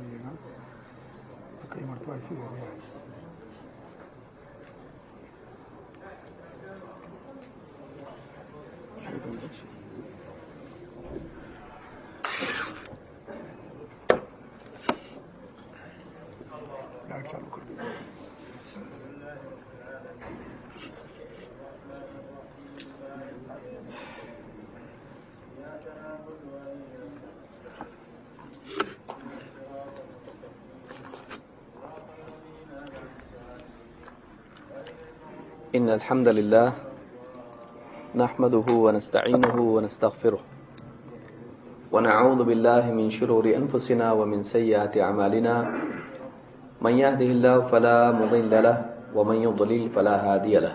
کریے گا کئی مرتبہ ایسے ہو گیا ہے لائٹ چالو کر دیں إن الحمد لله نحمده ونستعينه ونستغفره ونعوذ بالله من شرور أنفسنا ومن سيئات أعمالنا من يهده الله فلا مضل له ومن يضلل فلا هادي له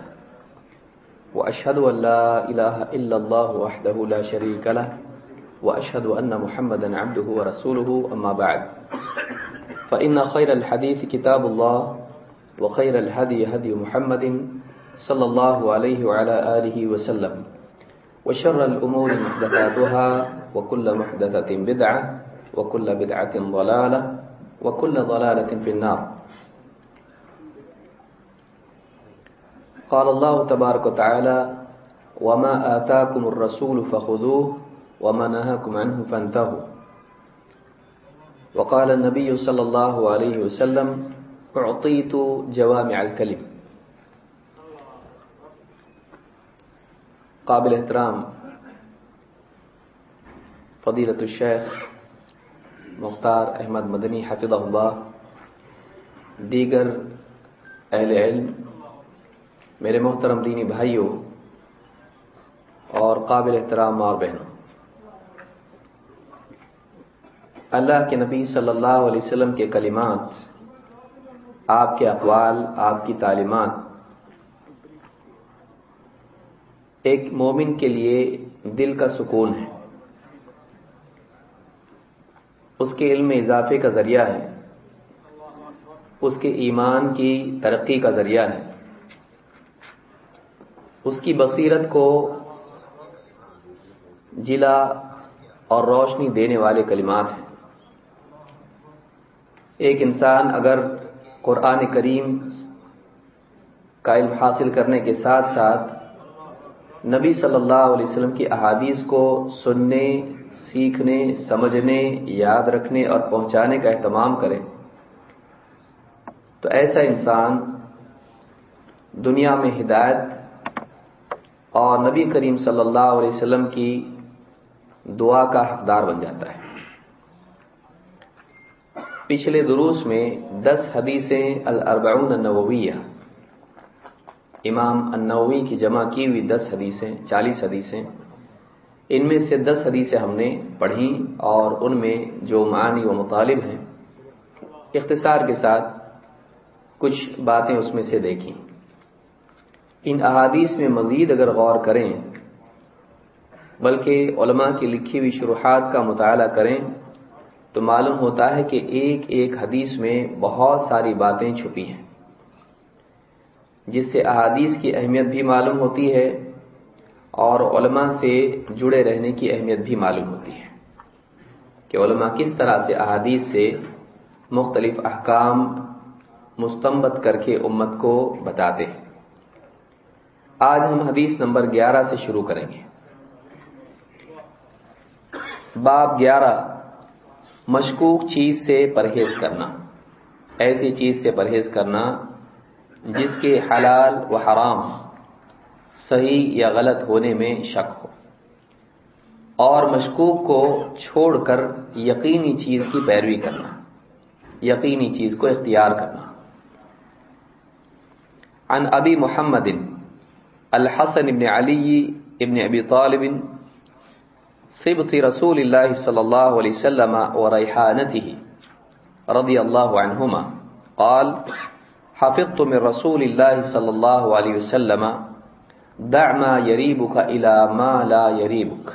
وأشهد أن لا إله إلا الله وحده لا شريك له وأشهد أن محمدا عبده ورسوله، أما بعد. فإن خير الحديث كتاب الله وخير الهدي هدي محمد صلى الله عليه وعلى آله وسلم. وشر الأمور محدثاتها، وكل محدثة بدعة، وكل بدعة ضلالة، وكل ضلالة في النار. قال الله تبارك وتعالى وما آتاكم الرسول فخذوه، وما نهاكم عنه فانتهوا. وقال النبي صلى الله عليه وسلم اعطيت جوامع الكلم. قابل احترام، فضیلت الشیخ مختار احمد مدنی حفظ اللہ دیگر اہل علم، میرے محترم دینی بھائیوں اور قابل احترام اور بہنوں، اللہ کے نبی صلی اللہ علیہ وسلم کے کلمات، آپ کے اقوال، آپ کی تعلیمات ایک مومن کے لیے دل کا سکون ہے۔ اس کے علم میں اضافے کا ذریعہ ہے۔ اس کے ایمان کی ترقی کا ذریعہ ہے۔ اس کی بصیرت کو جلا اور روشنی دینے والے کلمات ہیں۔ ایک انسان اگر قرآن کریم کا علم حاصل کرنے کے ساتھ ساتھ نبی صلی اللہ علیہ وسلم کی احادیث کو سننے، سیکھنے، سمجھنے، یاد رکھنے اور پہنچانے کا اہتمام کرے۔ تو ایسا انسان دنیا میں ہدایت اور نبی کریم صلی اللہ علیہ وسلم کی دعا کا حقدار بن جاتا ہے۔ پچھلے دروس میں دس حدیثیں الاربعون النوویہ۔ امام النووی کی جمع کی ہوئی دس حدیثیں، چالیس حدیثیں، ان میں سے دس حدیثیں ہم نے پڑھی اور ان میں جو معنی و مطالب ہیں، اختصار کے ساتھ کچھ باتیں اس میں سے دیکھیں۔ ان احادیث میں مزید اگر غور کریں، بلکہ علماء کی لکھی ہوئی شروحات کا مطالعہ کریں، تو معلوم ہوتا ہے کہ ایک ایک حدیث میں بہت ساری باتیں چھپی ہیں۔ جس سے احادیث کی اہمیت بھی معلوم ہوتی ہے اور علماء سے جڑے رہنے کی اہمیت بھی معلوم ہوتی ہے کہ علماء کس طرح سے احادیث سے مختلف احکام مستمت کر کے امت کو بتاتے ہیں۔ آج ہم حدیث نمبر گیارہ سے شروع کریں گے۔ باب گیارہ، مشکوک چیز سے پرہیز کرنا۔ ایسی چیز سے پرہیز کرنا جس کے حلال و حرام صحیح یا غلط ہونے میں شک ہو۔ اور مشکوک کو چھوڑ کر یقینی چیز کی پیروی کرنا، یقینی چیز کو اختیار کرنا۔ عن ابی محمد، الحسن ابن علی ابن ابی طالب صبت رسول اللہ صلی اللہ علیہ وسلم وريحانته رضی اللہ عنہما، قال حفظت من رسول الله صلى الله عليه وسلم. دع ما يريبك إلى ما لا يريبك.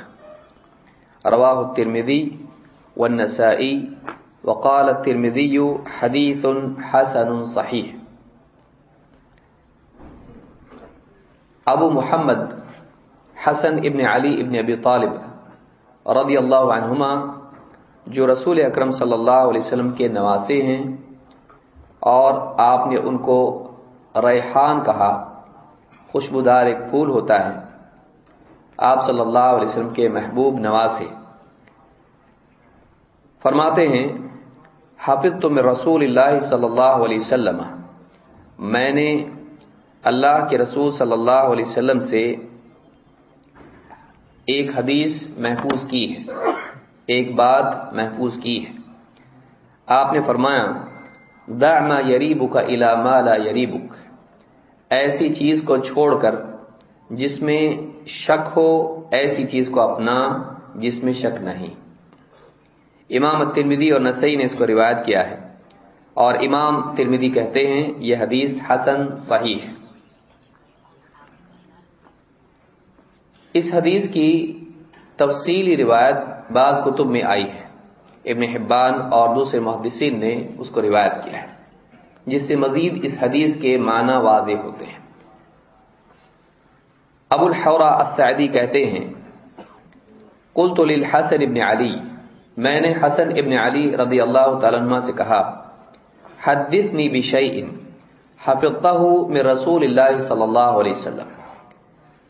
رواه الترمذي والنسائي وقال الترمذي حديث حسن صحيح. ابو محمد حسن ابن علی ابن ابی طالب رضی اللہ عنہما جو رسول اکرم صلی اللہ علیہ وسلم کے نواسے ہیں اور آپ نے ان کو ریحان کہا، خوشبودار ایک پھول ہوتا ہے۔ آپ صلی اللہ علیہ وسلم کے محبوب نواسے فرماتے ہیں حافظ تم رسول اللہ صلی اللہ علیہ وسلم۔ میں نے اللہ کے رسول صلی اللہ علیہ وسلم سے ایک حدیث محفوظ کی ہے۔ ایک بات محفوظ کی ہے۔ آپ نے فرمایا دع ما یریبک الا ما لا یریبک۔ ایسی چیز کو چھوڑ کر جس میں شک ہو، ایسی چیز کو اپنا جس میں شک نہیں۔ امام ترمیدی اور نسائی نے اس کو روایت کیا ہے۔ اور امام ترمیدی کہتے ہیں، یہ حدیث حسن صحیح۔ ہے اس حدیث کی تفصیلی روایت بعض کتب میں آئی ہے۔ ابن حبان اور دوسرے محدثین نے اس کو روایت کیا ہے، جس سے مزید اس حدیث کے معنی واضح ہوتے ہیں۔ ابو الحورا السعدی کہتے ہیں، قلت للحسن ابن علی، میں نے حسن ابن علی رضی اللہ تعالیٰ عنہ سے کہا، حدثنی بشیء حفظتہ من رسول اللہ صلی اللہ علیہ وسلم۔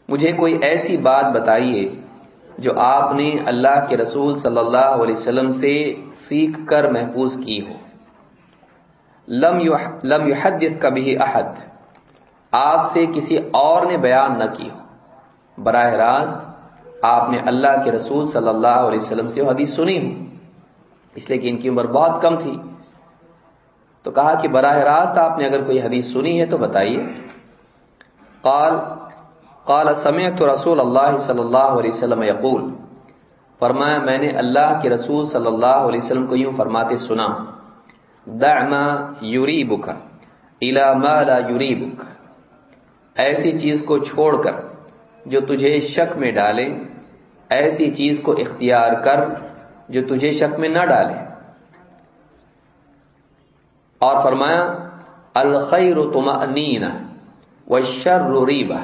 مجھے کوئی ایسی بات بتائیے جو آپ نے اللہ کے رسول صلی اللہ علیہ وسلم سے سیکھ کر محفوظ کی ہو۔ لم یحدث کبھی احد۔ آپ سے کسی اور نے بیان نہ کی ہو۔ براہ راست آپ نے اللہ کے رسول صلی اللہ علیہ وسلم سے حدیث سنی ہو۔ اس لیے کہ ان کی عمر بہت کم تھی۔ تو کہا کہ براہ راست آپ نے اگر کوئی حدیث سنی ہے تو بتائیے۔ قال قال سمعت رسول اللہ صلی اللہ علیہ وسلم یقول، فرمایا، میں نے اللہ کے رسول صلی اللہ علیہ وسلم کو یوں فرماتے سنا دع ما یریبک الى ما لا یریبک، ایسی چیز کو چھوڑ کر جو تجھے شک میں ڈالے، ایسی چیز کو اختیار کر جو تجھے شک میں نہ ڈالے۔ اور فرمایا، الخیر طمأنینہ والشر ریبہ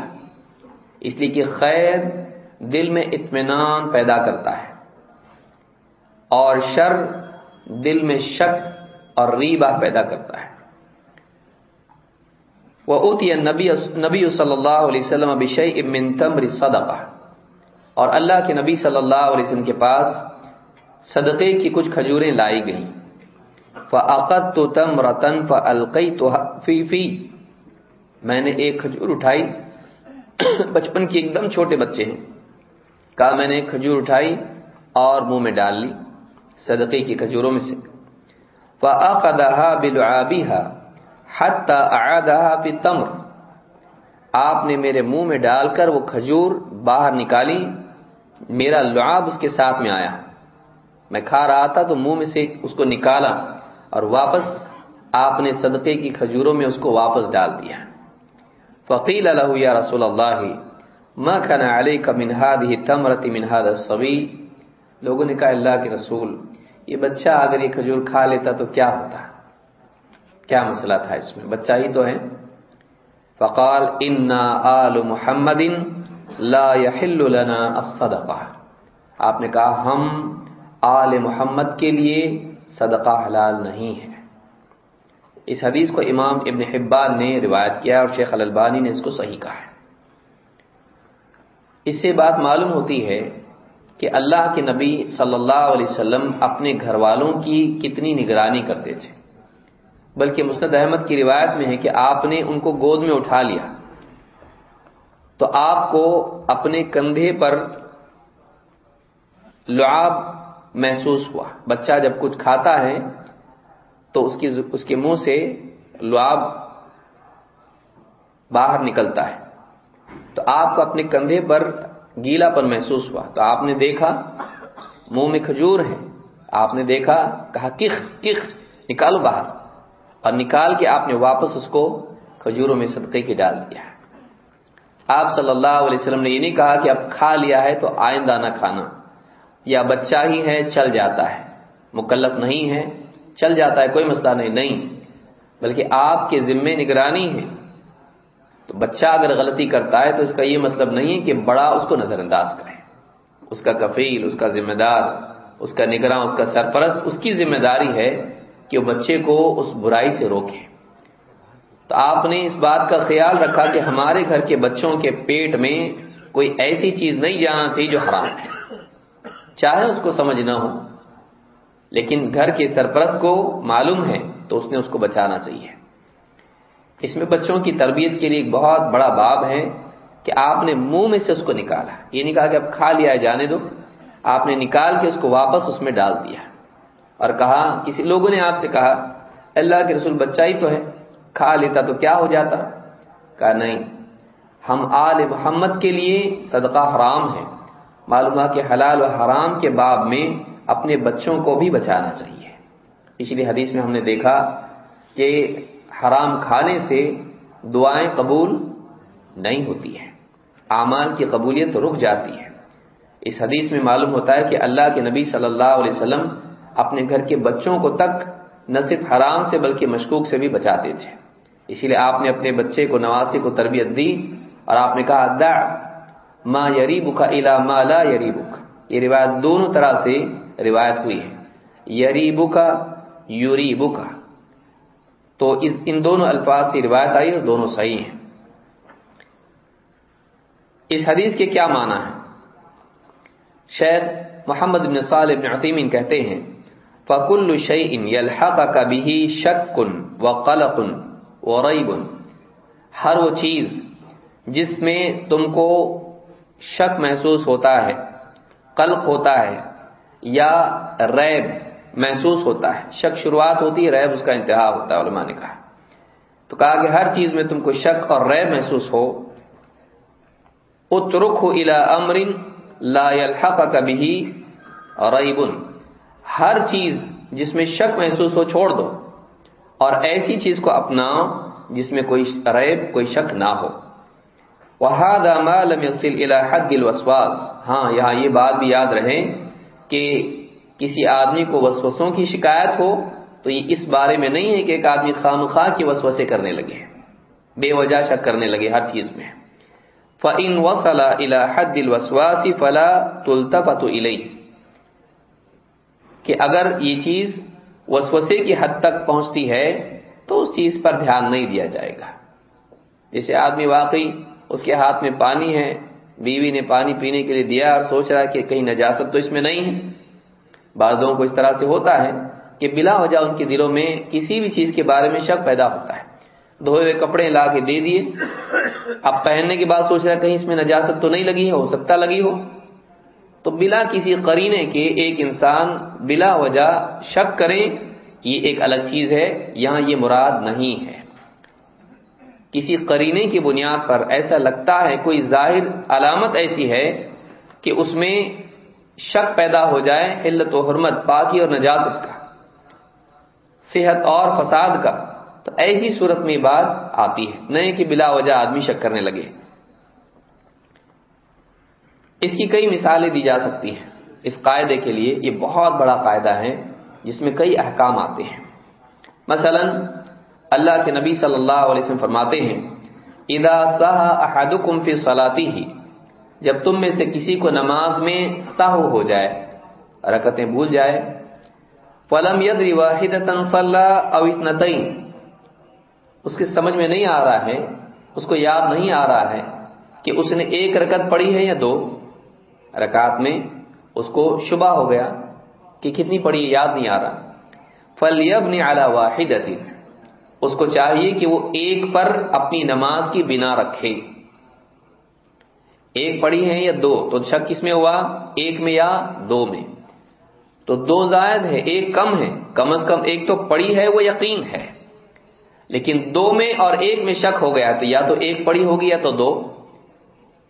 اس لیے کہ خیر دل میں اطمینان پیدا کرتا ہے اور شر دل میں شک اور ریبہ پیدا کرتا ہے۔ وہ اوتی نبی نبی صلی اللہ علیہ وسلم ابشی من تمر صدقہ اور اللہ کے نبی صلی اللہ علیہ وسلم کے پاس صدقے کی کچھ کھجوریں لائی گئیں۔ فعقت تو تم رتن فلقئی تو میں نے ایک کھجور اٹھائی۔ بچپن کی ایک دم چھوٹے بچے ہیں۔ کہا میں نے کھجور اٹھائی اور منہ میں ڈال لی، صدقے کی کھجوروں میں سے۔ فَأَخَذَهَا بِلُعَابِهَا حَتَّى أَعَادَهَا بِالتَّمْرِ۔ آپ نے میرے منہ میں ڈال کر وہ کھجور باہر نکالی، میرا لعاب اس کے ساتھ میں آیا۔ میں کھا رہا تھا تو منہ میں سے اس کو نکالا اور واپس آپ نے صدقے کی کھجوروں میں اس کو واپس ڈال دیا۔ فقیل له یا رسول اللہ، ما كان عليك من هذه التمرة من هذا الصبي لوگوں نے کہا، اللہ کے رسول، یہ بچہ اگر یہ کھجور کھا لیتا تو کیا ہوتا؟ کیا مسئلہ تھا اس میں؟ بچہ ہی تو ہے۔ فقال، انا آل محمد لا يحل لنا الصدقہ آپ نے کہا، ہم آل محمد کے لیے صدقہ حلال نہیں ہے اس حدیث کو امام ابن حبان نے روایت کیا اور شیخ الالبانی نے اس کو صحیح کہا ہے۔ اس سے بات معلوم ہوتی ہے کہ اللہ کے نبی صلی اللہ علیہ وسلم اپنے گھر والوں کی کتنی نگرانی کرتے تھے۔ بلکہ مستد احمد کی روایت میں ہے کہ آپ نے ان کو گود میں اٹھا لیا۔ تو آپ کو اپنے کندھے پر لعاب محسوس ہوا۔ بچہ جب کچھ کھاتا ہے تو اس کی اس کے منہ سے لعاب باہر نکلتا ہے۔ تو آپ کو اپنے کندھے پر گیلا پن محسوس ہوا۔ تو آپ نے دیکھا منہ میں کھجور ہے۔ آپ نے دیکھا، کہا، کخ کخ نکالو باہر۔ اور نکال کے آپ نے واپس اس کو کھجوروں میں صدقے کے ڈال دیا۔ آپ صلی اللہ علیہ وسلم نے یہ نہیں کہا کہ اب کھا لیا ہے تو آئندہ نہ کھانا۔ یا بچہ ہی ہے، چل جاتا ہے۔ مکلف نہیں ہے۔ چل جاتا ہے، کوئی مسئلہ نہیں نہیں۔ بلکہ آپ کے ذمے نگرانی ہے۔ تو بچہ اگر غلطی کرتا ہے تو اس کا یہ مطلب نہیں ہے کہ بڑا اس کو نظر انداز کرے۔ اس کا کفیل، اس کا ذمہ دار، اس کا نگراں، اس کا سرپرست، اس کی ذمہ داری ہے کہ وہ بچے کو اس برائی سے روکے۔ تو آپ نے اس بات کا خیال رکھا کہ ہمارے گھر کے بچوں کے پیٹ میں کوئی ایسی چیز نہیں جانا چاہیے جو حرام ہے۔ چاہے اس کو سمجھ نہ ہو۔ لیکن گھر کے سرپرست کو معلوم ہے تو اس نے اس کو بچانا چاہیے۔ اس میں بچوں کی تربیت کے لیے ایک بہت بڑا باب ہے کہ آپ نے منہ میں سے اس کو نکالا۔ یہ نہیں کہا کہ اب کھا لیا ہے، جانے دو۔ آپ نے نکال کے اس کو واپس اس میں ڈال دیا۔ اور کہا، کسی لوگوں نے آپ سے کہا، اللہ کے رسول بچہ ہی تو ہے، کھا لیتا تو کیا ہو جاتا؟ کہا، نہیں، ہم آل محمد کے لیے صدقہ حرام ہے۔ معلوم کہ حلال و حرام کے باب میں اپنے بچوں کو بھی بچانا چاہیے۔ پچھلی حدیث میں ہم نے دیکھا کہ حرام کھانے سے دعائیں قبول نہیں ہوتی ہیں۔ اعمال کی قبولیت رک جاتی ہے۔ اس حدیث میں معلوم ہوتا ہے کہ اللہ کے نبی صلی اللہ علیہ وسلم اپنے گھر کے بچوں کو تک نہ صرف حرام سے بلکہ مشکوک سے بھی بچاتے تھے۔ اسی لیے آپ نے اپنے بچے کو نواسی کو تربیت دی اور آپ نے کہا دع ما یریبک الا ما لا یریبک. یہ روایت دونوں طرح سے روایت ہوئی ہے۔ یریبک یریبک تو اس، ان دونوں الفاظ سے روایت آئی اور دونوں صحیح ہیں۔ اس حدیث کے کیا معنی ہے شیخ محمد بن صالح بن عطیمین کہتے ہیں فَكُلُّ شَيْءٍ يَلْحَقَكَ بِهِ شَكٌ وَقَلَقٌ وَرَيْبٌ ہر وہ چیز جس میں تم کو شک محسوس ہوتا ہے، قلق ہوتا ہے یا ریب محسوس ہوتا ہے۔ شک شروعات ہوتی ہے، ریب اس کا انتہا ہوتا ہے، علماء نے کہا۔ تو کہا کہ ہر چیز میں تم کو شک اور ریب محسوس ہو۔ اترک ہو الا امرن لا يلحقك به ریب۔ ہر چیز جس میں شک محسوس ہو، چھوڑ دو۔ اور ایسی چیز کو اپناؤ جس میں کوئی ریب، کوئی شک نہ ہو۔ وَهَذَا مَا لَمْ يَصِلْ إِلَى حَدِّ الْوَسْوَاسِ۔ ہاں یہاں یہ بات بھی یاد رہے کہ کسی آدمی کو وسوسوں کی شکایت ہو تو یہ اس بارے میں نہیں ہے کہ ایک آدمی خام خواہ کی وسوسے کرنے لگے بے وجہ شک کرنے لگے ہر چیز میں۔ فَإِن وَصَلَ إِلَى حَدِّ الْوَسْوَاسِ فَلَا تُلْتَفَتُ کہ اگر یہ چیز وسوسے کی حد تک پہنچتی ہے تو اس چیز پر دھیان نہیں دیا جائے گا۔ جیسے آدمی واقعی اس کے ہاتھ میں پانی ہے بیوی نے پانی پینے کے لیے دیا اور سوچ رہا کہ کہیں نجاست تو اس میں نہیں ہے۔ بعضوں کو اس طرح سے ہوتا ہے کہ بلا وجہ ان کے دلوں میں کسی بھی چیز کے بارے میں شک پیدا ہوتا ہے۔ دھوئے ہوئے کپڑے لا کے دے دیے۔ اب پہننے کے بعد سوچ رہا ہے کہیں اس میں نجاست تو نہیں لگی ہے، ہو سکتا لگی ہو۔ تو بلا کسی قرینے کے ایک انسان بلا وجہ شک کریں، یہ ایک الگ چیز ہے، یہاں یہ مراد نہیں ہے۔ کسی قرینے کی بنیاد پر ایسا لگتا ہے، کوئی ظاہر علامت ایسی ہے کہ اس میں شک پیدا ہو جائے حلت و حرمت، پاکی اور نجاست کا، صحت اور فساد کا۔ تو ایسی صورت میں بات آتی ہے۔ نہیں کہ بلا وجہ آدمی شک کرنے لگے۔ اس کی کئی مثالیں دی جا سکتی ہیں۔ اس قاعدے کے لیے یہ بہت بڑا قاعدہ ہے جس میں کئی احکام آتے ہیں۔ مثلا اللہ کے نبی صلی اللہ علیہ وسلم فرماتے ہیں، اذا صح احدکم فی صلاته، جب تم میں سے کسی کو نماز میں سہو ہو جائے رکعتیں بھول جائے، فلم يدري واحدة صلى او اس کے سمجھ میں نہیں آ رہا ہے، اس کو یاد نہیں آ رہا ہے کہ اس نے ایک رکعت پڑھی ہے یا دو، رکعت میں اس کو شبہ ہو گیا کہ کتنی پڑھی یاد نہیں آ رہا۔ فلیبنی علی واحدۃ اس کو چاہیے کہ وہ ایک پر اپنی نماز کی بنا رکھے۔ ایک پڑھی ہے یا دو؟ تو شک کس میں ہوا؟ ایک میں یا دو میں۔ تو دو زائد ہے ایک کم ہے کم از کم ایک تو پڑھی ہے، وہ یقین ہے۔ لیکن دو میں اور ایک میں شک ہو گیا، تو یا تو ایک پڑھی ہوگی یا تو دو۔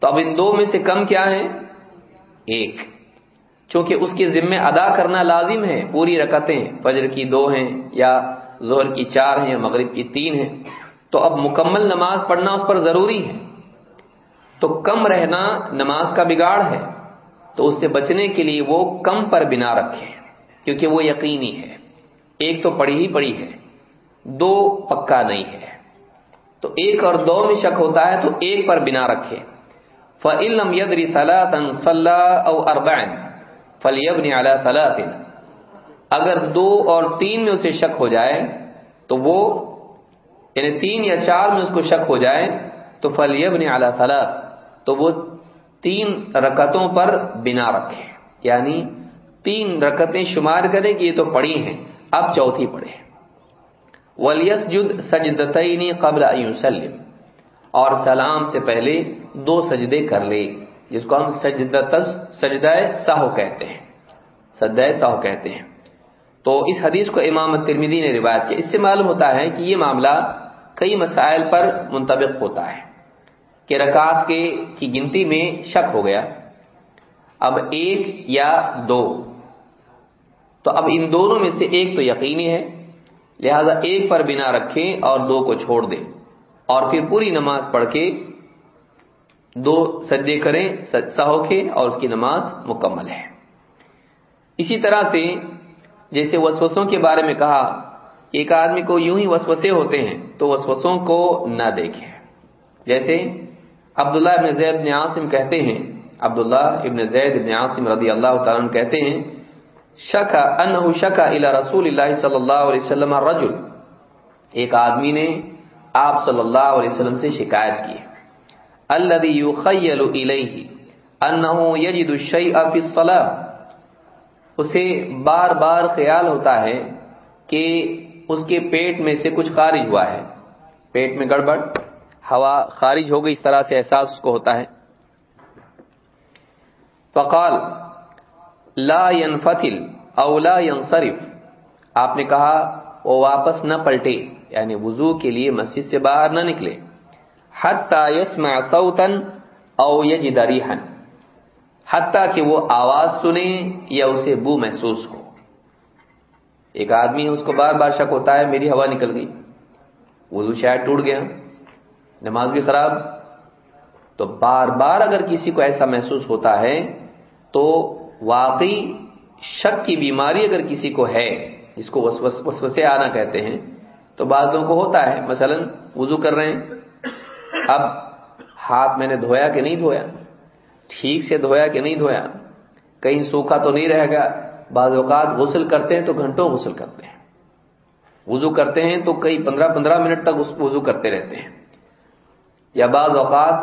تو اب ان دو میں سے کم کیا ہے ایک۔ چونکہ اس کے ذمے ادا کرنا لازم ہے، پوری رکعتیں، فجر کی دو ہیں یا ظہر کی چار ہیں مغرب کی تین ہیں، تو اب مکمل نماز پڑھنا اس پر ضروری ہے۔ تو کم رہنا نماز کا بگاڑ ہے، تو اس سے بچنے کے لیے وہ کم پر بنا رکھے، کیونکہ وہ یقینی ہے۔ ایک تو پڑھی ہی پڑھی ہے، دو پکا نہیں ہے۔ تو ایک اور دو میں شک ہوتا ہے تو ایک پر بنا رکھے۔ فعلم یدری صلاح او اربعین فلیبن اعلیٰ ثلاثن اگر دو اور تین میں اسے شک ہو جائے، تو وہ یعنی تین یا چار میں اس کو شک ہو جائے، تو فلیبن اعلیٰ ثلاث، تو وہ تین رکتوں پر بنا رکھے۔ یعنی تین رکتیں شمار کرے کہ یہ تو پڑی ہیں، اب چوتھی پڑھے ولیس جد سجدتینی قبل سلم اور سلام سے پہلے دو سجدے کر لے، جس کو ہم سجدہ سجدہ ساہو کہتے ہیں۔ سجدہ ساہو کہتے ہیں۔ تو اس حدیث کو امام ترمیدی نے روایت کیا۔ اس سے معلوم ہوتا ہے کہ یہ معاملہ کئی مسائل پر منطبق ہوتا ہے کہ رکعت کے کی گنتی میں شک ہو گیا۔ اب ایک یا دو۔ تو اب ان دونوں میں سے ایک تو یقینی ہے۔ لہذا ایک پر بنا رکھیں اور دو کو چھوڑ دیں۔ اور پھر پوری نماز پڑھ کے دو سجدے کریں سہو کے اور اس کی نماز مکمل ہے۔ اسی طرح سے جیسے وسوسوں کے بارے میں کہا، ایک آدمی کو یوں ہی وسوسے ہوتے ہیں تو وسوسوں کو نہ دیکھیں جیسے عبداللہ ابن زید ابن عاصم کہتے ہیں، عبداللہ ابن زید ابن عاصم رضی اللہ تعالیٰ کہتے ہیں، شکا انہ شکا الا رسول اللہ صلی اللہ علیہ وسلم رجل ایک آدمی نے آپ صلی اللہ علیہ وسلم سے شکایت کی۔ الذي يخيل الیہ انہ یجد الشیء فی الصلاة اسے بار بار خیال ہوتا ہے کہ اس کے پیٹ میں سے کچھ خارج ہوا ہے۔ پیٹ میں گڑبڑ، ہوا خارج ہو گئی، اس طرح سے احساس اس کو ہوتا ہے۔ فقال، لا ينفتل او لا ينصرف۔ آپ نے کہا، وہ واپس نہ پلٹے یعنی وضو کے لیے مسجد سے باہر نہ نکلے۔ حتی يسمع صوتا او یجد ریحا۔ حتیٰ کہ وہ آواز سنے یا اسے بو محسوس ہو۔ ایک آدمی اس کو بار بار شک ہوتا ہے، میری ہوا نکل گئی۔ وضو شاید ٹوٹ گیا، نماز بھی خراب۔ تو بار بار اگر کسی کو ایسا محسوس ہوتا ہے، تو واقعی شک کی بیماری اگر کسی کو ہے، جس کو وسوسے آنا کہتے ہیں، تو بعضوں کو ہوتا ہے۔ مثلا وضو کر رہے ہیں۔ اب ہاتھ میں نے دھویا کہ نہیں دھویا؟ ٹھیک سے دھویا کہ نہیں دھویا؟ کہیں سوکھا تو نہیں رہے گا؟ بعض اوقات غسل کرتے ہیں تو گھنٹوں غسل کرتے ہیں۔ وضو کرتے ہیں تو کئی پندرہ پندرہ منٹ تک وضو کرتے رہتے ہیں۔ یا بعض اوقات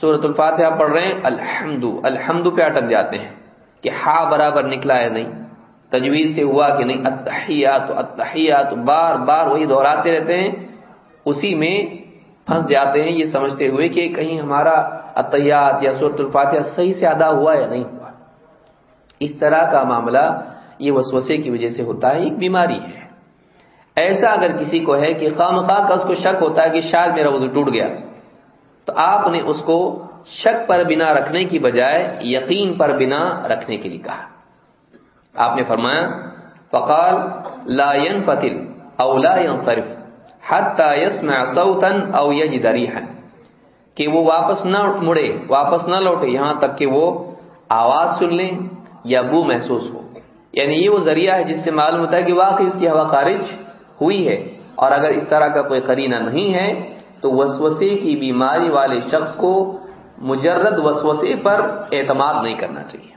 سورت الفاتحہ پڑھ رہے ہیں، الحمد الحمد پہ اٹک جاتے ہیں کہ ہا برابر نکلا ہے نہیں؟ تجویز سے ہوا کہ نہیں؟ اتحیات اتحیات بار بار وہی دہراتے رہتے ہیں۔ اسی میں پھنس جاتے ہیں یہ سمجھتے ہوئے کہ کہیں ہمارا اتحیات یا سورت الفاتحہ صحیح سے ادا ہوا یا نہیں ہوا؟ اس طرح کا معاملہ یہ وسوسے کی وجہ سے ہوتا ہے، ایک بیماری ہے۔ ایسا اگر کسی کو ہے کہ خام خواہ کا اس کو شک ہوتا ہے کہ شاید میرا وضو ٹوٹ گیا، تو آپ نے اس کو شک پر بنا رکھنے کی بجائے یقین پر بنا رکھنے کے لیے کہا۔ آپ نے فرمایا، فقال، لا ينفتل او لا ينصرف حتى يسمع صوتا او يجد ريحا۔ کہ وہ واپس نہ مڑے، واپس نہ لوٹے، یہاں تک کہ وہ آواز سن لیں یا بو محسوس ہو۔ یعنی یہ وہ ذریعہ ہے جس سے معلوم ہوتا ہے کہ واقعی اس کی ہوا خارج ہوئی ہے۔ اور اگر اس طرح کا کوئی قرینہ نہیں ہے، تو وسوسے کی بیماری والے شخص کو مجرد وسوسے پر اعتماد نہیں کرنا چاہیے۔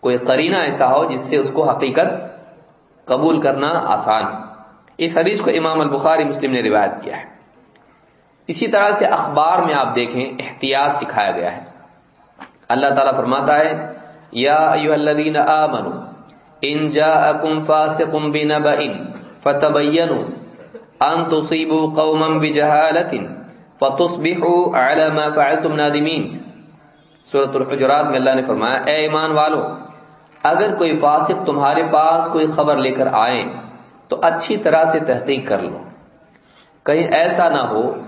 کوئی قرینہ ایسا ہو جس سے اس کو حقیقت قبول کرنا آسان۔ اس حدیث کو امام البخاری مسلم نے روایت کیا ہے۔ اسی طرح سے اخبار میں آپ دیکھیں، احتیاط سکھایا گیا ہے۔ اللہ تعالیٰ فرماتا ہے، یا ایوہ الذین آمنوا، ان جاءکم فاسقم بنبئن فتبینوا ان تصیبوا قوما بجہالت فتصبحوا على ما فعلتم نادمین۔ سورة الحجرات میں اللہ نے فرمایا، اے ایمان والو، اگر کوئی فاسق تمہارے پاس کوئی خبر لے کر آئیں تو اچھی طرح سے تحقیق کر لو۔ کہیں ایسا نہ ہو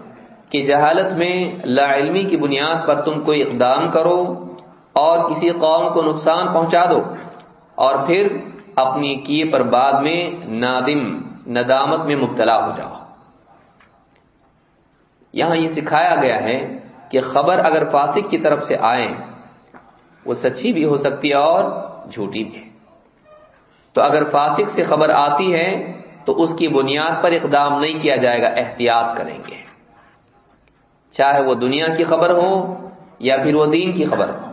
کہ جہالت میں لا علمی کی بنیاد پر تم کوئی اقدام کرو اور کسی قوم کو نقصان پہنچا دو اور پھر اپنی کیے پر بعد میں نادم، ندامت میں مبتلا ہو جاؤ۔ یہاں یہ سکھایا گیا ہے کہ خبر اگر فاسق کی طرف سے آئے، وہ سچی بھی ہو سکتی ہے اور جھوٹی بھی تو اگر فاسق سے خبر آتی ہے، تو اس کی بنیاد پر اقدام نہیں کیا جائے گا، احتیاط کریں گے۔ چاہے وہ دنیا کی خبر ہو یا پھر وہ دین کی خبر ہو۔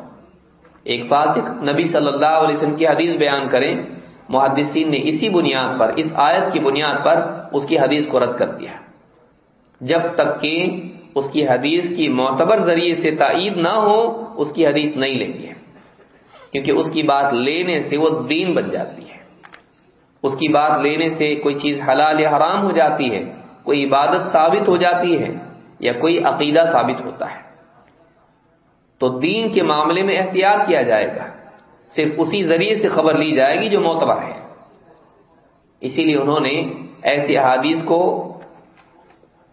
ایک فاسق نبی صلی اللہ علیہ وسلم کی حدیث بیان کریں، محدثین نے اسی بنیاد پر، اس آیت کی بنیاد پر اس کی حدیث کو رد کر دیا۔ جب تک کہ اس کی حدیث کی معتبر ذریعے سے تائید نہ ہو، اس کی حدیث نہیں لیں گے۔ کیونکہ اس کی بات لینے سے وہ دین بن جاتی ہے۔ اس کی بات لینے سے کوئی چیز حلال یا حرام ہو جاتی ہے، کوئی عبادت ثابت ہو جاتی ہے یا کوئی عقیدہ ثابت ہوتا ہے، تو دین کے معاملے میں احتیاط کیا جائے گا۔ صرف اسی ذریعے سے خبر لی جائے گی جو معتبر ہے۔ اسی لیے انہوں نے ایسی احادیث کو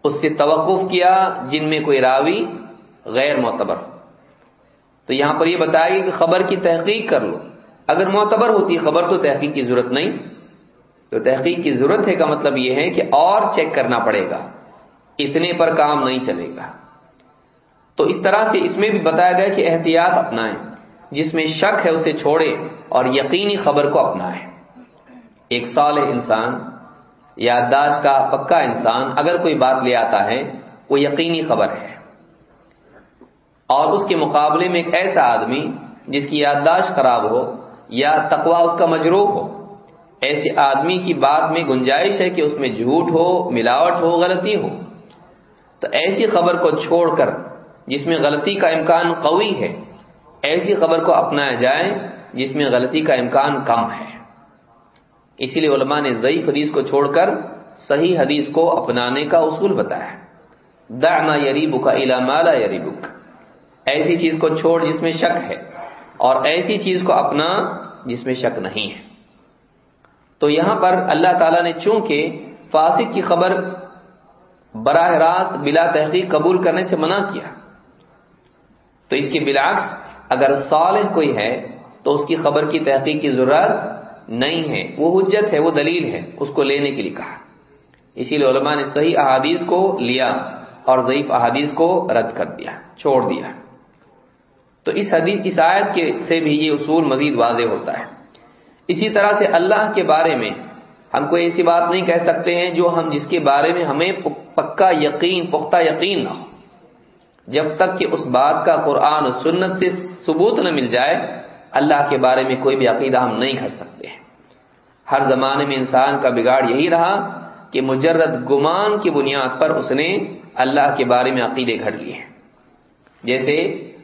اس سے توقف کیا جن میں کوئی راوی غیر معتبر۔ تو یہاں پر یہ بتایا گیا کہ خبر کی تحقیق کر لو۔ اگر معتبر ہوتی خبر تو تحقیق کی ضرورت نہیں۔ تو تحقیق کی ضرورت ہے کا مطلب یہ ہے کہ اور چیک کرنا پڑے گا۔ اتنے پر کام نہیں چلے گا۔ تو اس طرح سے اس میں بھی بتایا گیا کہ احتیاط اپنائیں۔ جس میں شک ہے اسے چھوڑے اور یقینی خبر کو اپنائیں۔ ایک صالح انسان، یادداشت کا پکا انسان، اگر کوئی بات لے آتا ہے، وہ یقینی خبر ہے۔ اور اس کے مقابلے میں ایک ایسا آدمی جس کی یادداشت خراب ہو یا تقوا اس کا مجروح ہو، ایسے آدمی کی بات میں گنجائش ہے کہ اس میں جھوٹ ہو، ملاوٹ ہو، غلطی ہو۔ تو ایسی خبر کو چھوڑ کر جس میں غلطی کا امکان قوی ہے، ایسی خبر کو اپنایا جائے جس میں غلطی کا امکان کم ہے۔ اسی لیے علماء نے ضعیف حدیث کو چھوڑ کر صحیح حدیث کو اپنانے کا اصول بتایا۔ دعنا یریبک کا مالا یریبک۔ ایسی چیز کو چھوڑ جس میں شک ہے اور ایسی چیز کو اپنا جس میں شک نہیں ہے۔ تو یہاں پر اللہ تعالیٰ نے چونکہ فاسق کی خبر براہ راست بلا تحقیق قبول کرنے سے منع کیا۔ تو اس کے بلاکس اگر صالح کوئی ہے، تو اس کی خبر کی تحقیق کی ضرورت نہیں ہے۔ وہ حجت ہے، وہ دلیل ہے، اس کو لینے کے لیے کہا۔ اسی لیے علماء نے صحیح احادیث کو لیا اور ضعیف احادیث کو رد کر دیا، چھوڑ دیا۔ تو اس حدیث، اس آیت کے سے بھی یہ اصول مزید واضح ہوتا ہے۔ اسی طرح سے اللہ کے بارے میں ہم کو ایسی بات نہیں کہہ سکتے ہیں جو ہم، جس کے بارے میں ہمیں پکا یقین، پختہ یقین نہ ہو۔ جب تک کہ اس بات کا قرآن و سنت سے ثبوت نہ مل جائے، اللہ کے بارے میں کوئی بھی عقیدہ ہم نہیں کر سکتے ہر زمانے میں انسان کا بگاڑ یہی رہا کہ مجرد گمان کی بنیاد پر اس نے اللہ کے بارے میں عقیدے گھڑ لیے جیسے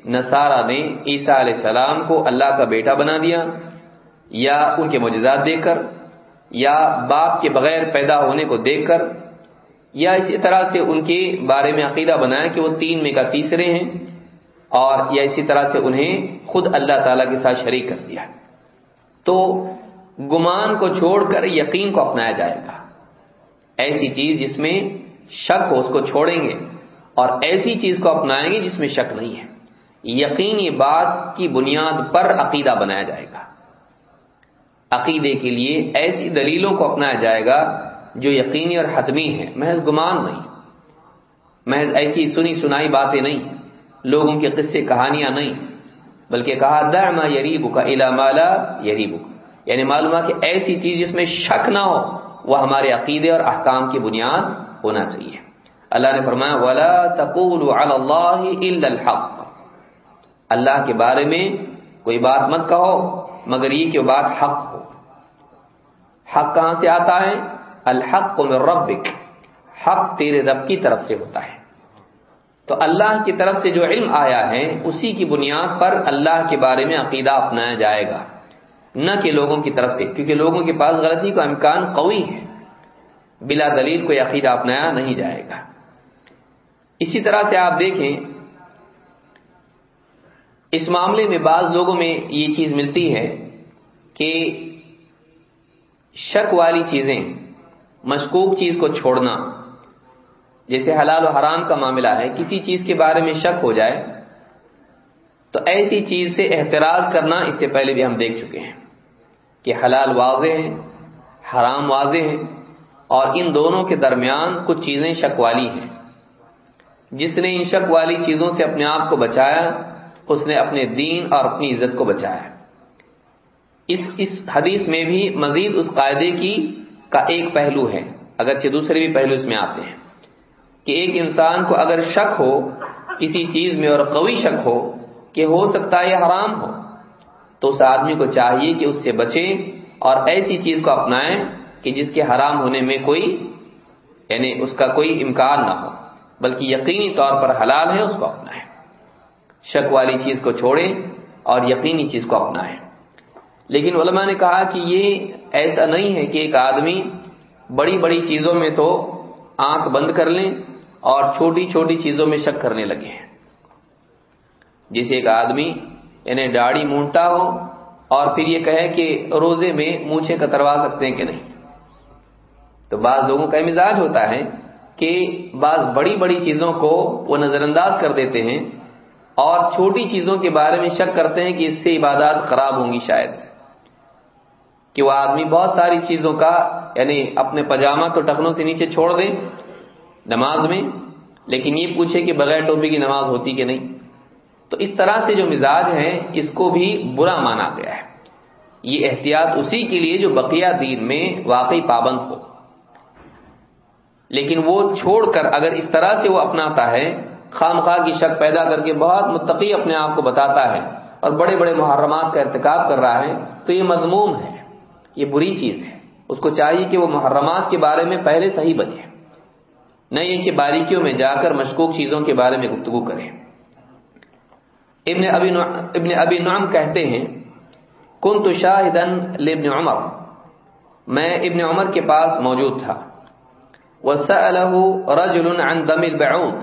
نصارہ نے عیسیٰ علیہ السلام کو اللہ کا بیٹا بنا دیا، یا ان کے معجزات دیکھ کر، یا باپ کے بغیر پیدا ہونے کو دیکھ کر یا اسی طرح سے ان کے بارے میں عقیدہ بنایا کہ وہ تین میں کا تیسرے ہیں اور یا اسی طرح سے انہیں خود اللہ تعالی کے ساتھ شریک کر دیا تو گمان کو چھوڑ کر یقین کو اپنایا جائے گا۔ ایسی چیز جس میں شک ہو اس کو چھوڑیں گے اور ایسی چیز کو اپنائیں گے جس میں شک نہیں ہے۔ یقین یہ بات کی بنیاد پر عقیدہ بنایا جائے گا۔ عقیدے کے لیے ایسی دلیلوں کو اپنایا جائے گا جو یقینی اور حتمی ہے محض گمان نہیں، محض ایسی سنی سنائی باتیں نہیں، لوگوں کے قصے کہانیاں نہیں، بلکہ کہا دعما یریبو کا الا مالا یعنی معلوم کہ ایسی چیز جس میں شک نہ ہو، وہ ہمارے عقیدے اور احکام کی بنیاد ہونا چاہیے۔ اللہ نے فرمایا، ولا تقولوا علی اللہ الا الحق. اللہ کے بارے میں کوئی بات مت کہو، مگر یہ کہ بات حق ہو۔ حق کہاں سے آتا ہے؟ الحق من ربک، حق تیرے رب کی طرف سے ہوتا ہے۔ تو اللہ کی طرف سے جو علم آیا ہے، اسی کی بنیاد پر اللہ کے بارے میں عقیدہ اپنایا جائے گا۔ نہ کہ لوگوں کی طرف سے، کیونکہ لوگوں کے پاس غلطی کا امکان قوی ہے۔ بلا دلیل کوئی عقیدہ اپنایا نہیں جائے گا۔ اسی طرح سے آپ دیکھیں، اس معاملے میں بعض لوگوں میں یہ چیز ملتی ہے کہ شک والی چیزیں مشکوک چیز کو چھوڑنا۔ جیسے حلال و حرام کا معاملہ ہے، کسی چیز کے بارے میں شک ہو جائے، تو ایسی چیز سے احتراز کرنا اس سے پہلے بھی ہم دیکھ چکے ہیں کہ حلال واضح ہے حرام واضح ہے اور ان دونوں کے درمیان کچھ چیزیں شک والی ہیں۔ جس نے ان شک والی چیزوں سے اپنے آپ کو بچایا، اس نے اپنے دین اور اپنی عزت کو بچایا۔ اس اس حدیث میں بھی مزید اس قاعدے کی کا ایک پہلو ہے، اگرچہ دوسرے بھی پہلو اس میں آتے ہیں۔ کہ ایک انسان کو اگر شک ہو، کسی چیز میں اور قوی شک ہو کہ ہو سکتا ہے یہ حرام ہو، تو اس آدمی کو چاہیے کہ اس سے بچے اور ایسی چیز کو اپنائیں کہ جس کے حرام ہونے میں کوئی یعنی اس کا کوئی امکان نہ ہو، بلکہ یقینی طور پر حلال ہے، اس کو اپنائیں شک والی چیز کو چھوڑیں اور یقینی چیز کو اپنائیں۔ لیکن علماء نے کہا کہ یہ ایسا نہیں ہے کہ ایک آدمی بڑی بڑی چیزوں میں تو آنکھ بند کر لیں اور چھوٹی چھوٹی چیزوں میں شک کرنے لگے جسے ایک آدمی یعنی داڑھی مونٹا ہو اور پھر یہ کہے کہ روزے میں مونچھے کتروا سکتے ہیں کہ نہیں؟ تو بعض لوگوں کا مزاج ہوتا ہے کہ بعض بڑی بڑی چیزوں کو وہ نظر انداز کر دیتے ہیں اور چھوٹی چیزوں کے بارے میں شک کرتے ہیں کہ اس سے عبادات خراب ہوں گی شاید۔ کہ وہ آدمی بہت ساری چیزوں کا یعنی اپنے پجامہ تو ٹخنوں سے نیچے چھوڑ دے نماز میں، لیکن یہ پوچھے کہ بغیر ٹوپی کی نماز ہوتی کہ نہیں؟ تو اس طرح سے جو مزاج ہے اس کو بھی برا مانا گیا ہے۔ یہ احتیاط اسی کے لیے جو بقیہ دین میں واقعی پابند ہو۔ لیکن وہ چھوڑ کر اگر اس طرح سے وہ اپناتا ہے خام خواہ کی شک پیدا کر کے بہت متقی اپنے آپ کو بتاتا ہے اور بڑے بڑے محرمات کا ارتکاب کر رہا ہے، تو یہ مضموم ہے۔ یہ بری چیز ہے۔ اس کو چاہیے کہ وہ محرمات کے بارے میں پہلے صحیح بنے۔ نہ یہ کہ باریکیوں میں جا کر مشکوک چیزوں کے بارے میں گفتگو کریں۔ ابن ابی ابن ابی نعم کہتے ہیں کن تو شاہدن لبن عمر میں ابن عمر کے پاس موجود تھا۔ وَسَأَلَهُ رَجُلٌ عَنْ دَمِ الْبَعُودِ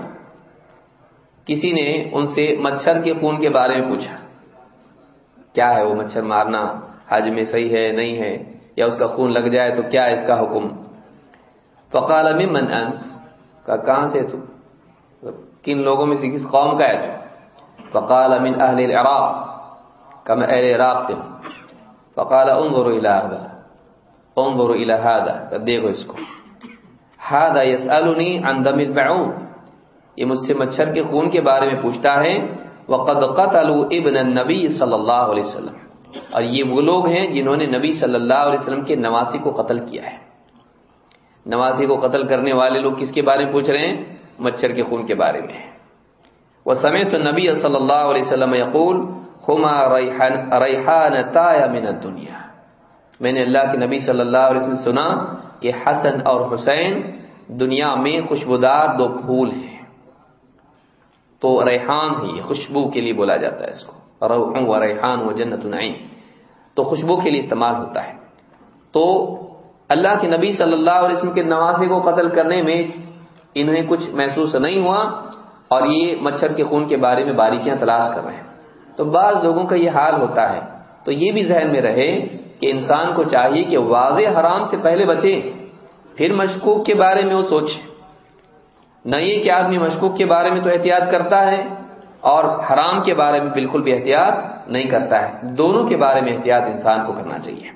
کسی نے ان سے مچھر کے خون کے بارے میں پوچھا، کیا ہے وہ مچھر مارنا؟ حج میں صحیح ہے، نہیں ہے، یا اس کا خون لگ جائے تو کیا اس کا حکم؟ فقال، ممن انت؟ کا کہاں سے تو؟ مطلب، کن لوگوں میں سے کس قوم کا ہے تو؟ فقال، من اہل العراق. کہ میں اہل عراق سے ہوں. فقال، انظروا الى هذا. انظروا الى هذا. دیکھو اس کو. هذا يسالني عن دم البعوض. یہ مجھ سے مچھر کے خون کے بارے میں پوچھتا ہے. وقد قتلوا ابن النبی صلی اللہ علیہ وسلم. اور یہ وہ لوگ ہیں جنہوں نے نبی صلی اللہ علیہ وسلم کے نواسی کو قتل کیا ہے۔ نواسی کو قتل کرنے والے لوگ کس کے بارے میں پوچھ رہے ہیں؟ مچھر کے خون کے بارے میں۔ وہ سمے تو نبی صلی اللہ علیہ وسلم یقول ہما ریحان من الدنیا. میں نے اللہ کے نبی صلی اللہ علیہ وسلم سنا کہ حسن اور حسین دنیا میں خوشبودار دو پھول ہیں۔ تو ریحان ہے یہ خوشبو کے لیے بولا جاتا ہے اس کو۔ روح و ریحان و جنت نعیم تو خوشبو کے لیے استعمال ہوتا ہے۔ تو اللہ کے نبی صلی اللہ علیہ وسلم کے نوازے کو قتل کرنے میں انہیں کچھ محسوس نہیں ہوا اور یہ مچھر کے خون کے بارے میں باریکیاں تلاش کر رہے ہیں۔ تو بعض لوگوں کا یہ حال ہوتا ہے۔ تو یہ بھی ذہن میں رہے کہ انسان کو چاہیے کہ واضح حرام سے پہلے بچے، پھر مشکوک کے بارے میں وہ سوچے۔ نہ یہ کہ آدمی مشکوک کے بارے میں تو احتیاط کرتا ہے اور حرام کے بارے میں بالکل بھی احتیاط نہیں کرتا ہے۔ دونوں کے بارے میں احتیاط انسان کو کرنا چاہیے۔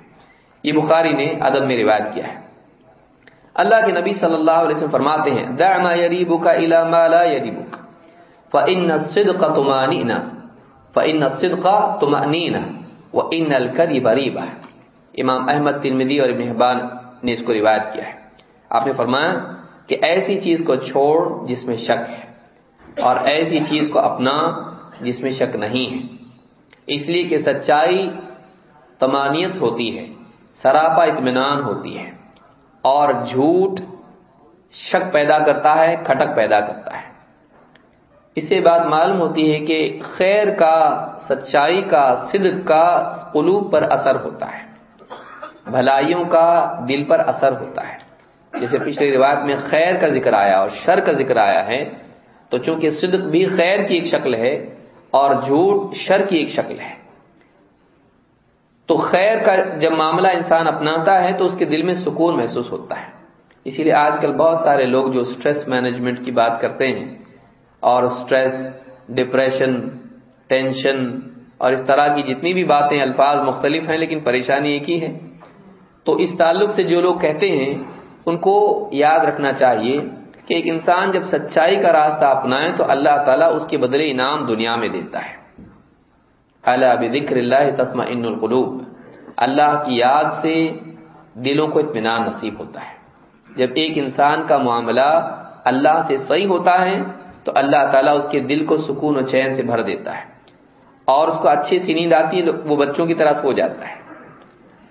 یہ بخاری نے ادب میں روایت کیا ہے۔ اللہ کے نبی صلی اللہ علیہ وسلم فرماتے ہیں، دع ما يريبك الى ما لا يريبك فان الصدق طمانينه فان الصدق طمانينه وان الكذب ريبه امام احمد، ترمذی اور ابن حبان نے اس کو روایت کیا ہے۔ آپ نے فرمایا کہ ایسی چیز کو چھوڑ جس میں شک ہے۔ اور ایسی چیز کو اپنا جس میں شک نہیں ہے۔ اس لیے کہ سچائی تمانیت ہوتی ہے، سراپا اطمینان ہوتی ہے، اور جھوٹ شک پیدا کرتا ہے، کھٹک پیدا کرتا ہے۔ اس سے بات معلوم ہوتی ہے کہ خیر کا، سچائی کا، صدق کا قلوب پر اثر ہوتا ہے۔ بھلائیوں کا دل پر اثر ہوتا ہے۔ جیسے پچھلی روایت میں خیر کا ذکر آیا اور شر کا ذکر آیا ہے تو چونکہ صدق بھی خیر کی ایک شکل ہے اور جھوٹ شر کی ایک شکل ہے۔ تو خیر کا جب معاملہ انسان اپناتا ہے تو اس کے دل میں سکون محسوس ہوتا ہے۔ اسی لیے آج کل بہت سارے لوگ جو سٹریس مینجمنٹ کی بات کرتے ہیں اور سٹریس ڈپریشن ٹینشن اور اس طرح کی جتنی بھی باتیں، الفاظ مختلف ہیں لیکن پریشانی ایک ہی ہے۔ تو اس تعلق سے جو لوگ کہتے ہیں، ان کو یاد رکھنا چاہیے کہ ایک انسان جب سچائی کا راستہ اپنائے تو اللہ تعالیٰ اس کے بدلے انعام دنیا میں دیتا ہے۔ اللہ بکر اللہ تسم ان القلوب۔ اللہ کی یاد سے دلوں کو اطمینان نصیب ہوتا ہے۔ جب ایک انسان کا معاملہ اللہ سے صحیح ہوتا ہے تو اللہ تعالیٰ اس کے دل کو سکون و چین سے بھر دیتا ہے۔ اور اس کو اچھی سی نیند آتی ہے وہ بچوں کی طرح سو جاتا ہے۔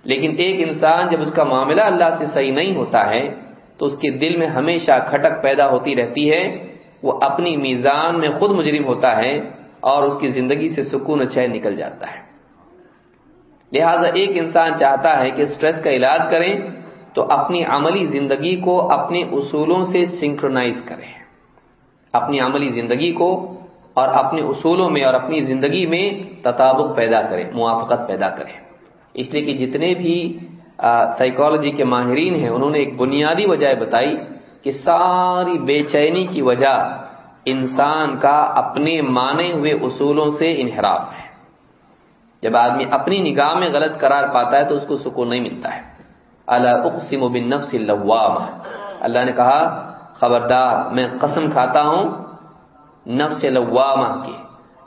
لیکن ایک انسان جب اس کا معاملہ اللہ سے صحیح نہیں ہوتا ہے تو اس کے دل میں ہمیشہ کھٹک پیدا ہوتی رہتی ہے۔ وہ اپنی میزان میں خود مجرم ہوتا ہے اور اس کی زندگی سے سکون چین نکل جاتا ہے۔ لہذا ایک انسان چاہتا ہے کہ سٹریس کا علاج کریں تو اپنی عملی زندگی کو اپنے اصولوں سے سنکرونائز کریں اپنی عملی زندگی کو اور اپنے اصولوں میں اور اپنی زندگی میں تطابق پیدا کریں موافقت پیدا کریں اس لیے کہ جتنے بھی سائیکالوجی کے ماہرین ہیں، انہوں نے ایک بنیادی وجہ بتائی کہ ساری بے چینی کی وجہ انسان کا اپنے مانے ہوئے اصولوں سے انحراف ہے۔ جب آدمی اپنی نگاہ میں غلط قرار پاتا ہے تو اس کو سکون نہیں ملتا ہے۔ اللہ اقسم بالنفس اللوامہ۔ اللہ نے کہا، خبردار، میں قسم کھاتا ہوں نفس لوامہ کی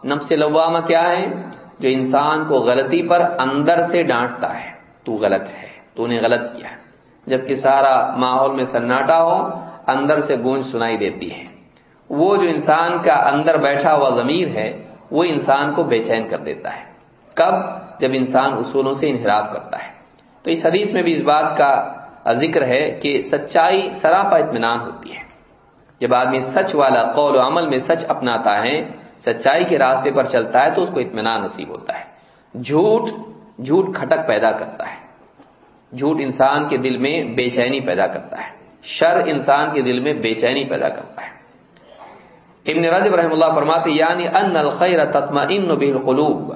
نفس لوامہ کیا ہے؟ جو انسان کو غلطی پر اندر سے ڈانٹتا ہے۔ تو غلط ہے۔ تو نے غلط کیا۔ جبکہ سارا ماحول میں سناٹا ہو، اندر سے گونج سنائی دیتی ہے۔ وہ جو انسان کا اندر بیٹھا ہوا ضمیر ہے، وہ انسان کو بے چین کر دیتا ہے۔ کب؟ جب انسان اصولوں سے انحراف کرتا ہے۔ تو اس حدیث میں بھی اس بات کا ذکر ہے کہ سچائی سراپا اطمینان ہوتی ہے۔ جب آدمی سچ والا قول و عمل میں سچ اپناتا ہے، سچائی کے راستے پر چلتا ہے تو اس کو اطمینان نصیب ہوتا ہے۔ جھوٹ جھوٹ کھٹک پیدا کرتا ہے۔ جھوٹ انسان کے دل میں بے چینی پیدا کرتا ہے۔ شر انسان کے دل میں بے چینی پیدا کرتا ہے۔ ابن رجب رحم اللہ فرماتے یعنی ان الخیر تطمئن به القلوب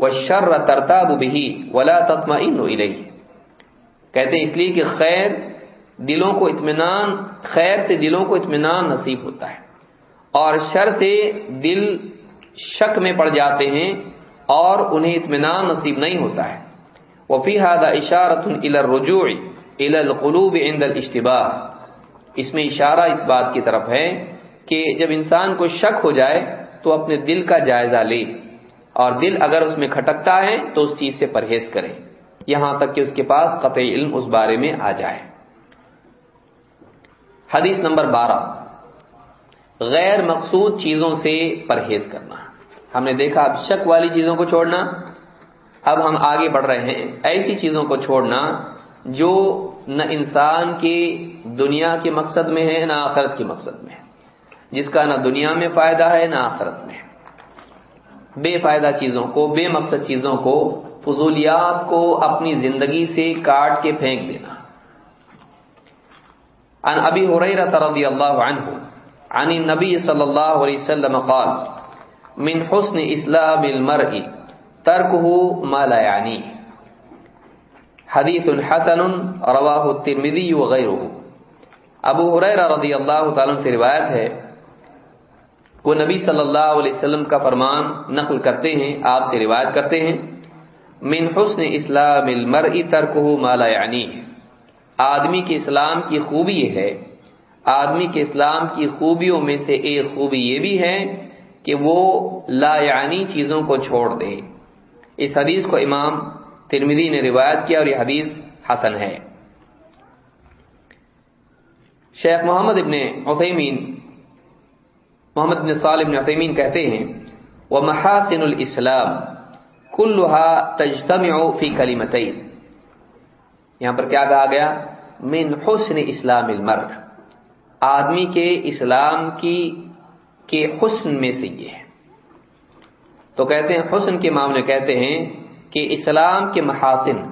والشر ترتاب به ولا تطمئن الیہ۔ کہتے ہیں اس لیے کہ خیر دلوں کو اطمینان، خیر سے دلوں کو اطمینان نصیب ہوتا ہے۔ اور شر سے دل شک میں پڑ جاتے ہیں اور انہیں اطمینان نصیب نہیں ہوتا ہے۔ وفی هذا اشارت الى الرجوع الى القلوب عند الاشتباہ اس میں اشارہ اس بات کی طرف ہے کہ جب انسان کو شک ہو جائے تو اپنے دل کا جائزہ لے اور دل اگر اس میں کھٹکتا ہے تو اس چیز سے پرہیز کرے، یہاں تک کہ اس کے پاس قطع علم اس بارے میں آ جائے۔ حدیث نمبر بارہ۔ غیر مقصود چیزوں سے پرہیز کرنا۔ ہم نے دیکھا اب شک والی چیزوں کو چھوڑنا اب ہم آگے بڑھ رہے ہیں۔ ایسی چیزوں کو چھوڑنا جو نہ انسان کی دنیا کے مقصد میں ہے، نہ آخرت کے مقصد میں ہے۔ جس کا نہ دنیا میں فائدہ ہے، نہ آخرت میں۔ بے فائدہ چیزوں کو، بے مقصد چیزوں کو، فضولیات کو اپنی زندگی سے کاٹ کے پھینک دینا۔ عن ابی حریرہ رضی اللہ عنہ، عن النبی صلی اللہ علیہ وسلم قال، من حسن اسلام المرء ترکہ ما لا یعنی۔ حدیث حسن رواہ الترمذی وغیرہ ابو حریرہ رضی اللہ تعالی سے روایت ہے۔ وہ نبی صلی اللہ علیہ وسلم کا فرمان نقل کرتے ہیں، آپ سے روایت کرتے ہیں۔ من حسن اسلام المرء ترکہ ما لا یعنی۔ آدمی کے اسلام کی خوبی ہے۔ آدمی کے اسلام کی خوبیوں میں سے ایک خوبی یہ بھی ہے کہ وہ لا یعنی چیزوں کو چھوڑ دے۔ اس حدیث کو امام ترمیدی نے روایت کیا اور یہ حدیث حسن ہے۔ شیخ محمد ابن عثیمین، محمد بن صالح بن عثیمین کہتے ہیں وہ محاسن الاسلام کلها تجتمع فی کلمتین یہاں پر کیا کہا گیا؟ من حسن اسلام المرء آدمی کے اسلام کی، کے حسن میں سے یہ ہے۔ تو کہتے ہیں حسن کے معاملے کہتے ہیں کہ اسلام کے محاسن،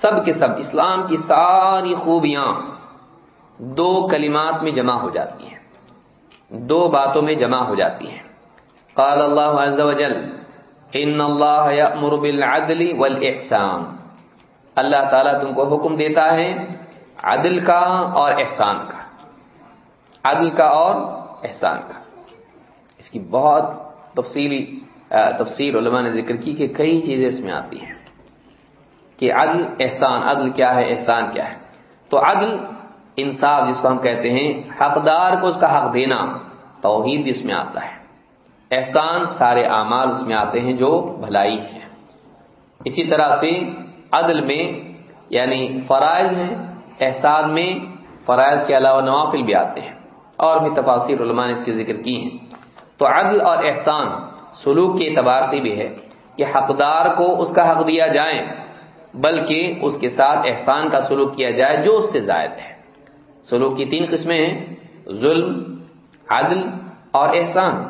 سب کے سب، اسلام کی ساری خوبیاں دو کلمات میں جمع ہو جاتی ہیں۔ دو باتوں میں جمع ہو جاتی ہیں۔ قال اللہ عز و جل ان اللہ یأمر بالعدل والاحسان اللہ تعالیٰ تم کو حکم دیتا ہے عدل کا اور احسان کا۔ عدل کا اور احسان کا۔ اس کی بہت تفصیلی تفسیر علماء نے ذکر کی کہ کئی چیزیں اس میں آتی ہیں کہ عدل، احسان، عدل کیا ہے، احسان کیا ہے۔ تو عدل انصاف جس کو ہم کہتے ہیں، حقدار کو اس کا حق دینا توحید جس میں آتا ہے۔ احسان سارے اعمال اس میں آتے ہیں جو بھلائی ہے اسی طرح سے عدل میں یعنی فرائض ہیں، احسان میں فرائض کے علاوہ نوافل بھی آتے ہیں۔ اور بھی تفاصیر علماء نے اس کی ذکر کی ہیں۔ تو عدل اور احسان سلوک کے اعتبار سے بھی ہے کہ حقدار کو اس کا حق دیا جائے بلکہ اس کے ساتھ احسان کا سلوک کیا جائے جو اس سے زائد ہے۔ سلوک کی تین قسمیں ہیں ظلم عدل اور احسان۔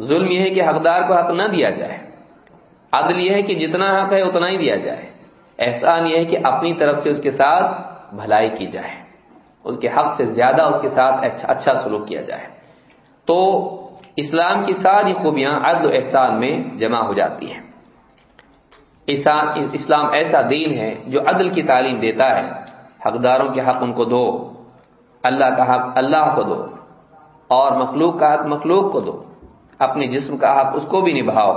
ظلم یہ ہے کہ حقدار کو حق نہ دیا جائے۔ عدل یہ ہے کہ جتنا حق ہے اتنا ہی دیا جائے۔ احسان یہ ہے کہ اپنی طرف سے اس کے ساتھ بھلائی کی جائے۔ اس کے حق سے زیادہ اس کے ساتھ اچھا, اچھا سلوک کیا جائے۔ تو اسلام کی ساری خوبیاں عدل و احسان میں جمع ہو جاتی ہیں۔ اسلام ایسا دین ہے جو عدل کی تعلیم دیتا ہے۔ حقداروں کے حق ان کو دو۔ اللہ کا حق اللہ کو دو۔ اور مخلوق کا حق مخلوق کو دو۔ اپنے جسم کا حق اس کو بھی نبھاؤ۔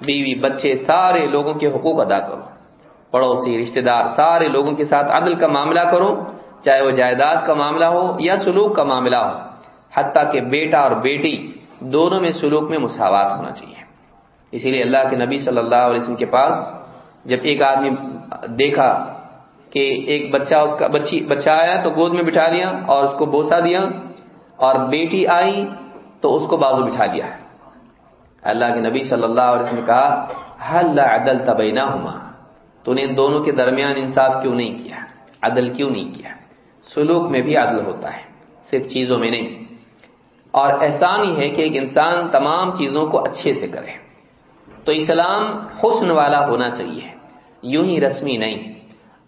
بیوی بچے سارے لوگوں کے حقوق ادا کرو۔ پڑوسی رشتہ دار سارے لوگوں کے ساتھ عدل کا معاملہ کرو۔ چاہے وہ جائیداد کا معاملہ ہو یا سلوک کا معاملہ ہو۔ حتیٰ کہ بیٹا اور بیٹی دونوں میں سلوک میں مساوات ہونا چاہیے۔ اسی لیے اللہ کے نبی صلی اللہ علیہ وسلم کے پاس جب ایک آدمی دیکھا کہ ایک بچہ اس کا بچی بچہ آیا تو گود میں بٹھا لیا اور اس کو بوسا دیا اور بیٹی آئی تو اس کو بازو بٹھا دیا۔ اللہ کے نبی صلی اللہ علیہ وسلم نے کہا حل عدل تبینا ہما تو نے دونوں کے درمیان انصاف کیوں نہیں کیا؟ عدل کیوں نہیں کیا؟ سلوک میں بھی عدل ہوتا ہے، صرف چیزوں میں نہیں۔ اور احسان ہی ہے کہ ایک انسان تمام چیزوں کو اچھے سے کرے۔ تو اسلام حسن والا ہونا چاہیے، یوں ہی رسمی نہیں،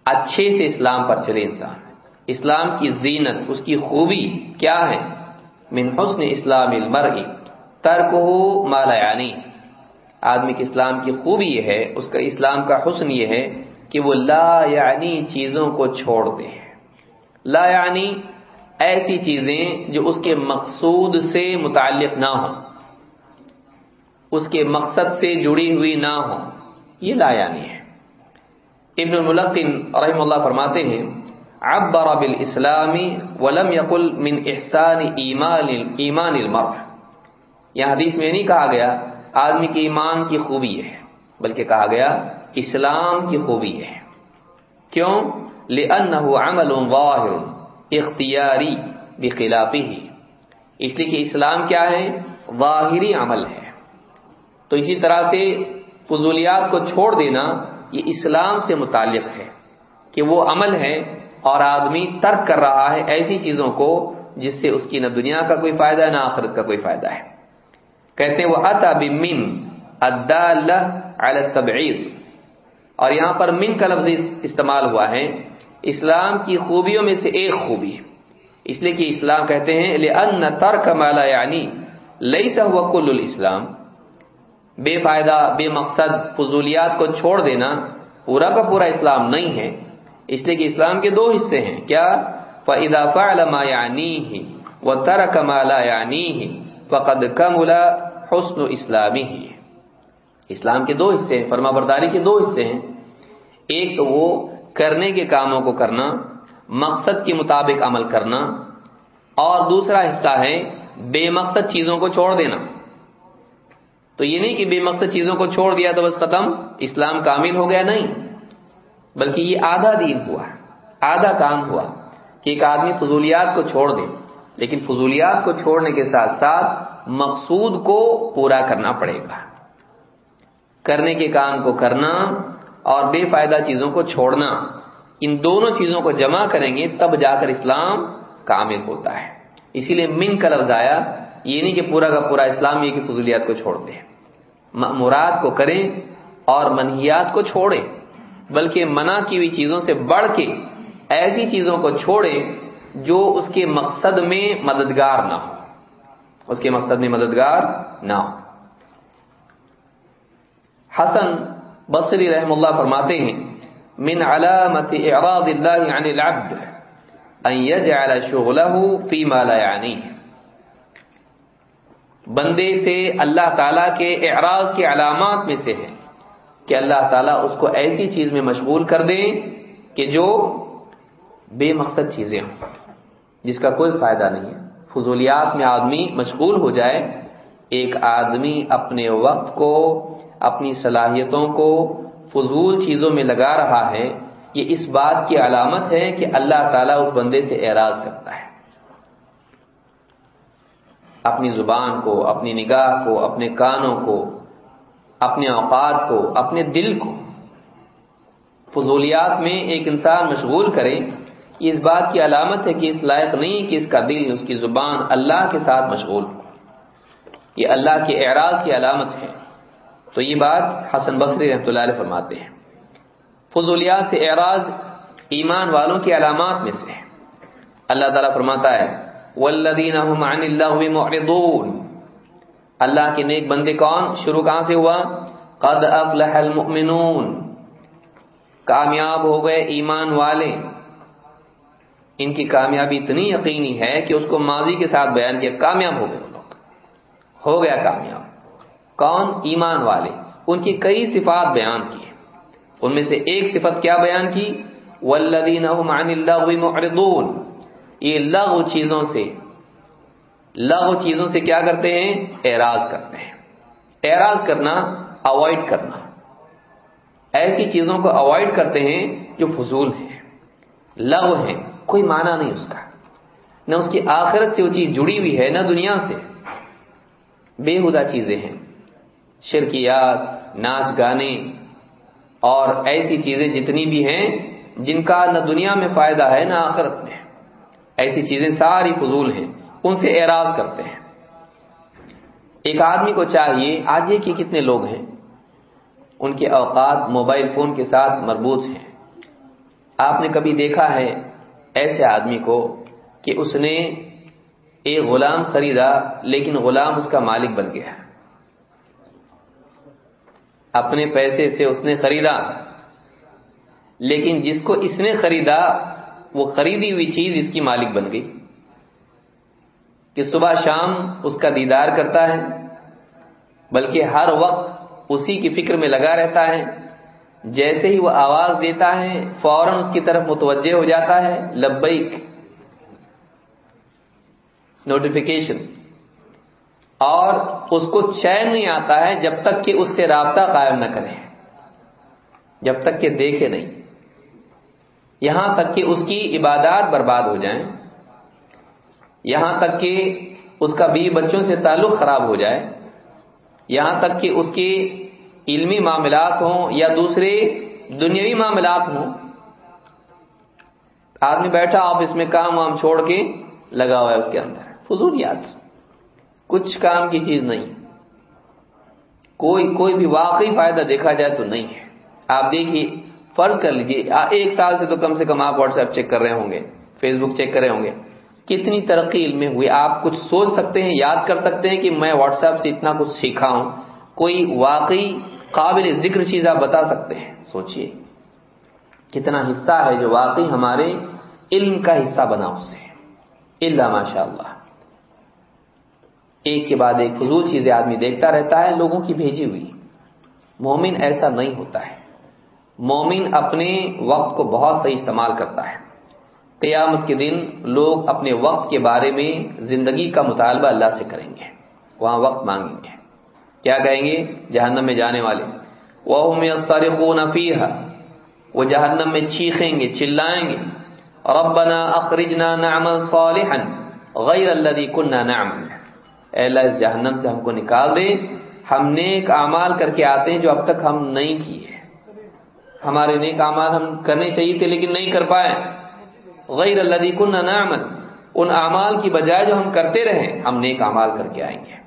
اچھے سے اسلام پر چلے انسان۔ اسلام کی زینت، اس کی خوبی کیا ہے؟ من حسن اسلام المرء ترک ہو مالا یعنی۔ آدمی کے اسلام کی خوبی یہ ہے، اس کا اسلام کا حسن یہ ہے کہ وہ لا یعنی چیزوں کو چھوڑ دے لا یعنی ایسی چیزیں جو اس کے مقصود سے متعلق نہ ہوں، اس کے مقصد سے جڑی ہوئی نہ ہو یہ لا یعنی ہے۔ ابن الملقن رحم اللہ فرماتے ہیں، عبر بالاسلامی ولم يقل من احسان ایمان ایمان المرء۔ یہ حدیث میں نہیں کہا گیا آدمی کے ایمان کی خوبی ہے، بلکہ کہا گیا اسلام کی خوبی ہے۔ کیوں؟ لأنه عمل ظاہر اختیاری بخلافه اس لیے کہ اسلام کیا ہے؟ ظاہری عمل ہے۔ تو اسی طرح سے فضولیات کو چھوڑ دینا یہ اسلام سے متعلق ہے کہ وہ عمل ہے اور آدمی ترک کر رہا ہے ایسی چیزوں کو جس سے اس کی نہ دنیا کا کوئی فائدہ ہے، نہ آخرت کا کوئی فائدہ ہے۔ کہتے ہیں وہ اتا بمن تبعید اور یہاں پر من کا لفظ استعمال ہوا ہے۔ اسلام کی خوبیوں میں سے ایک خوبی ہے۔ اس لیے کہ اسلام کہتے ہیں، لأن ترک مالا یعنی لئی سا کل الاسلام بے فائدہ، بے مقصد فضولیات کو چھوڑ دینا پورا کا پورا اسلام نہیں ہے۔ اس لیے کہ اسلام کے دو حصے ہیں۔ کیا؟ فَإِذَا فَعْلَ مَا يَعْنِيهِ وَتَرَكَ مَا لَا يَعْنِيهِ فَقَدْ كَمُلَ حُسْنُ اسلامی اسلام کے دو حصے ہیں، فرما برداری کے دو حصے ہیں۔ ایک تو وہ کرنے کے کاموں کو کرنا، مقصد کے مطابق عمل کرنا، اور دوسرا حصہ ہے بے مقصد چیزوں کو چھوڑ دینا۔ تو یہ نہیں کہ بے مقصد چیزوں کو چھوڑ دیا تو بس ختم، اسلام کامل ہو گیا نہیں، بلکہ یہ آدھا دین ہوا، آدھا کام ہوا کہ ایک آدمی فضولیات کو چھوڑ دے۔ لیکن فضولیات کو چھوڑنے کے ساتھ ساتھ مقصود کو پورا کرنا پڑے گا۔ کرنے کے کام کو کرنا اور بے فائدہ چیزوں کو چھوڑنا۔ ان دونوں چیزوں کو جمع کریں گے، تب جا کر اسلام کامل ہوتا ہے۔ اسی لیے من کا لفظ آیا، یہ نہیں کہ پورا کا پورا اسلام یہ کہ فضولیات کو چھوڑ دیں مراد کو کریں اور منہیات کو چھوڑیں، بلکہ منع کی ہوئی چیزوں سے بڑھ کے ایسی چیزوں کو چھوڑیں جو اس کے مقصد میں مددگار نہ ہو اس کے مقصد میں مددگار نہ ہو حسن بصری رحم اللہ فرماتے ہیں، من علامت اعراض اللہ عن العبد ان يجعل شغله فيما لا يعنيه بندے سے اللہ تعالیٰ کے اعراض کی علامات میں سے ہے کہ اللہ تعالیٰ اس کو ایسی چیز میں مشغول کر دے کہ جو بے مقصد چیزیں ہوں، جس کا کوئی فائدہ نہیں ہے۔ فضولیات میں آدمی مشغول ہو جائے، ایک آدمی اپنے وقت کو اپنی صلاحیتوں کو فضول چیزوں میں لگا رہا ہے، یہ اس بات کی علامت ہے کہ اللہ تعالیٰ اس بندے سے اعراض کرتا ہے۔ اپنی زبان کو، اپنی نگاہ کو، اپنے کانوں کو، اپنے اوقات کو، اپنے دل کو۔ فضولیات میں ایک انسان مشغول کرے اس بات کی علامت ہے کہ اس لائق نہیں کہ اس کا دل، اس کی زبان اللہ کے ساتھ مشغول ہو۔ یہ اللہ کے اعراض کی علامت ہے۔ تو یہ بات حسن بصری رحمۃ اللہ علیہ فرماتے ہیں۔ فضولیات سے اعراض ایمان والوں کی علامات میں سے اللہ تعالیٰ فرماتا ہے والذین هم عن اللہ معرضون۔ اللہ کے نیک بندے کون؟ شروع کہاں سے ہوا؟ قد افلح المؤمنون۔ کامیاب ہو گئے ایمان والے۔ ان کی کامیابی اتنی یقینی ہے کہ اس کو ماضی کے ساتھ بیان کیا، کامیاب ہو گئے۔ لوگ ہو گیا کامیاب۔ کون ایمان والے؟ ان کی کئی صفات بیان کی ان میں سے ایک صفت کیا بیان کی؟ والذین هم عن اللغو معرضون۔ یہ لغو چیزوں سے، لغو چیزوں سے کیا کرتے ہیں؟ اعراض کرتے ہیں۔ اعراض کرنا اوائڈ کرنا۔ ایسی چیزوں کو اوائڈ کرتے ہیں جو فضول ہیں۔ لغو ہیں، کوئی معنی نہیں اس کا۔ نہ اس کی آخرت سے وہ چیز جڑی ہوئی ہے، نہ دنیا سے۔ بےحدہ چیزیں ہیں۔ شرکیات، ناچ گانے اور ایسی چیزیں جتنی بھی ہیں، جن کا نہ دنیا میں فائدہ ہے، نہ آخرت میں ایسی چیزیں ساری فضول ہیں، ان سے اعراض کرتے ہیں۔ ایک آدمی کو چاہیے، آج یہ کہ کتنے لوگ ہیں؟ ان کے اوقات موبائل فون کے ساتھ مربوط ہیں۔ آپ نے کبھی دیکھا ہے ایسے آدمی کو کہ اس نے ایک غلام خریدا، لیکن غلام اس کا مالک بن گیا۔ اپنے پیسے سے اس نے خریدا۔ لیکن جس کو اس نے خریدا، وہ خریدی ہوئی چیز اس کی مالک بن گئی۔ کہ صبح شام اس کا دیدار کرتا ہے، بلکہ ہر وقت اسی کی فکر میں لگا رہتا ہے۔ جیسے ہی وہ آواز دیتا ہے، فوراً اس کی طرف متوجہ ہو جاتا ہے، لبیک۔ نوٹیفیکیشن اور اس کو چین نہیں آتا ہے جب تک کہ اس سے رابطہ قائم نہ کرے۔ جب تک کہ دیکھے نہیں۔ یہاں تک کہ اس کی عبادات برباد ہو جائیں۔ یہاں تک کہ اس کا بیوی بچوں سے تعلق خراب ہو جائے۔ یہاں تک کہ اس کی علمی معاملات ہوں یا دوسرے دنیاوی معاملات ہوں۔ آدمی بیٹھا، آفس میں کام وام چھوڑ کے لگا ہوا ہے اس کے اندر۔ فضولیات کچھ کام کی چیز نہیں۔ کوئی کوئی بھی واقعی فائدہ دیکھا جائے تو نہیں ہے۔ آپ دیکھیے، فرض کر لیجیے ایک سال سے تو کم سے کم آپ واٹس ایپ چیک کر رہے ہوں گے فیس بک چیک کر رہے ہوں گے۔ کتنی ترقی علم میں ہوئی؟ آپ کچھ سوچ سکتے ہیں، یاد کر سکتے ہیں کہ میں واٹس ایپ سے اتنا کچھ سیکھا ہوں۔ کوئی واقعی قابل ذکر چیز آپ بتا سکتے ہیں۔ سوچئے کتنا حصہ ہے جو واقعی ہمارے علم کا حصہ بنا اس سے اللہ ماشاء اللہ ایک کے بعد ایک فضول چیزیں آدمی دیکھتا رہتا ہے، لوگوں کی بھیجی ہوئی۔ مومن ایسا نہیں ہوتا ہے۔ مومن اپنے وقت کو بہت صحیح استعمال کرتا ہے۔ قیامت کے دن لوگ اپنے وقت کے بارے میں زندگی کا مطالبہ اللہ سے کریں گے۔ وہاں وقت مانگیں گے۔ کیا کہیں گے؟ جہنم میں جانے والے۔ وہ نفیح وہ جہنم میں چیخیں گے چلائیں گے۔ ربنا اخرجنا نعمل صالحا غیر الذي كنا نعمل۔ اے اللہ، اس جہنم سے ہم کو نکال دے۔ ہم نیک اعمال کر کے آتے ہیں جو اب تک ہم نہیں کیے۔ ہمارے نیک اعمال ہم کرنے چاہیے تھے لیکن نہیں کر پائے۔ غیر الذي كنا نعمل۔ ان اعمال کی بجائے جو ہم کرتے رہے، ہم نیک اعمال کر کے آئیں گے۔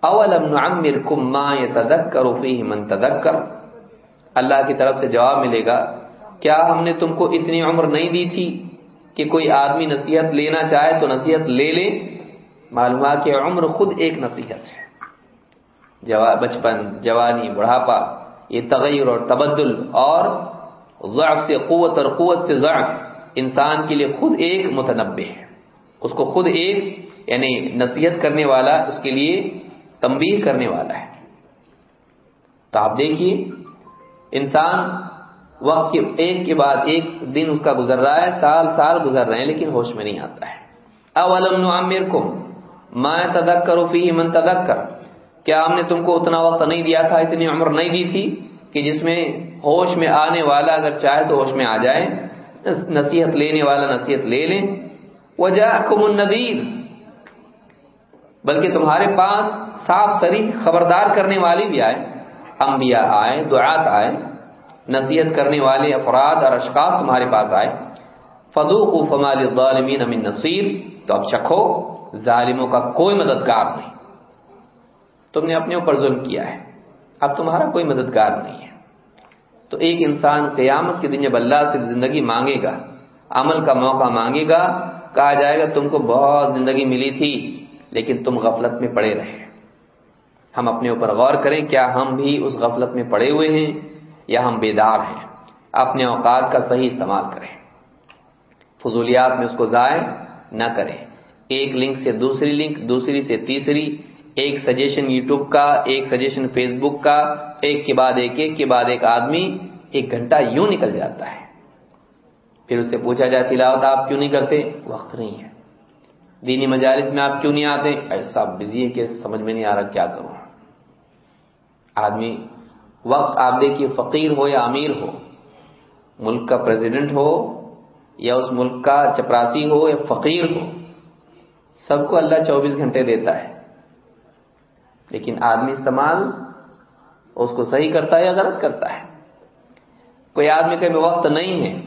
اولم نعمركم ما يتذكر فيه من تذكر اللہ کی طرف سے جواب ملے گا، کیا ہم نے تم کو اتنی عمر نہیں دی تھی کہ کوئی آدمی نصیحت لینا چاہے تو نصیحت لے لے؟ معلوم کہ عمر خود ایک نصیحت ہے۔ جوا، بچپن، جوانی، بڑھاپا، یہ تغیر اور تبدل اور ضعف سے قوت اور قوت سے ضعف انسان کے لیے خود ایک متنبع ہے۔ اس کو خود ایک یعنی نصیحت کرنے والا، اس کے لیے تنبیہ کرنے والا ہے۔ تو آپ دیکھیے، انسان وقت کے ایک کے بعد ایک دن اس کا گزر رہا ہے، سال سال گزر رہے ہیں، لیکن ہوش میں نہیں آتا ہے۔ اولم نعمر کو ما تذکر فیہ من تذکر کیا ہم نے تم کو اتنا وقت نہیں دیا تھا، اتنی عمر نہیں دی تھی کہ جس میں ہوش میں آنے والا اگر چاہے تو ہوش میں آ جائے۔ نصیحت لینے والا نصیحت لے لیں۔ وجاءکم النذیر بلکہ تمہارے پاس صاف سری خبردار کرنے والی بھی آئے۔ انبیاء آئے، دعات آئے۔ نصیحت کرنے والے افراد اور اشخاص تمہارے پاس آئے۔ فدوق فمال ظالمین امن نصیر تو اب چکھو ظالموں کا کوئی مددگار نہیں۔ تم نے اپنے اوپر ظلم کیا ہے۔ اب تمہارا کوئی مددگار نہیں ہے۔ تو ایک انسان قیامت کے دن جب اللہ سے زندگی مانگے گا، عمل کا موقع مانگے گا، کہا جائے گا، تم کو بہت زندگی ملی تھی، لیکن تم غفلت میں پڑے رہے۔ ہم اپنے اوپر غور کریں، کیا ہم بھی اس غفلت میں پڑے ہوئے ہیں یا ہم بیدار ہیں؟ اپنے اوقات کا صحیح استعمال کریں۔ فضولیات میں اس کو ضائع نہ کریں۔ ایک لنک سے دوسری لنک، دوسری سے تیسری، ایک سجیشن یوٹیوب کا، ایک سجیشن فیس بک کا، ایک کے بعد ایک ایک کے بعد ایک آدمی ایک گھنٹہ یوں نکل جاتا ہے۔ پھر اس سے پوچھا جائے، تلاوت آپ کیوں نہیں کرتے؟ وقت نہیں ہے۔ دینی مجالس میں آپ کیوں نہیں آتے؟ ایسا بزی ہے کہ سمجھ میں نہیں آ رہا کیا کروں۔ آدمی، وقت آپ دیکھیے، فقیر ہو یا امیر ہو، ملک کا پریزیڈنٹ ہو یا اس ملک کا چپراسی ہو یا فقیر ہو سب کو اللہ چوبیس گھنٹے دیتا ہے۔ لیکن آدمی استعمال اس کو صحیح کرتا ہے یا غلط کرتا ہے؟ کوئی آدمی کہ وقت نہیں ہے،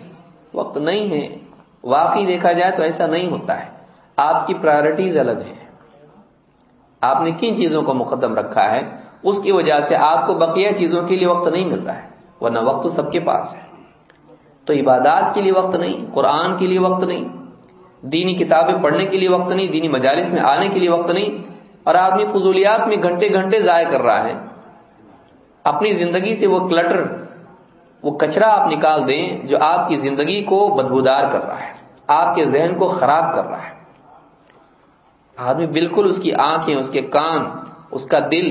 وقت نہیں ہے، واقعی دیکھا جائے تو ایسا نہیں ہوتا ہے۔ آپ کی پرائرٹیز الگ ہیں۔ آپ نے کن چیزوں کو مقدم رکھا ہے؟ اس کی وجہ سے آپ کو بقیہ چیزوں کے لیے وقت نہیں مل رہا ہے، ورنہ وقت تو سب کے پاس ہے۔ تو عبادات کے لیے وقت نہیں، قرآن کے لیے وقت نہیں دینی کتابیں پڑھنے کے لیے وقت نہیں، دینی مجالس میں آنے کے لیے وقت نہیں، اور آدمی فضولیات میں گھنٹے گھنٹے ضائع کر رہا ہے۔ اپنی زندگی سے وہ کلٹر، وہ کچرا آپ نکال دیں جو آپ کی زندگی کو بدبودار کر رہا ہے، آپ کے ذہن کو خراب کر رہا ہے۔ آدمی بالکل اس کی آنکھیں، اس کے کان، اس کا دل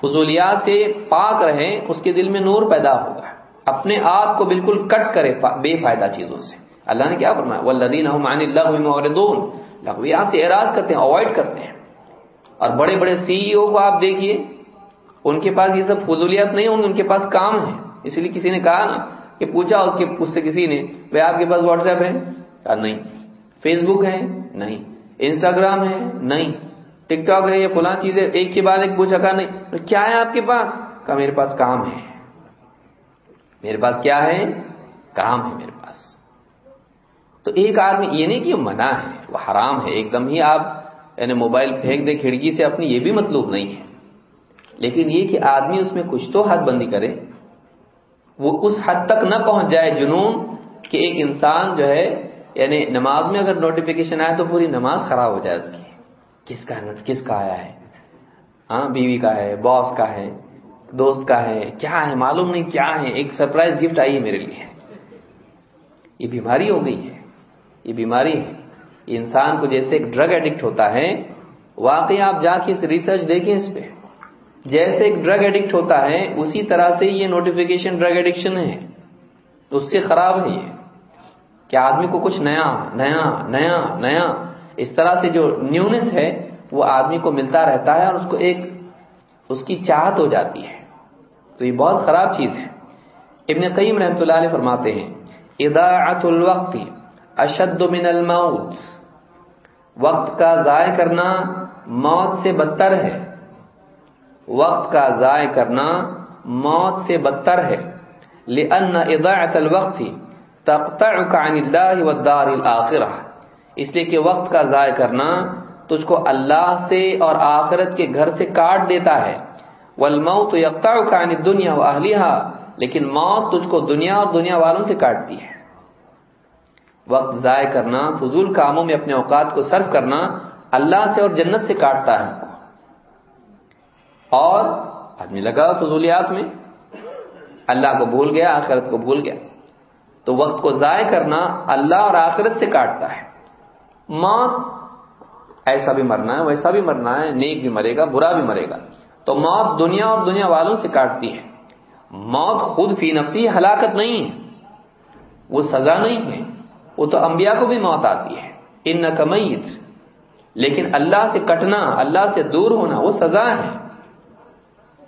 فضولیات سے پاک رہے اس کے دل میں نور پیدا ہوگا اپنے آپ کو بالکل کٹ کرے، بے فائدہ چیزوں سے۔ اللہ نے کیا فرمایا؟ والذین هم عن اللغو معرضون۔ لغویات سے اعراض کرتے ہیں اوائڈ کرتے ہیں۔ اور بڑے بڑے سی ای او کو آپ دیکھیے، ان کے پاس یہ سب فضولیات نہیں ہوں گے ان کے پاس کام ہے۔ اس لیے کسی نے کہا نا کہ پوچھا، اس کے اس سے کسی نے، بھائی آپ کے پاس واٹس ایپ ہے؟ کہا نہیں۔ فیس بک ہے؟ نہیں۔ انسٹاگرام ہے؟ نہیں۔ ٹک ٹاک ہے یہ فلاں چیزیں؟ ایک کے بعد ایک پوچھا، کہا نہیں۔ کیا ہے آپ کے پاس؟ کہا میرے پاس کام ہے۔ میرے پاس کیا ہے؟ کام ہے میرے پاس۔ تو ایک آدمی یہ نہیں کہ منع ہے، وہ حرام ہے، ایک دم ہی آپ یعنی موبائل پھینک دے، کھڑکی سے اپنی، یہ بھی مطلوب نہیں ہے۔ لیکن یہ کہ آدمی اس میں کچھ تو حد بندی کرے، وہ اس حد تک نہ پہنچ جائے جنون کہ ایک انسان جو ہے یعنی نماز میں اگر نوٹیفیکیشن آئے تو پوری نماز خراب ہو جائے اس کی۔ کس کا کس کا آیا ہے؟ ہاں بیوی کا ہے باس کا ہے، دوست کا ہے، کیا ہے؟ معلوم نہیں کیا ہے، ایک سرپرائز گفٹ آئی ہے میرے لیے۔ یہ بیماری ہو گئی ہے۔ یہ بیماری ہے۔ یہ انسان کو جیسے ایک ڈرگ ایڈکٹ ہوتا ہے، واقعی آپ جا کے ریسرچ دیکھیں اس پہ۔ جیسے ایک ڈرگ ایڈکٹ ہوتا ہے، اسی طرح سے یہ نوٹیفیکیشن ڈرگ ایڈکشن ہے۔ اس سے خراب ہے یہ۔ کہ آدمی کو کچھ نیا نیا نیا نیا۔ اس طرح سے جو نیونس ہے، وہ آدمی کو ملتا رہتا ہے اور اس کو ایک، اس کی چاہت ہو جاتی ہے۔ تو یہ بہت خراب چیز ہے۔ ابن قیم رحمۃ اللہ علیہ فرماتے ہیں اضاعت الوقت اشد من الموت۔ وقت کا ضائع کرنا موت سے بدتر ہے۔ وقت کا ضائع کرنا موت سے بدتر ہے۔ لأن اضاعت الوقت تقطعك عن الله والدار الاخرہ اس لیے کہ وقت کا ضائع کرنا تجھ کو اللہ سے اور آخرت کے گھر سے کاٹ دیتا ہے۔ والموت يقطعك عن الدنيا واهلها لیکن موت تجھ کو دنیا اور دنیا والوں سے کاٹتی ہے۔ وقت ضائع کرنا، فضول کاموں میں اپنے اوقات کو صرف کرنا اللہ سے اور جنت سے کاٹتا ہے۔ اور آدمی لگا فضولیات میں، اللہ کو بھول گیا، آخرت کو بھول گیا۔ تو وقت کو ضائع کرنا اللہ اور آخرت سے کاٹتا ہے۔ موت ایسا بھی مرنا ہے، ویسا بھی مرنا ہے، نیک بھی مرے گا، برا بھی مرے گا۔ تو موت دنیا اور دنیا والوں سے کاٹتی ہے۔ موت خود فی نفسی ہلاکت نہیں ہے، وہ سزا نہیں ہے۔ وہ تو انبیاء کو بھی موت آتی ہے۔ ان نقمیت لیکن اللہ سے کٹنا، اللہ سے دور ہونا وہ سزا ہے۔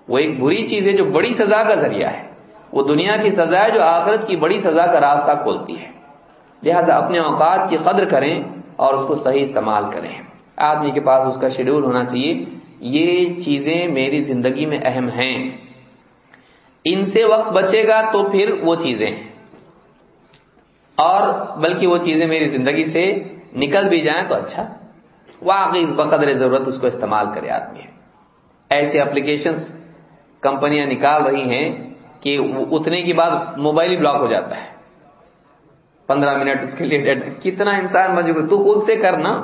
وہ ایک بری چیز ہے جو بڑی سزا کا ذریعہ ہے۔ وہ دنیا کی سزا ہے جو آخرت کی بڑی سزا کا راستہ کھولتی ہے۔ لہذا اپنے اوقات کی قدر کریں اور اس کو صحیح استعمال کریں۔ آدمی کے پاس اس کا شیڈول ہونا چاہیے۔ یہ چیزیں میری زندگی میں اہم ہیں۔ ان سے وقت بچے گا تو پھر وہ چیزیں۔ ہیں اور بلکہ وہ چیزیں میری زندگی سے نکل بھی جائیں تو اچھا۔ واقعی بقدر ضرورت اس کو استعمال کرے آدمی ایسے اپلیکیشنز کمپنیاں نکال رہی ہیں کہ اتنے کی بعد موبائل ہی بلاک ہو جاتا ہے۔ پندرہ منٹ اس کے لیے کتنا انسان مجبور تو خود سے کرنا۔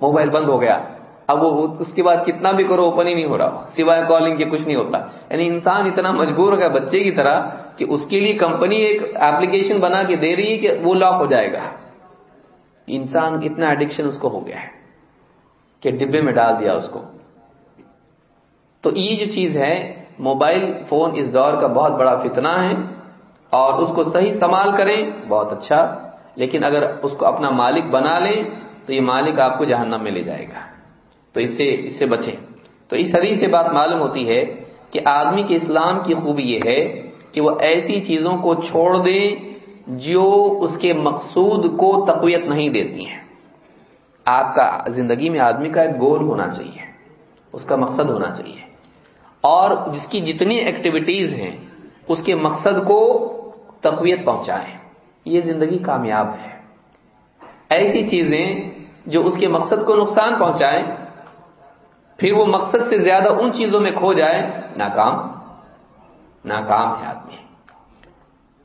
موبائل بند ہو گیا۔ اب وہ اس کے بعد کتنا بھی کرو، اوپن ہی نہیں ہو رہا۔ سوائے کالنگ کے کچھ نہیں ہوتا۔ یعنی انسان اتنا مجبور ہو گیا بچے کی طرح کہ اس کے لیے کمپنی ایک ایپلیکیشن بنا کے دے رہی ہے کہ وہ لاک ہو جائے گا۔ انسان اتنا ایڈکشن اس کو ہو گیا ہے کہ ڈبے میں ڈال دیا اس کو۔ تو یہ جو چیز ہے موبائل فون اس دور کا بہت بڑا فتنہ ہے اور اس کو صحیح استعمال کریں، بہت اچھا۔ لیکن اگر اس کو اپنا مالک بنا لیں، تو یہ مالک آپ کو جہنم میں لے جائے گا۔ تو اس سے اس سے بچیں۔ تو اس حدیث سے بات معلوم ہوتی ہے کہ آدمی کے اسلام کی خوبی یہ ہے کہ وہ ایسی چیزوں کو چھوڑ دیں جو اس کے مقصود کو تقویت نہیں دیتی ہیں۔ آپ کا زندگی میں آدمی کا ایک گول ہونا چاہیے، اس کا مقصد ہونا چاہیے۔ اور جس کی جتنی ایکٹیویٹیز ہیں، اس کے مقصد کو تقویت پہنچائیں۔ یہ زندگی کامیاب ہے۔ ایسی چیزیں جو اس کے مقصد کو نقصان پہنچائیں، پھر وہ مقصد سے زیادہ ان چیزوں میں کھو جائے ناکام۔ ناکام ہے آدمی۔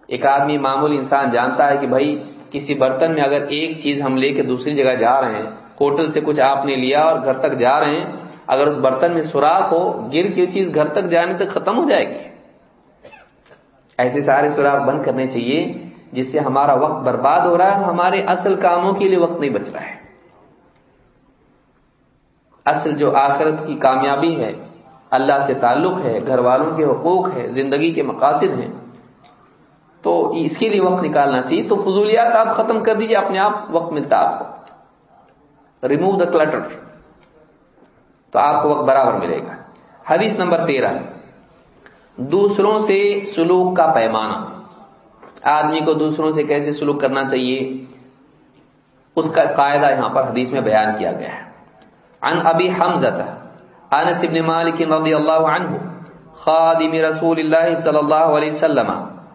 ایک آدمی معمولی انسان جانتا ہے کہ بھائی کسی برتن میں اگر ایک چیز ہم لے کے دوسری جگہ جا رہے ہیں ہوٹل سے کچھ آپ نے لیا اور گھر تک جا رہے ہیں، اگر اس برتن میں سوراخ ہو، گر کی چیز گھر تک جانے تک ختم ہو جائے گی۔ ایسے سارے سوراخ بند کرنے چاہیے جس سے ہمارا وقت برباد ہو رہا ہے ہمارے اصل کاموں کے لیے وقت نہیں بچ رہا ہے۔ اصل جو آخرت کی کامیابی ہے اللہ سے تعلق ہے گھر والوں کے حقوق ہے، زندگی کے مقاصد ہیں۔ تو اس کے لیے وقت نکالنا چاہیے۔ تو فضولیات آپ ختم کر دیجیے اپنے آپ وقت ملتا آپ کو۔ ریمو دا کلٹر تو آپ کو وقت برابر ملے گا۔ حدیث نمبر تیرہ۔ دوسروں سے سلوک کا پیمانہ۔ آدمی کو دوسروں سے کیسے سلوک کرنا چاہیے؟ اس کا قاعدہ یہاں پر حدیث میں بیان کیا گیا ہے۔ عن ابي حمزه انس بن مالك رضي الله عنه خادم رسول الله صلى الله عليه وسلم،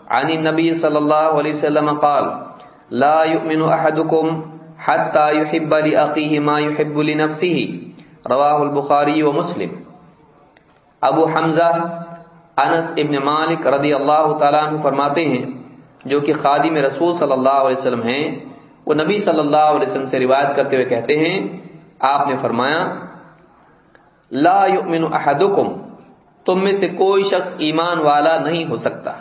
عن النبي صلى الله عليه وسلم قال، لا يؤمن احدكم حتى يحب لاخيه ما يحب لنفسه رواه البخاري ومسلم ابو حمزہ، انس ابن مالک رضی اللہ تعالیٰ عنہ فرماتے ہیں، جو کہ خادم رسول صلی اللہ علیہ وسلم ہیں، وہ نبی صلی اللہ علیہ وسلم سے روایت کرتے ہوئے کہتے ہیں، آپ نے فرمایا لا یؤمن احدکم، تم میں سے کوئی شخص ایمان والا نہیں ہو سکتا۔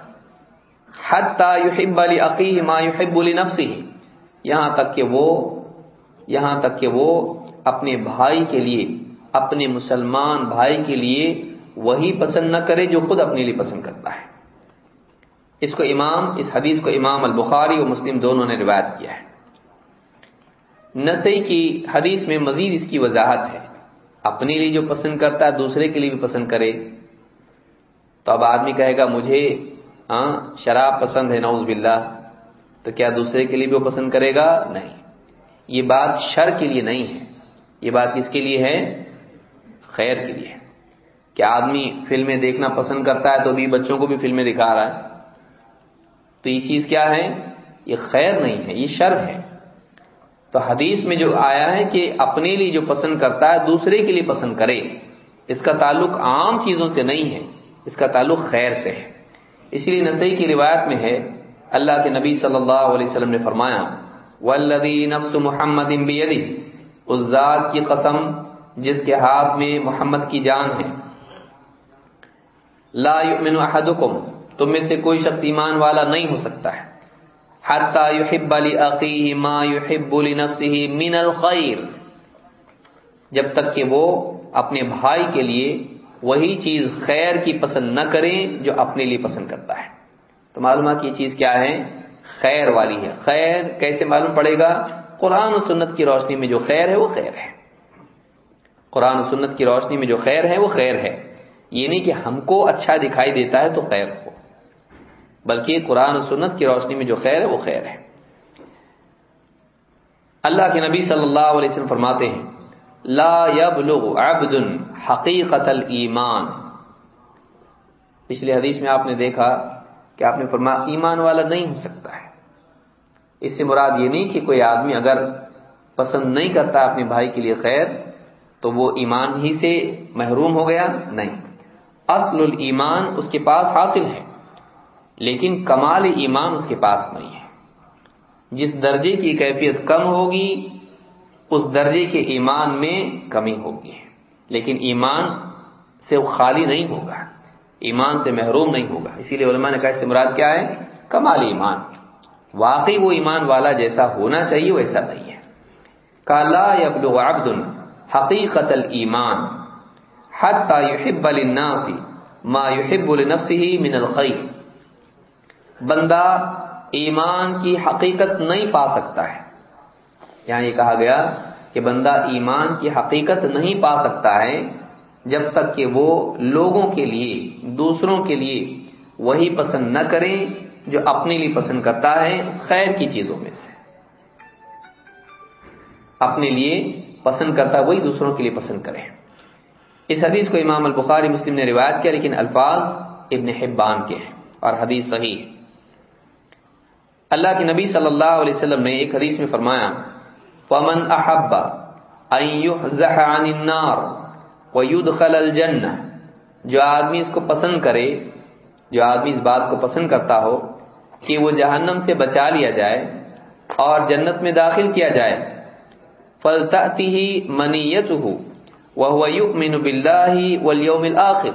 حتی یحب لاخیہ ما یحب لنفسه یہاں تک کہ وہ، یہاں تک کہ وہ اپنے بھائی کے لیے، اپنے مسلمان بھائی کے لیے وہی پسند نہ کرے جو خود اپنے لیے پسند کرتا ہے۔ اس کو امام، اس حدیث کو امام البخاری اور مسلم دونوں نے روایت کیا ہے۔ نسی کی حدیث میں مزید اس کی وضاحت ہے۔ اپنے لیے جو پسند کرتا ہے، دوسرے کے لیے بھی پسند کرے۔ تو اب آدمی کہے گا، مجھے ہاں شراب پسند ہے، نعوذ باللہ۔ تو کیا دوسرے کے لیے بھی وہ پسند کرے گا؟ نہیں۔ یہ بات شر کے لیے نہیں ہے۔ یہ بات کس کے لیے ہے؟ خیر کے لیے کیا آدمی فلمیں دیکھنا پسند کرتا ہے تو بھی بچوں کو بھی فلمیں دکھا رہا ہے۔ تو یہ چیز کیا ہے؟ یہ خیر نہیں ہے، یہ شر ہے۔ تو حدیث میں جو آیا ہے کہ اپنے لیے جو پسند کرتا ہے دوسرے کے لیے پسند کرے۔ اس کا تعلق عام چیزوں سے نہیں ہے، اس کا تعلق خیر سے ہے۔ اسی لیے نسائی کی روایت میں ہے، اللہ کے نبی صلی اللہ علیہ وسلم نے فرمایا والذی نفس محمد اس ذات کی قسم جس کے ہاتھ میں محمد کی جان ہے۔ لا یؤمن احدکم، تم میں سے کوئی شخص ایمان والا نہیں ہو سکتا ہے۔ حتی یحب لأخیه ما یحب لنفسه من الخیر جب تک کہ وہ اپنے بھائی کے لیے وہی چیز خیر کی پسند نہ کریں جو اپنے لیے پسند کرتا ہے۔ تو معلوم ہے کہ یہ چیز کیا ہے؟ خیر والی ہے۔ خیر کیسے معلوم پڑے گا؟ قرآن و سنت کی روشنی میں جو خیر ہے وہ خیر ہے۔ قرآن و سنت کی روشنی میں جو خیر ہے وہ خیر ہے۔ یہ نہیں کہ ہم کو اچھا دکھائی دیتا ہے تو خیر۔ بلکہ قرآن و سنت کی روشنی میں جو خیر ہے وہ خیر ہے۔ اللہ کے نبی صلی اللہ علیہ وسلم فرماتے ہیں، لا يبلغ عبد حقیقت الایمان۔ پچھلے حدیث میں آپ نے دیکھا کہ آپ نے فرمایا، ایمان والا نہیں ہو سکتا ہے۔ اس سے مراد یہ نہیں کہ کوئی آدمی اگر پسند نہیں کرتا اپنے بھائی کے لیے خیر، تو وہ ایمان ہی سے محروم ہو گیا۔ نہیں۔ اصل الایمان اس کے پاس حاصل ہے۔ لیکن کمال ایمان اس کے پاس نہیں ہے۔ جس درجے کی کیفیت کم ہوگی، اس درجے کے ایمان میں کمی ہوگی۔ لیکن ایمان سے وہ خالی نہیں ہوگا، ایمان سے محروم نہیں ہوگا۔ اسی لیے علماء نے کہا اس سے مراد کیا ہے؟ کمال ایمان۔ واقعی وہ ایمان والا جیسا ہونا چاہیے، ویسا نہیں ہے۔ کالا یبلغ عبد حقیقت الایمان حتی يحب للناس ما يحب لنفسه من الخير بندہ ایمان کی حقیقت نہیں پا سکتا ہے۔ یہاں یہ کہا گیا کہ بندہ ایمان کی حقیقت نہیں پا سکتا ہے جب تک کہ وہ لوگوں کے لیے، دوسروں کے لیے وہی پسند نہ کریں جو اپنے لیے پسند کرتا ہے خیر کی چیزوں میں سے۔ اپنے لیے پسند کرتا ہے، وہی دوسروں کے لیے پسند کریں اس حدیث کو امام البخاری مسلم نے روایت کیا، لیکن الفاظ ابن حبان کے ہیں اور حدیث صحیح اللہ کے نبی صلی اللہ علیہ وسلم نے ایک حدیث میں فرمایا فمن احب ان يحزح عن النار ويدخل الجنہ جو آدمی اس کو پسند کرے، جو آدمی اس بات کو پسند کرتا ہو کہ وہ جہنم سے بچا لیا جائے اور جنت میں داخل کیا جائے۔ فلتأته منیته وهو يؤمن بالله واليوم الاخر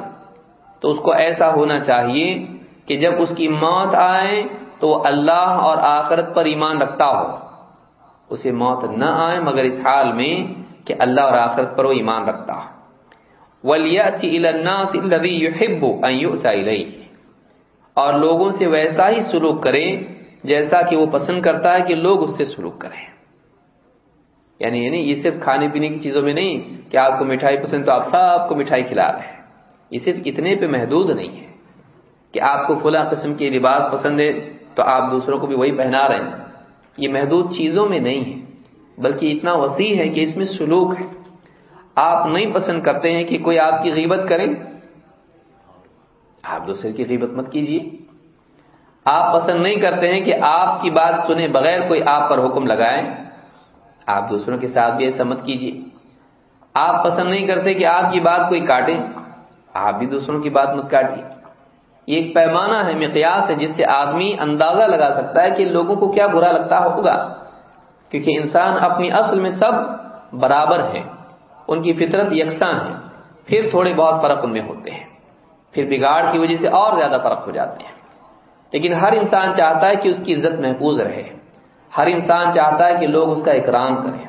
تو اس کو ایسا ہونا چاہیے کہ جب اس کی موت آئے تو اللہ اور آخرت پر ایمان رکھتا ہو۔ اسے موت نہ آئے مگر اس حال میں کہ اللہ اور آخرت پر وہ ایمان رکھتا ہو۔ اور لوگوں سے ویسا ہی سلوک کرے جیسا کہ وہ پسند کرتا ہے کہ لوگ اس سے سلوک کریں۔ یعنی یعنی یہ صرف کھانے پینے کی چیزوں میں نہیں کہ آپ کو مٹھائی پسند تو آپ سب کو مٹھائی کھلا رہے ہیں۔ یہ صرف اتنے پہ محدود نہیں ہے کہ آپ کو فلاں قسم کی لباس پسند ہے تو آپ دوسروں کو بھی وہی پہنا رہے ہیں۔ یہ محدود چیزوں میں نہیں ہے، بلکہ اتنا وسیع ہے کہ اس میں سلوک ہے۔ آپ نہیں پسند کرتے ہیں کہ کوئی آپ کی غیبت کرے۔ آپ دوسرے کی غیبت مت کیجیے۔ آپ پسند نہیں کرتے ہیں کہ آپ کی بات سنے بغیر کوئی آپ پر حکم لگائے آپ دوسروں کے ساتھ بھی ایسا مت کیجیے۔ آپ پسند نہیں کرتے کہ آپ کی بات کوئی کاٹے۔ آپ بھی دوسروں کی بات مت کاٹیے۔ یہ ایک پیمانہ ہے مقیاس ہے جس سے آدمی اندازہ لگا سکتا ہے کہ لوگوں کو کیا برا لگتا ہوگا۔ کیونکہ انسان اپنی اصل میں سب برابر ہیں، ان کی فطرت یکساں ہے، پھر تھوڑے بہت فرق ان میں ہوتے ہیں۔ پھر بگاڑ کی وجہ سے اور زیادہ فرق ہو جاتے ہیں۔ لیکن ہر انسان چاہتا ہے کہ اس کی عزت محفوظ رہے۔ ہر انسان چاہتا ہے کہ لوگ اس کا اکرام کریں۔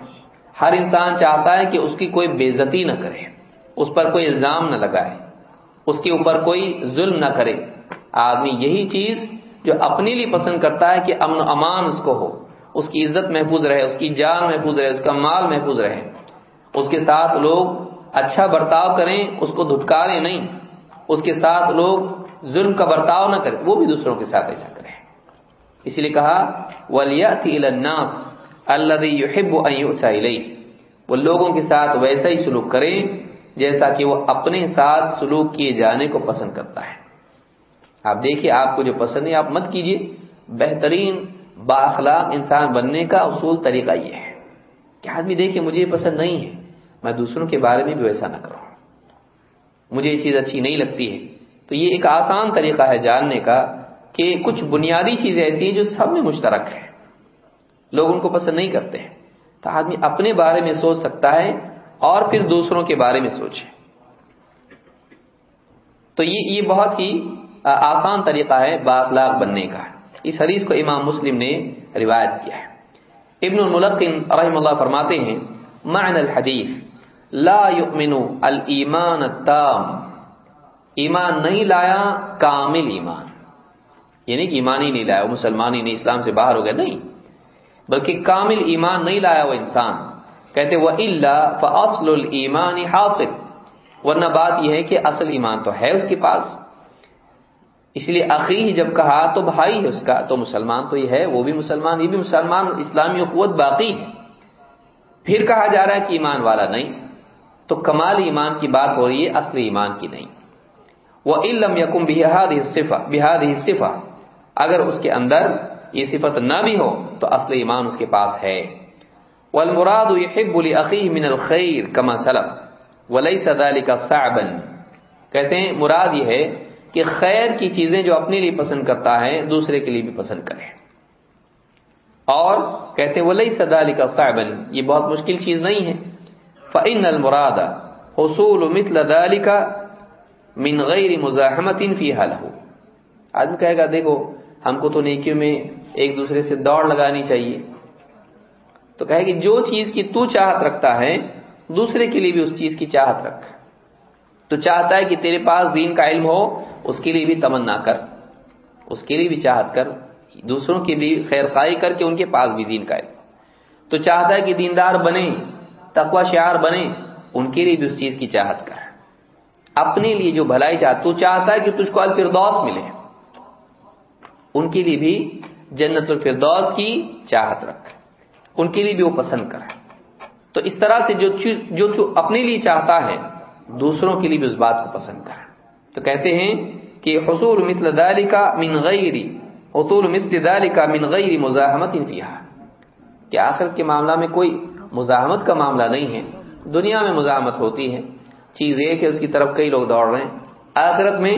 ہر انسان چاہتا ہے کہ اس کی کوئی بےزتی نہ کرے، اس پر کوئی الزام نہ لگائے، اس کے اوپر کوئی ظلم نہ کرے۔ آدمی یہی چیز جو اپنے لیے پسند کرتا ہے کہ امن و امان اس کو ہو، اس کی عزت محفوظ رہے، اس کی جان محفوظ رہے، اس کا مال محفوظ رہے۔ اس کے ساتھ لوگ اچھا برتاؤ کریں، اس کو دھتکارے نہیں۔ اس کے ساتھ لوگ ظلم کا برتاؤ نہ کریں، وہ بھی دوسروں کے ساتھ ایسا کریں۔ اسی لیے کہا ولیتی الناس اللہ یحب ان وہ لوگوں کے ساتھ ویسا ہی سلوک کریں، جیسا کہ وہ اپنے ساتھ سلوک کیے جانے کو پسند کرتا ہے۔ آپ دیکھیے، آپ کو جو پسند ہے، آپ مت کیجیے بہترین باخلاق انسان بننے کا اصول طریقہ یہ ہے کہ آدمی دیکھیے مجھے یہ پسند نہیں ہے۔ میں دوسروں کے بارے میں بھی ویسا نہ کروں۔ مجھے یہ چیز اچھی نہیں لگتی ہے۔ تو یہ ایک آسان طریقہ ہے جاننے کا کہ کچھ بنیادی چیزیں ایسی ہیں جو سب میں مشترک ہے لوگ ان کو پسند نہیں کرتے ہیں۔ تو آدمی اپنے بارے میں سوچ سکتا ہے اور پھر دوسروں کے بارے میں سوچے۔ تو یہ یہ بہت ہی آسان طریقہ ہے باخلاق بننے کا۔ اس حدیث کو امام مسلم نے روایت کیا ہے۔ ابن الملقن رحم اللہ فرماتے ہیں، معنی الحدیث، لا يؤمن الایمان التام۔ ایمان نہیں لایا، کامل ایمان۔ یعنی کہ ایمان ہی نہیں لایا، وہ مسلمان ہی نہیں، اسلام سے باہر ہو گیا نہیں۔ بلکہ کامل ایمان نہیں لایا وہ انسان۔ کہتے وہ اللہ فصل المان حاصل۔ ورنہ بات یہ ہے کہ اصل ایمان تو ہے اس کے پاس۔ اس لیے عقی جب کہا تو بھائی ہے اس کا، تو مسلمان تو یہ ہے، وہ بھی مسلمان، یہ بھی مسلمان، اسلامی قوت باقی ہے پھر کہا جا رہا ہے کہ ایمان والا نہیں، تو کمال ایمان کی بات ہو رہی ہے، اصل ایمان کی نہیں۔ وہ علم یقم بحاد صفا بحاد صفا اگر اس کے اندر یہ صفت نہ بھی ہو، تو اصل ایمان اس کے پاس ہے۔ والمراد يحب لاخيه من الخير كما سلف وليس ذلك صعبا۔ کہتے ہیں مراد یہ ہے کہ خیر کی چیزیں جو اپنے لیے پسند کرتا ہے، دوسرے کے لیے بھی پسند کرے۔ اور کہتے ہیں، وليس ذلك صعبا، یہ بہت مشکل چیز نہیں ہے۔ فان المراد حصول مثل ذلك من غیر مزاحمت فيها له۔ آدمی کہے گا، دیکھو، ہم کو تو نیکیوں میں ایک دوسرے سے دوڑ لگانی چاہیے۔ تو کہے کہ جو چیز کی تو چاہت رکھتا ہے، دوسرے کے لیے بھی اس چیز کی چاہت رکھ۔ تو چاہتا ہے کہ تیرے پاس دین کا علم ہو اس کے لیے بھی تمنا کر، اس کے لیے بھی چاہت کر، دوسروں کی بھی خیر خائی کر کے ان کے پاس بھی دین کا علم تو چاہتا ہے کہ دیندار بنے تقوا شعار بنے، ان کے لیے بھی اس چیز کی چاہت کر۔ اپنے لیے جو بھلائی چاہتا تو چاہتا ہے کہ تجھ کو الفردوس ملے۔ ان کے لیے بھی جنت الفردوس کی چاہت رکھ۔ ان کے لیے بھی وہ پسند کرے تو اس طرح سے جو چیز، جو تو اپنے لیے چاہتا ہے، دوسروں کے لیے بھی اس بات کو پسند کرے تو کہتے ہیں کہ حصول مثل ذلك من غیر، حصول مثل ذلك من غیر مزاحمت فيها کہ آخرت کے معاملہ میں کوئی مزاحمت کا معاملہ نہیں ہے، دنیا میں مزاحمت ہوتی ہے۔ چیز ایک ہے، اس کی طرف کئی لوگ دوڑ رہے ہیں۔ آخرت میں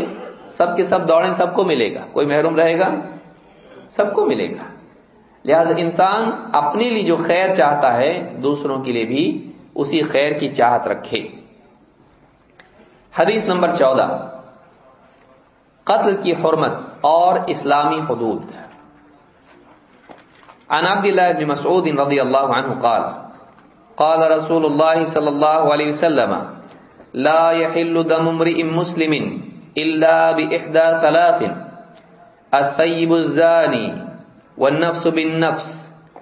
سب کے سب دوڑیں، سب کو ملے گا۔ کوئی محروم رہے گا؟ سب کو ملے گا۔ لہذا انسان اپنے لیے جو خیر چاہتا ہے، دوسروں کے لیے بھی اسی خیر کی چاہت رکھے۔ حدیث نمبر چودہ۔ قتل کی حرمت اور اسلامی حدود عن عبد الله بن مسعود رضي الله عنه قال قال رسول الله صلى الله عليه وسلم، لا يحل دم امرئ مسلم إلا بإحدى ثلاث، الثيب الزاني والنفس بالنفس،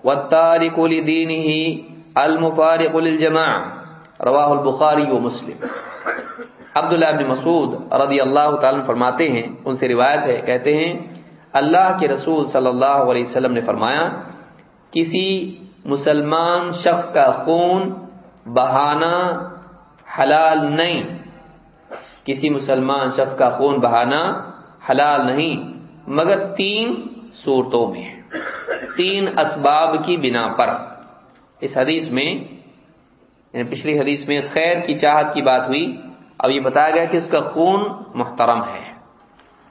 والتارك لدينه المفارق للجماعة، رواه البخاری و مسلم عبداللہ بن مسعود رضی اللہ تعالی فرماتے ہیں، ان سے روایت ہے، کہتے ہیں، اللہ کے رسول صلی اللہ علیہ وسلم نے فرمایا، کسی مسلمان شخص کا خون بہانا حلال نہیں۔ کسی مسلمان شخص کا خون بہانا حلال نہیں، مگر تین صورتوں میں تین اسباب کی بنا پر۔ اس حدیث میں یعنی پچھلی حدیث میں خیر کی چاہت کی بات ہوئی اب یہ بتایا گیا کہ اس کا خون محترم ہے۔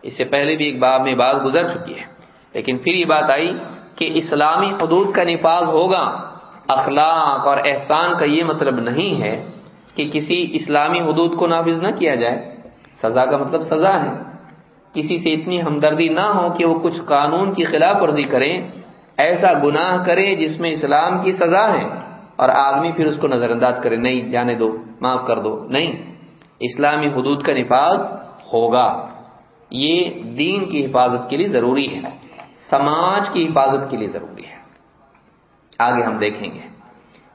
اس سے پہلے بھی ایک باب میں بات گزر چکی ہے۔ لیکن پھر یہ بات آئی کہ اسلامی حدود کا نفاذ ہوگا، اخلاق اور احسان کا یہ مطلب نہیں ہے کہ کسی اسلامی حدود کو نافذ نہ کیا جائے۔ سزا کا مطلب سزا ہے۔ کسی سے اتنی ہمدردی نہ ہو کہ وہ کچھ قانون کی خلاف ورزی کریں، ایسا گناہ کرے جس میں اسلام کی سزا ہے اور آدمی پھر اس کو نظر انداز کرے، نہیں، جانے دو، معاف کر دو، نہیں۔ اسلامی حدود کا نفاذ ہوگا۔ یہ دین کی حفاظت کے لیے ضروری ہے۔ سماج کی حفاظت کے لیے ضروری ہے۔ آگے ہم دیکھیں گے۔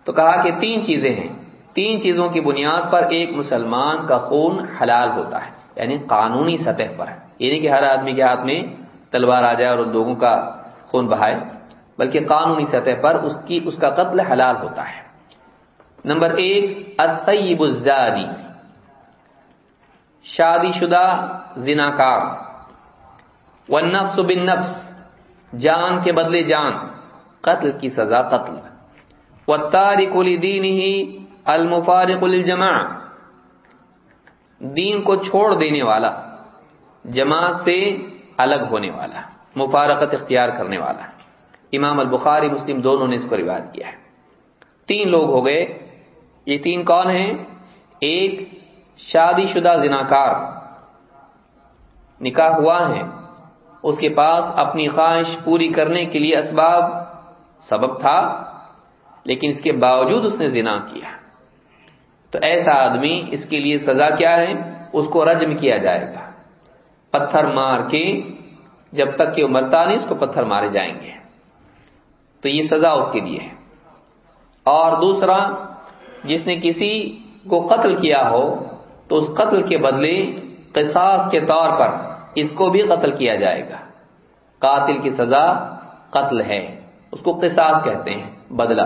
تو کہا کہ تین چیزیں ہیں۔ تین چیزوں کی بنیاد پر ایک مسلمان کا خون حلال ہوتا ہے یعنی قانونی سطح پر۔ ہے یہ نہیں کہ ہر آدمی کے ہاتھ میں تلوار آ جائے اور لوگوں کا خون بہائے، بلکہ قانونی سطح پر اس کی، اس کا قتل حلال ہوتا ہے۔ نمبر ایک، الطیب شادی شدہ زناکار۔ والنفس بالنفس، جان کے بدلے جان، قتل کی سزا قتل۔ والتارک لدینہ المفارق للجماع، دین کو چھوڑ دینے والا، جماعت سے الگ ہونے والا، مفارقت اختیار کرنے والا۔ امام البخاری، مسلم دونوں نے اس کو روایت کیا ہے۔ تین لوگ ہو گئے، یہ تین کون ہیں؟ ایک شادی شدہ زناکار۔ نکاح ہوا ہے۔ اس کے پاس اپنی خواہش پوری کرنے کے لیے اسباب سبب تھا، لیکن اس کے باوجود اس نے زنا کیا۔ تو ایسا آدمی اس کے لیے سزا کیا ہے؟ اس کو رجم کیا جائے گا۔ پتھر مار کے جب تک کہ وہ مرتا نہیں، اس کو پتھر مارے جائیں گے۔ تو یہ سزا اس کے لیے ہے۔ اور دوسرا، جس نے کسی کو قتل کیا ہو تو اس قتل کے بدلے قصاص کے طور پر اس کو بھی قتل کیا جائے گا۔ قاتل کی سزا قتل ہے۔ اس کو قصاص کہتے ہیں، بدلہ۔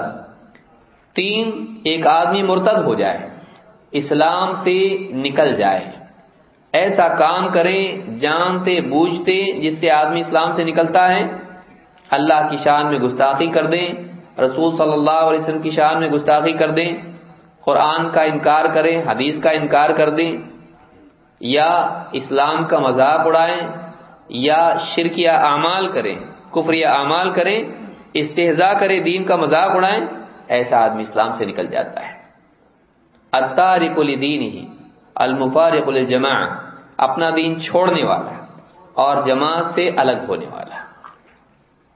تین، ایک آدمی مرتد ہو جائے، اسلام سے نکل جائے۔ ایسا کام کریں، جانتے، بوجھتے، جس سے آدمی اسلام سے نکلتا ہے۔ اللہ کی شان میں گستاخی کر دیں، رسول صلی اللہ علیہ وسلم کی شان میں گستاخی کر دیں۔ قرآن کا انکار کریں، حدیث کا انکار کر دیں، یا اسلام کا مذاق اڑائیں، یا شرکیہ اعمال کریں کفریہ اعمال کریں استحضا کرے دین کا مذاق اڑائیں، ایسا آدمی اسلام سے نکل جاتا ہے۔ اتارک الدین ہی المفارق الجماع اپنا دین چھوڑنے والا اور جماعت سے الگ ہونے والا۔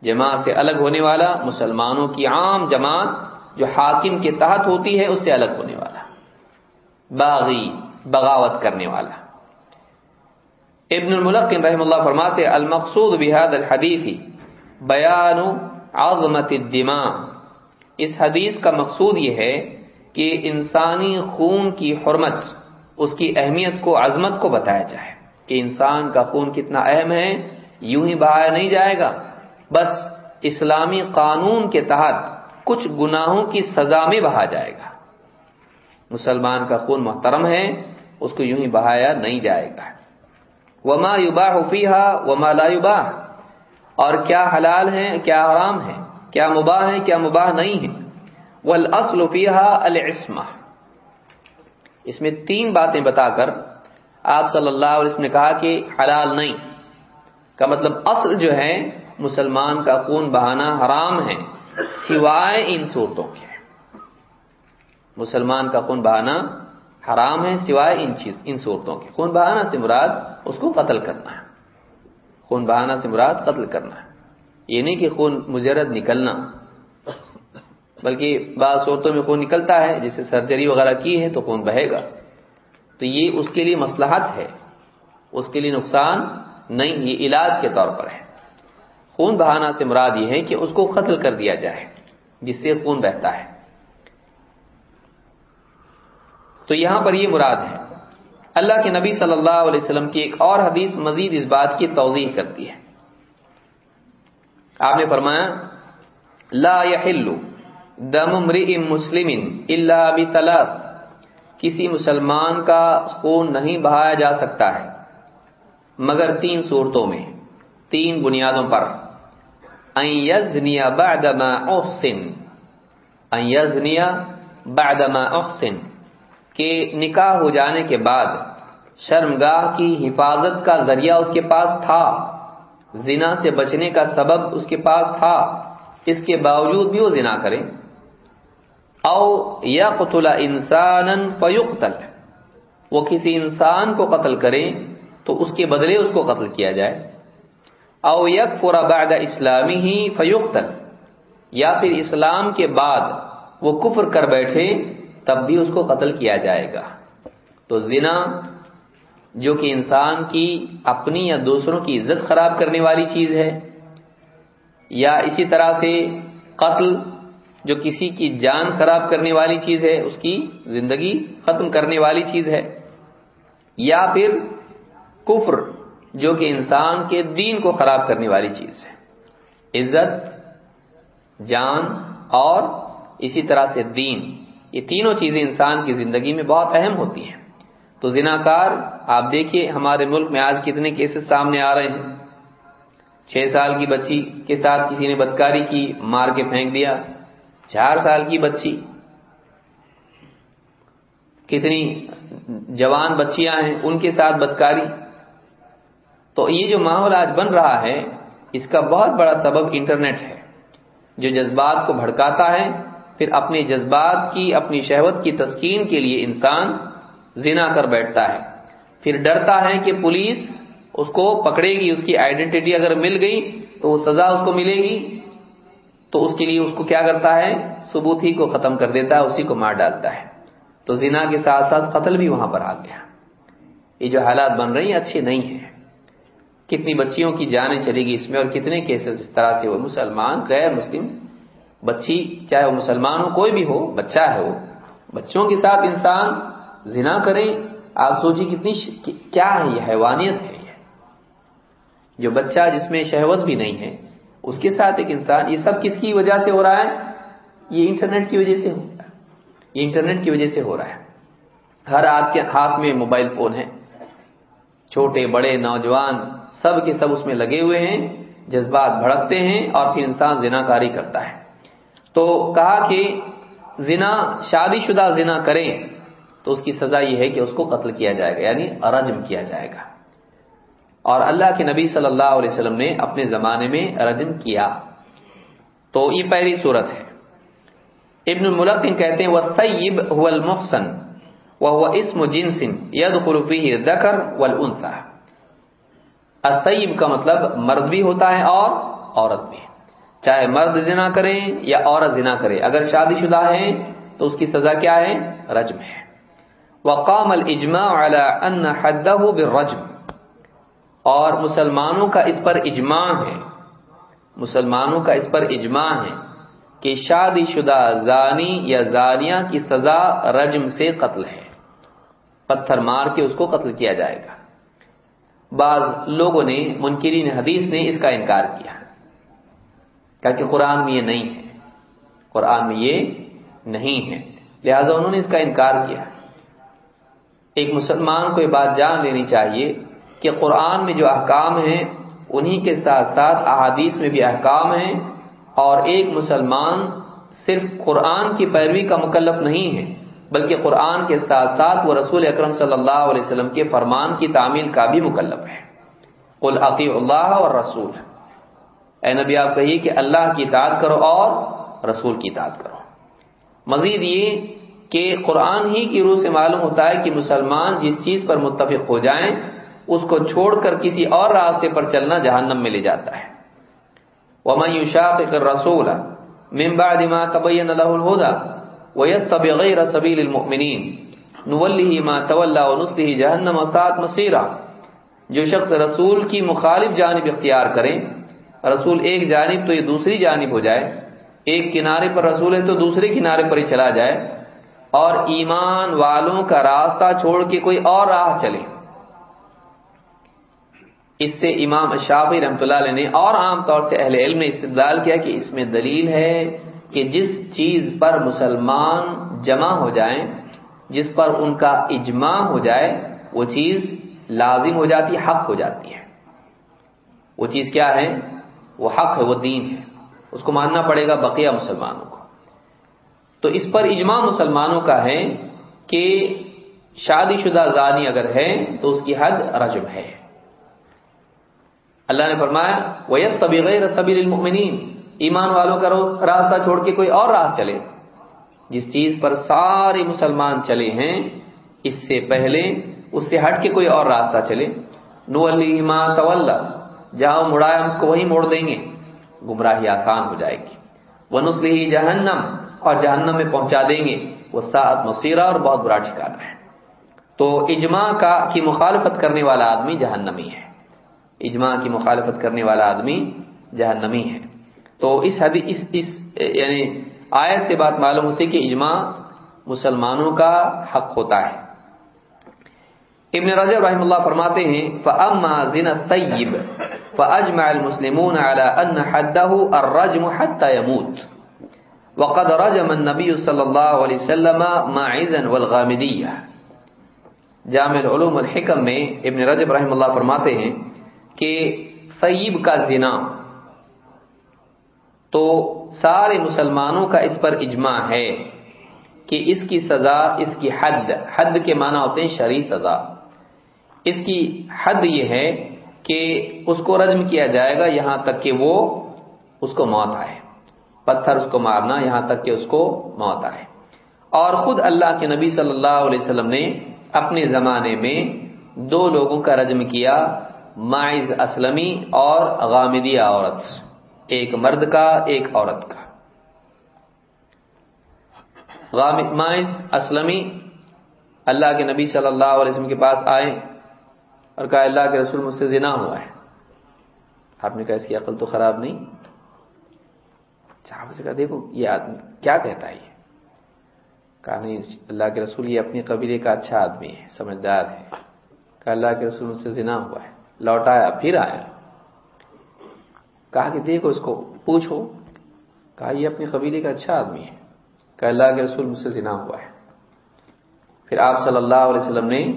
جماعت سے الگ ہونے والا مسلمانوں کی عام جماعت جو حاکم کے تحت ہوتی ہے، اس سے الگ ہونے والا۔ باغی، بغاوت کرنے والا۔ ابن الملقن رحم اللہ فرماتے، المقصود بحاد الحدیث بیان عظمت الدماء۔ اس حدیث کا مقصود یہ ہے کہ انسانی خون کی حرمت، اس کی اہمیت کو، عظمت کو بتایا جائے۔ کہ انسان کا خون کتنا اہم ہے، یوں ہی بہایا نہیں جائے گا۔ بس اسلامی قانون کے تحت کچھ گناہوں کی سزا میں بہا جائے گا۔ مسلمان کا خون محترم ہے، اس کو یوں ہی بہایا نہیں جائے گا۔ وما یوباہ فیہا وما لا یباہ اور کیا حلال ہے کیا حرام ہے کیا مباح ہے کیا مباح نہیں ہے والاصل فیہا العصمہ اس میں تین باتیں بتا کر آپ صلی اللہ علیہ وسلم نے کہا کہ حلال نہیں۔ کا مطلب اصل جو ہے، مسلمان کا خون بہانا حرام ہے۔ سوائے ان صورتوں کے۔ مسلمان کا خون بہانا حرام ہے، سوائے ان چیز، ان صورتوں کے۔ خون بہانا سے مراد اس کو قتل کرنا ہے۔ خون بہانا سے مراد قتل کرنا ہے۔ یہ نہیں کہ خون مجرد نکلنا، بلکہ بعض صورتوں میں خون نکلتا ہے جسے سرجری وغیرہ کی ہے تو خون بہے گا۔ تو یہ اس کے لیے مسلحت ہے۔ اس کے لیے نقصان نہیں، یہ علاج کے طور پر ہے۔ خون بہانا سے مراد یہ ہے کہ اس کو قتل کر دیا جائے، جس سے خون بہتا ہے۔ تو یہاں پر یہ مراد ہے۔ اللہ کے نبی صلی اللہ علیہ وسلم کی ایک اور حدیث مزید اس بات کی توضیح کرتی ہے۔ آپ نے فرمایا، لا يحل دم امرئ مسلم الا بثلاث کسی مسلمان کا خون نہیں بہایا جا سکتا ہے، مگر تین صورتوں میں، تین بنیادوں پر۔ ان یزنیا بعد ما احسن ان یزنیا بعد ما احسن کہ نکاح ہو جانے کے بعد شرمگاہ کی حفاظت کا ذریعہ اس کے پاس تھا، زنا سے بچنے کا سبب اس کے پاس تھا، اس کے باوجود بھی وہ زنا کرے۔ او یا قتل انسان فیقتل۔ وہ کسی انسان کو قتل کرے تو اس کے بدلے اس کو قتل کیا جائے۔ او یک بعد اسلامی ہی فیقتل، یا پھر اسلام کے بعد وہ کفر کر بیٹھے تب بھی اس کو قتل کیا جائے گا۔ تو زنا، جو کہ انسان کی اپنی یا دوسروں کی عزت خراب کرنے والی چیز ہے، یا اسی طرح سے قتل جو کسی کی جان خراب کرنے والی چیز ہے، اس کی زندگی ختم کرنے والی چیز ہے، یا پھر کفر۔ جو کہ انسان کے دین کو خراب کرنے والی چیز ہے۔ عزت، جان اور اسی طرح سے دین، یہ تینوں چیزیں انسان کی زندگی میں بہت اہم ہوتی ہیں۔ تو زناکار، آپ دیکھیے ہمارے ملک میں آج کتنے کیسز سامنے آ رہے ہیں۔ چھ سال کی بچی کے ساتھ کسی نے بدکاری کی، مار کے پھینک دیا۔ چار سال کی بچی۔ کتنی جوان بچیاں ہیں، ان کے ساتھ بدکاری۔ تو یہ جو ماحول آج بن رہا ہے، اس کا بہت بڑا سبب انٹرنیٹ ہے، جو جذبات کو بھڑکاتا ہے۔ پھر اپنے جذبات کی، اپنی شہوت کی تسکین کے لیے انسان زنا کر بیٹھتا ہے۔ پھر ڈرتا ہے کہ پولیس اس کو پکڑے گی، اس کی آئیڈینٹی اگر مل گئی تو وہ سزا اس کو ملے گی۔ تو اس کے لیے اس کو کیا کرتا ہے؟ ثبوت ہی کو ختم کر دیتا ہے، اسی کو مار ڈالتا ہے۔ تو زنا کے ساتھ ساتھ قتل بھی وہاں پر آ گیا۔ یہ جو حالات بن رہی ہیں، اچھے نہیں ہیں۔ کتنی بچیوں کی جانیں چلے گی اس میں اور کتنے کیسز اس طرح سے وہ مسلمان، غیر مسلم، بچی چاہے وہ مسلمان ہو، کوئی بھی ہو، بچہ ہے وہ۔ بچوں کے ساتھ انسان زنا کریں، آپ سوچیے کتنی ش... کیا ہے یہ؟ حیوانیت ہے یہ۔ جو بچہ جس میں شہوت بھی نہیں ہے، اس کے ساتھ ایک انسان، یہ سب کس کی وجہ سے ہو رہا ہے؟ یہ انٹرنیٹ کی وجہ سے ہو رہا ہے۔ یہ انٹرنیٹ کی وجہ سے ہو رہا ہے۔ ہر آدھ کے ہاتھ میں موبائل فون ہے۔ چھوٹے، بڑے، نوجوان سب کے سب اس میں لگے ہوئے ہیں، جذبات بھڑکتے ہیں اور پھر انسان زنا کاری کرتا ہے۔ تو کہا کہ زنا، شادی شدہ زنا کریں تو اس کی سزا یہ ہے کہ اس کو قتل کیا جائے گا یعنی رجم کیا جائے گا۔ اور اللہ کے نبی صلی اللہ علیہ وسلم نے اپنے زمانے میں رجم کیا۔ تو یہ پہلی صورت ہے۔ ابن الملقن کہتے ہیں وہ سیب المحسن وہ اسم جنسن ید قلفی دکر ولسا اسیب کا مطلب مرد بھی ہوتا ہے اور عورت بھی۔ چاہے مرد زنا کریں یا عورت زنا کرے، اگر شادی شدہ ہے تو اس کی سزا کیا ہے؟ رجم ہے۔ وقام الاجماع على ان حده بالرجم۔ اور مسلمانوں کا اس پر اجماع ہے۔ مسلمانوں کا اس پر اجماع ہے کہ شادی شدہ زانی یا زانیہ کی سزا رجم سے قتل ہے۔ پتھر مار کے اس کو قتل کیا جائے گا۔ بعض لوگوں نے، منکرین حدیث نے اس کا انکار کیا۔ کہ قرآن میں یہ نہیں ہے۔ قرآن میں یہ نہیں ہے۔ لہذا انہوں نے اس کا انکار کیا۔ ایک مسلمان کو یہ بات جان لینی چاہیے کہ قرآن میں جو احکام ہیں، انہی کے ساتھ ساتھ احادیث میں بھی احکام ہیں اور ایک مسلمان صرف قرآن کی پیروی کا مکلف نہیں ہے۔ بلکہ قرآن کے ساتھ ساتھ وہ رسول اکرم صلی اللہ علیہ وسلم کے فرمان کی تعمیل کا بھی مکلف ہے۔ قل عقی اللہ اور رسول اے نبی، آپ کہیے کہ اللہ کی اطاعت کرو اور رسول کی اطاعت کرو۔ مزید یہ کہ قرآن ہی کی روح سے معلوم ہوتا ہے کہ مسلمان جس چیز پر متفق ہو جائیں، اس کو چھوڑ کر کسی اور راستے پر چلنا جہنم میں لے جاتا ہے۔ ومن يشاقق الرسول من بعد ما تبين له الهدى۔ ويتبع غير سبيل المؤمنين. نوله ما تولى ونصله جهنم وساعت مصيرا. جو شخص رسول کی مخالف جانب اختیار کریں رسول ایک جانب تو یہ دوسری جانب ہو جائے، ایک کنارے پر رسول ہے تو دوسرے کنارے پر ہی چلا جائے، اور ایمان والوں کا راستہ چھوڑ کے کوئی اور راہ چلے۔ اس سے امام شافی رحمۃ اللہ علیہ نے اور عام طور سے اہل علم نے استدلال کیا کہ اس میں دلیل ہے کہ جس چیز پر مسلمان جمع ہو جائیں، جس پر ان کا اجماع ہو جائے، وہ چیز لازم ہو جاتی، حق ہو جاتی ہے۔ وہ چیز کیا ہے؟ وہ حق ہے، وہ دین ہے۔ اس کو ماننا پڑے گا بقیہ مسلمانوں کو۔ تو اس پر اجماع مسلمانوں کا ہے کہ شادی شدہ زانی اگر ہے، تو اس کی حد رجم ہے۔ اللہ نے فرمایا ویت طبی غیر سبیل المؤمنین ایمان والوں کا راستہ چھوڑ کے کوئی اور راہ چلے۔ جس چیز پر سارے مسلمان چلے ہیں، اس سے پہلے اس سے ہٹ کے کوئی اور راستہ چلے۔ نو علیما طول جہاں مڑایا اس کو وہی موڑ دیں گے۔ گمراہی آسان ہو جائے گی۔ وہ نسلی جہنم، اور جہنم میں پہنچا دیں گے۔ وہ سات مصیرہ اور بہت برا ٹھکانا ہے۔ تو اجماع کا کی مخالفت کرنے والا آدمی جہنمی ہے۔ اجماع کی مخالفت کرنے والا آدمی جہنمی ہے۔ تو اس حد اس اس یعنی آیت سے بات معلوم ہوتی ہے کہ اجماع مسلمانوں کا حق ہوتا ہے۔ ابن رجب رحم اللہ فرماتے ہیں، فَأَمَّا زِنَ الطَّيِّبِ فَأَجْمَعَ الْمُسْلِمُونَ عَلَى أَنَّ حَدَّهُ الرَّجْمُ حَتَّى يَمُوتُ۔ وقد رجم النبي صلى الله عليه وسلم ماعزا والغامدية۔ جامع العلوم الحکم میں ابن رجب رحم اللہ فرماتے ہیں کہ سیب کا زنا تو سارے مسلمانوں کا اس پر اجماع ہے کہ اس کی سزا، اس کی حد حد کے معنی ہوتے ہیں شرعی سزا۔ اس کی حد یہ ہے کہ اس کو رجم کیا جائے گا یہاں تک کہ وہ اس کو موت آئے۔ پتھر اس کو مارنا، یہاں تک کہ اس کو موت آئے۔ اور خود اللہ کے نبی صلی اللہ علیہ وسلم نے اپنے زمانے میں دو لوگوں کا رجم کیا مائز اسلمی اور غامدیہ عورت۔ ایک مرد کا، ایک عورت کا۔ مائز اسلمی اللہ کے نبی صلی اللہ علیہ وسلم کے پاس آئے اور کہا، اللہ کے رسول مجھ سے زنا ہوا ہے۔ آپ نے کہا، اس کی عقل تو خراب نہیں۔ صحابہ سے کہا، دیکھو، یہ آدمی کیا کہتا ہے یہ؟ کہا، نہیں، اللہ کے رسول یہ اپنی قبیلے کا اچھا آدمی ہے، سمجھدار ہے۔ کہا، اللہ کے رسول مجھ سے زنا ہوا ہے۔ لوٹایا، پھر آیا۔ کہا کہ دیکھو اس کو، پوچھو، کہا یہ اپنی قبیلے کا اچھا آدمی ہے۔ کہ اللہ کے رسول مجھ سے زنا ہوا ہے۔ پھر آپ صلی اللہ علیہ وسلم نے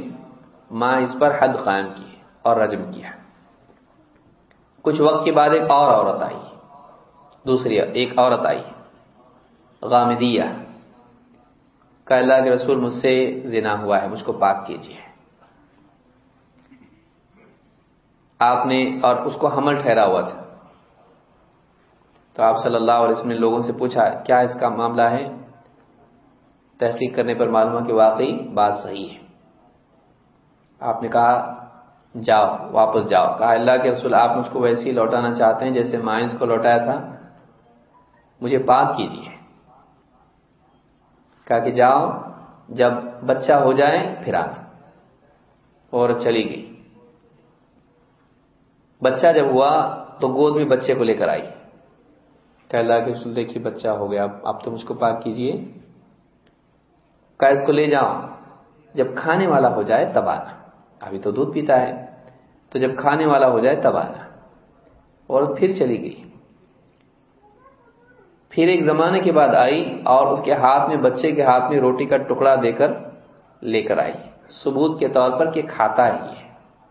ماں اس پر حد قائم کی اور رجم کیا۔ کچھ وقت کے بعد ایک اور عورت آئی۔ دوسری، ایک عورت آئی۔ غامدیہ۔ کہ اللہ کے رسول مجھ سے زنا ہوا ہے، مجھ کو پاک کیجیے۔ آپ نے اور اس کو حمل ٹھہرا ہوا تھا۔ تو آپ صلی اللہ علیہ وسلم نے لوگوں سے پوچھا، کیا اس کا معاملہ ہے؟ تحقیق کرنے پر معلوم ہوا کہ واقعی بات صحیح ہے۔ آپ نے کہا، جاؤ، واپس جاؤ۔ کہا، اللہ کے رسول، آپ مجھ کو ویسے ہی لوٹانا چاہتے ہیں جیسے مائنس کو لوٹایا تھا۔ مجھے پاک کیجیے۔ کہا کہ جاؤ، جب بچہ ہو جائے، پھر آنا۔ اور چلی گئی۔ بچہ جب ہوا تو گود میں بچے کو لے کر آئی۔ کہ اللہ کے رسول دیکھیے بچہ ہو گیا اب تو مجھ کو پاک کیجیے کہ اس کو لے جاؤ۔ جب کھانے والا ہو جائے تب آنا۔ ابھی تو دودھ پیتا ہے۔ تو جب کھانے والا ہو جائے تب آنا۔ اور پھر چلی گئی۔ پھر ایک زمانے کے بعد آئی اور اس کے ہاتھ میں، بچے کے ہاتھ میں روٹی کا ٹکڑا دے کر لے کر آئی۔ ثبوت کے طور پر کہ کھاتا ہی ہے۔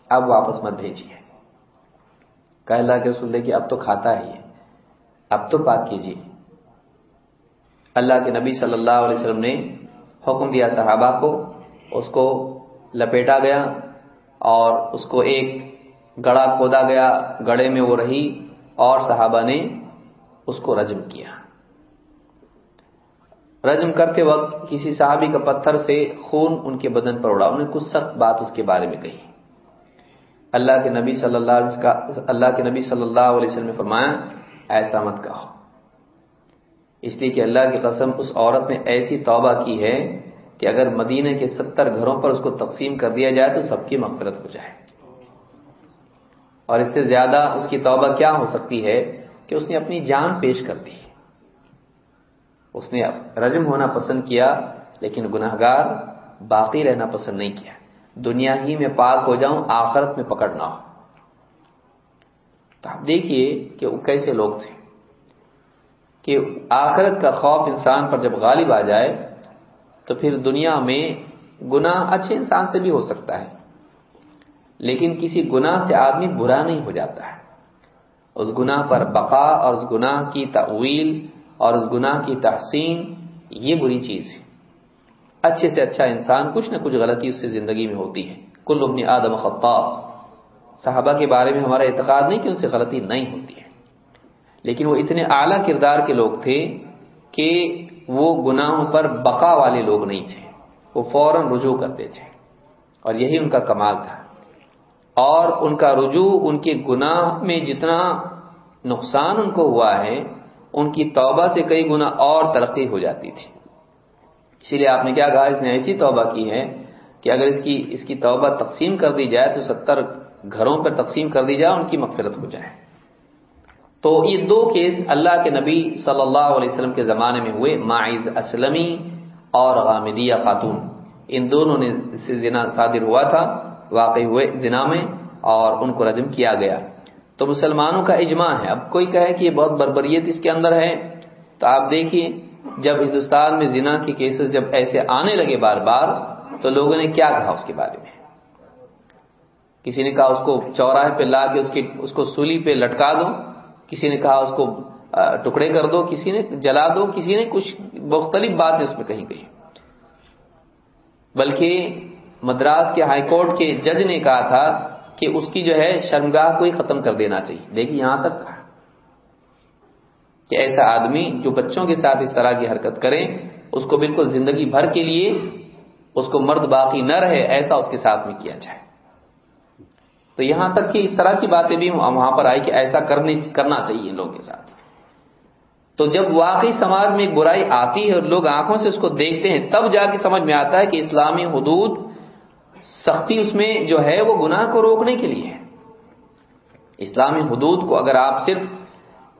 اب واپس مت بھیجیے۔ کہ اللہ کے رسول کہ اب تو کھاتا ہی ہے۔ اب تو پاک کیجیے۔ اللہ کے نبی صلی اللہ علیہ وسلم نے حکم دیا صحابہ کو، اس کو لپیٹا گیا اور اس کو ایک گڑا کھودا گیا گڑے میں وہ رہی اور صحابہ نے اس کو رجم کیا۔ رجم کرتے وقت کسی صحابی کا پتھر سے خون ان کے بدن پر اڑا۔ انہیں کچھ سخت بات اس کے بارے میں کہی۔ اللہ کے نبی صلی اللہ علیہ اللہ کے نبی صلی اللہ علیہ وسلم نے فرمایا ایسا مت کہو۔ اس لیے کہ اللہ کی قسم اس عورت نے ایسی توبہ کی ہے کہ اگر مدینہ کے ستر گھروں پر اس کو تقسیم کر دیا جائے تو سب کی مغفرت ہو جائے۔ اور اس سے زیادہ اس کی توبہ کیا ہو سکتی ہے کہ اس نے اپنی جان پیش کر دی۔ اس نے رجم ہونا پسند کیا، لیکن گناہ گار باقی رہنا پسند نہیں کیا۔ دنیا ہی میں پاک ہو جاؤں، آخرت میں پکڑنا ہو۔ تو آپ دیکھیے کہ وہ کیسے لوگ تھے۔ کہ آخرت کا خوف انسان پر جب غالب آ جائے، تو پھر دنیا میں گناہ اچھے انسان سے بھی ہو سکتا ہے۔ لیکن کسی گناہ سے آدمی برا نہیں ہو جاتا ہے۔ اس گناہ پر بقا اور اس گناہ کی تعویل اور اس گناہ کی تحسین یہ بری چیز ہے۔ اچھے سے اچھا انسان کچھ نہ کچھ غلطی اس سے زندگی میں ہوتی ہے۔ کل ابن آدم خطاب۔ صحابہ کے بارے میں ہمارا اعتقاد نہیں کہ ان سے غلطی نہیں ہوتی ہے۔ لیکن وہ اتنے اعلیٰ کردار کے لوگ تھے کہ وہ گناہوں پر بقا والے لوگ نہیں تھے۔ وہ فوراً رجوع کرتے تھے۔ اور یہی ان کا کمال تھا۔ اور ان کا رجوع، ان کے گناہ میں جتنا نقصان ان کو ہوا ہے، ان کی توبہ سے کئی گنا اور ترقی ہو جاتی تھی۔ اسی لیے آپ نے کیا کہا، اس نے ایسی توبہ کی ہے کہ اگر اس کی اس کی توبہ تقسیم کر دی جائے تو ستر گھروں پر تقسیم کر دی جائے، ان کی مغفرت ہو جائے۔ تو یہ دو کیس اللہ کے نبی صلی اللہ علیہ وسلم کے زمانے میں ہوئے معیز اسلمی اور غامدیہ خاتون۔ ان دونوں نے زنا، صادر ہوا تھا، واقع ہوئے زنا میں اور ان کو رجم کیا گیا۔ تو مسلمانوں کا اجماع ہے۔ اب کوئی کہے کہ یہ بہت بربریت اس کے اندر ہے، تو آپ دیکھیے، جب ہندوستان میں زنا کے کیسز جب ایسے آنے لگے بار بار، تو لوگوں نے کیا کہا اس کے بارے میں؟ کسی نے کہا اس کو چوراہے پہ لا کے اس کی اس کو سولی پہ لٹکا دو، کسی نے کہا اس کو ٹکڑے کر دو، کسی نے جلا دو، کسی نے کچھ مختلف بات اس میں کہیں گئی۔ بلکہ مدراس کے ہائی کورٹ کے جج نے کہا تھا کہ اس کی جو ہے شرمگاہ کو ہی ختم کر دینا چاہیے۔ دیکھیے یہاں تک کہا۔ کہ ایسا آدمی جو بچوں کے ساتھ اس طرح کی حرکت کرے، اس کو بالکل زندگی بھر کے لیے اس کو مرد باقی نہ رہے، ایسا اس کے ساتھ میں کیا جائے۔ تو یہاں تک کہ اس طرح کی باتیں بھی وہاں پر آئی کہ ایسا کرنے کرنا چاہیے ان لوگوں کے ساتھ۔ تو جب واقعی سماج میں ایک برائی آتی ہے اور لوگ آنکھوں سے اس کو دیکھتے ہیں، تب جا کے سمجھ میں آتا ہے کہ اسلامی حدود سختی اس میں جو ہے وہ گناہ کو روکنے کے لیے ہے۔ اسلامی حدود کو اگر آپ صرف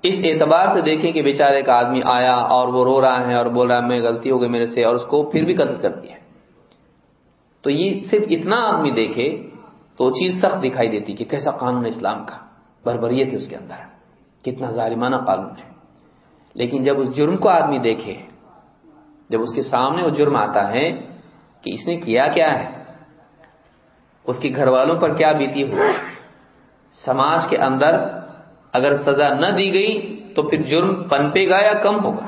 اس اعتبار سے دیکھیں کہ بیچارے کا آدمی آیا اور وہ رو رہا ہے اور بول رہا ہے، میں غلطی ہو گئی میرے سے اور اس کو پھر بھی قتل کر دیا تو یہ صرف اتنا آدمی دیکھے تو چیز سخت دکھائی دیتی کہ کیسا قانون اسلام کا بربریت ہے اس کے اندر۔ کتنا ظالمانہ قانون ہے۔ لیکن جب اس جرم کو آدمی دیکھے، جب اس کے سامنے وہ جرم آتا ہے کہ اس نے کیا کیا ہے، اس کے گھر والوں پر کیا بیتی ہو، سماج کے اندر اگر سزا نہ دی گئی تو پھر جرم پنپے گا یا کم ہوگا؟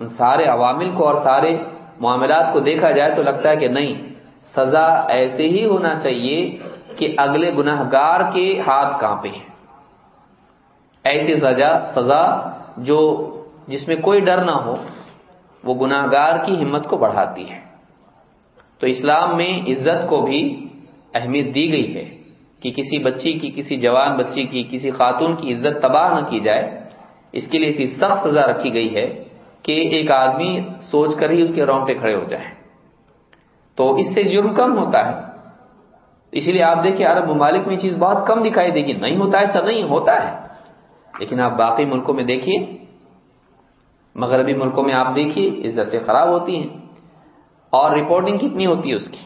ان سارے عوامل کو اور سارے معاملات کو دیکھا جائے تو لگتا ہے کہ نہیں سزا ایسے ہی ہونا چاہیے کہ اگلے گناہ گار کے ہاتھ کانپے ہیں۔ ایسی سزا سزا جو جس میں کوئی ڈر نہ ہو، وہ گناہ گار کی ہمت کو بڑھاتی ہے۔ تو اسلام میں عزت کو بھی اہمیت دی گئی ہے کہ کسی بچی کی، کسی جوان بچی کی، کسی خاتون کی عزت تباہ نہ کی جائے۔ اس کے لیے ایسی سخت سزا رکھی گئی ہے کہ ایک آدمی سوچ کر ہی اس کے رونگٹے کھڑے ہو جائیں تو اس سے جرم کم ہوتا ہے۔ اسی لیے آپ دیکھیں، عرب ممالک میں یہ چیز بہت کم دکھائی دے گی۔ نہیں ہوتا ہے سب نہیں ہوتا ہے۔ لیکن آپ باقی ملکوں میں دیکھیے، مغربی ملکوں میں آپ دیکھیے، عزتیں خراب ہوتی ہیں۔ اور رپورٹنگ کتنی ہوتی ہے اس کی؟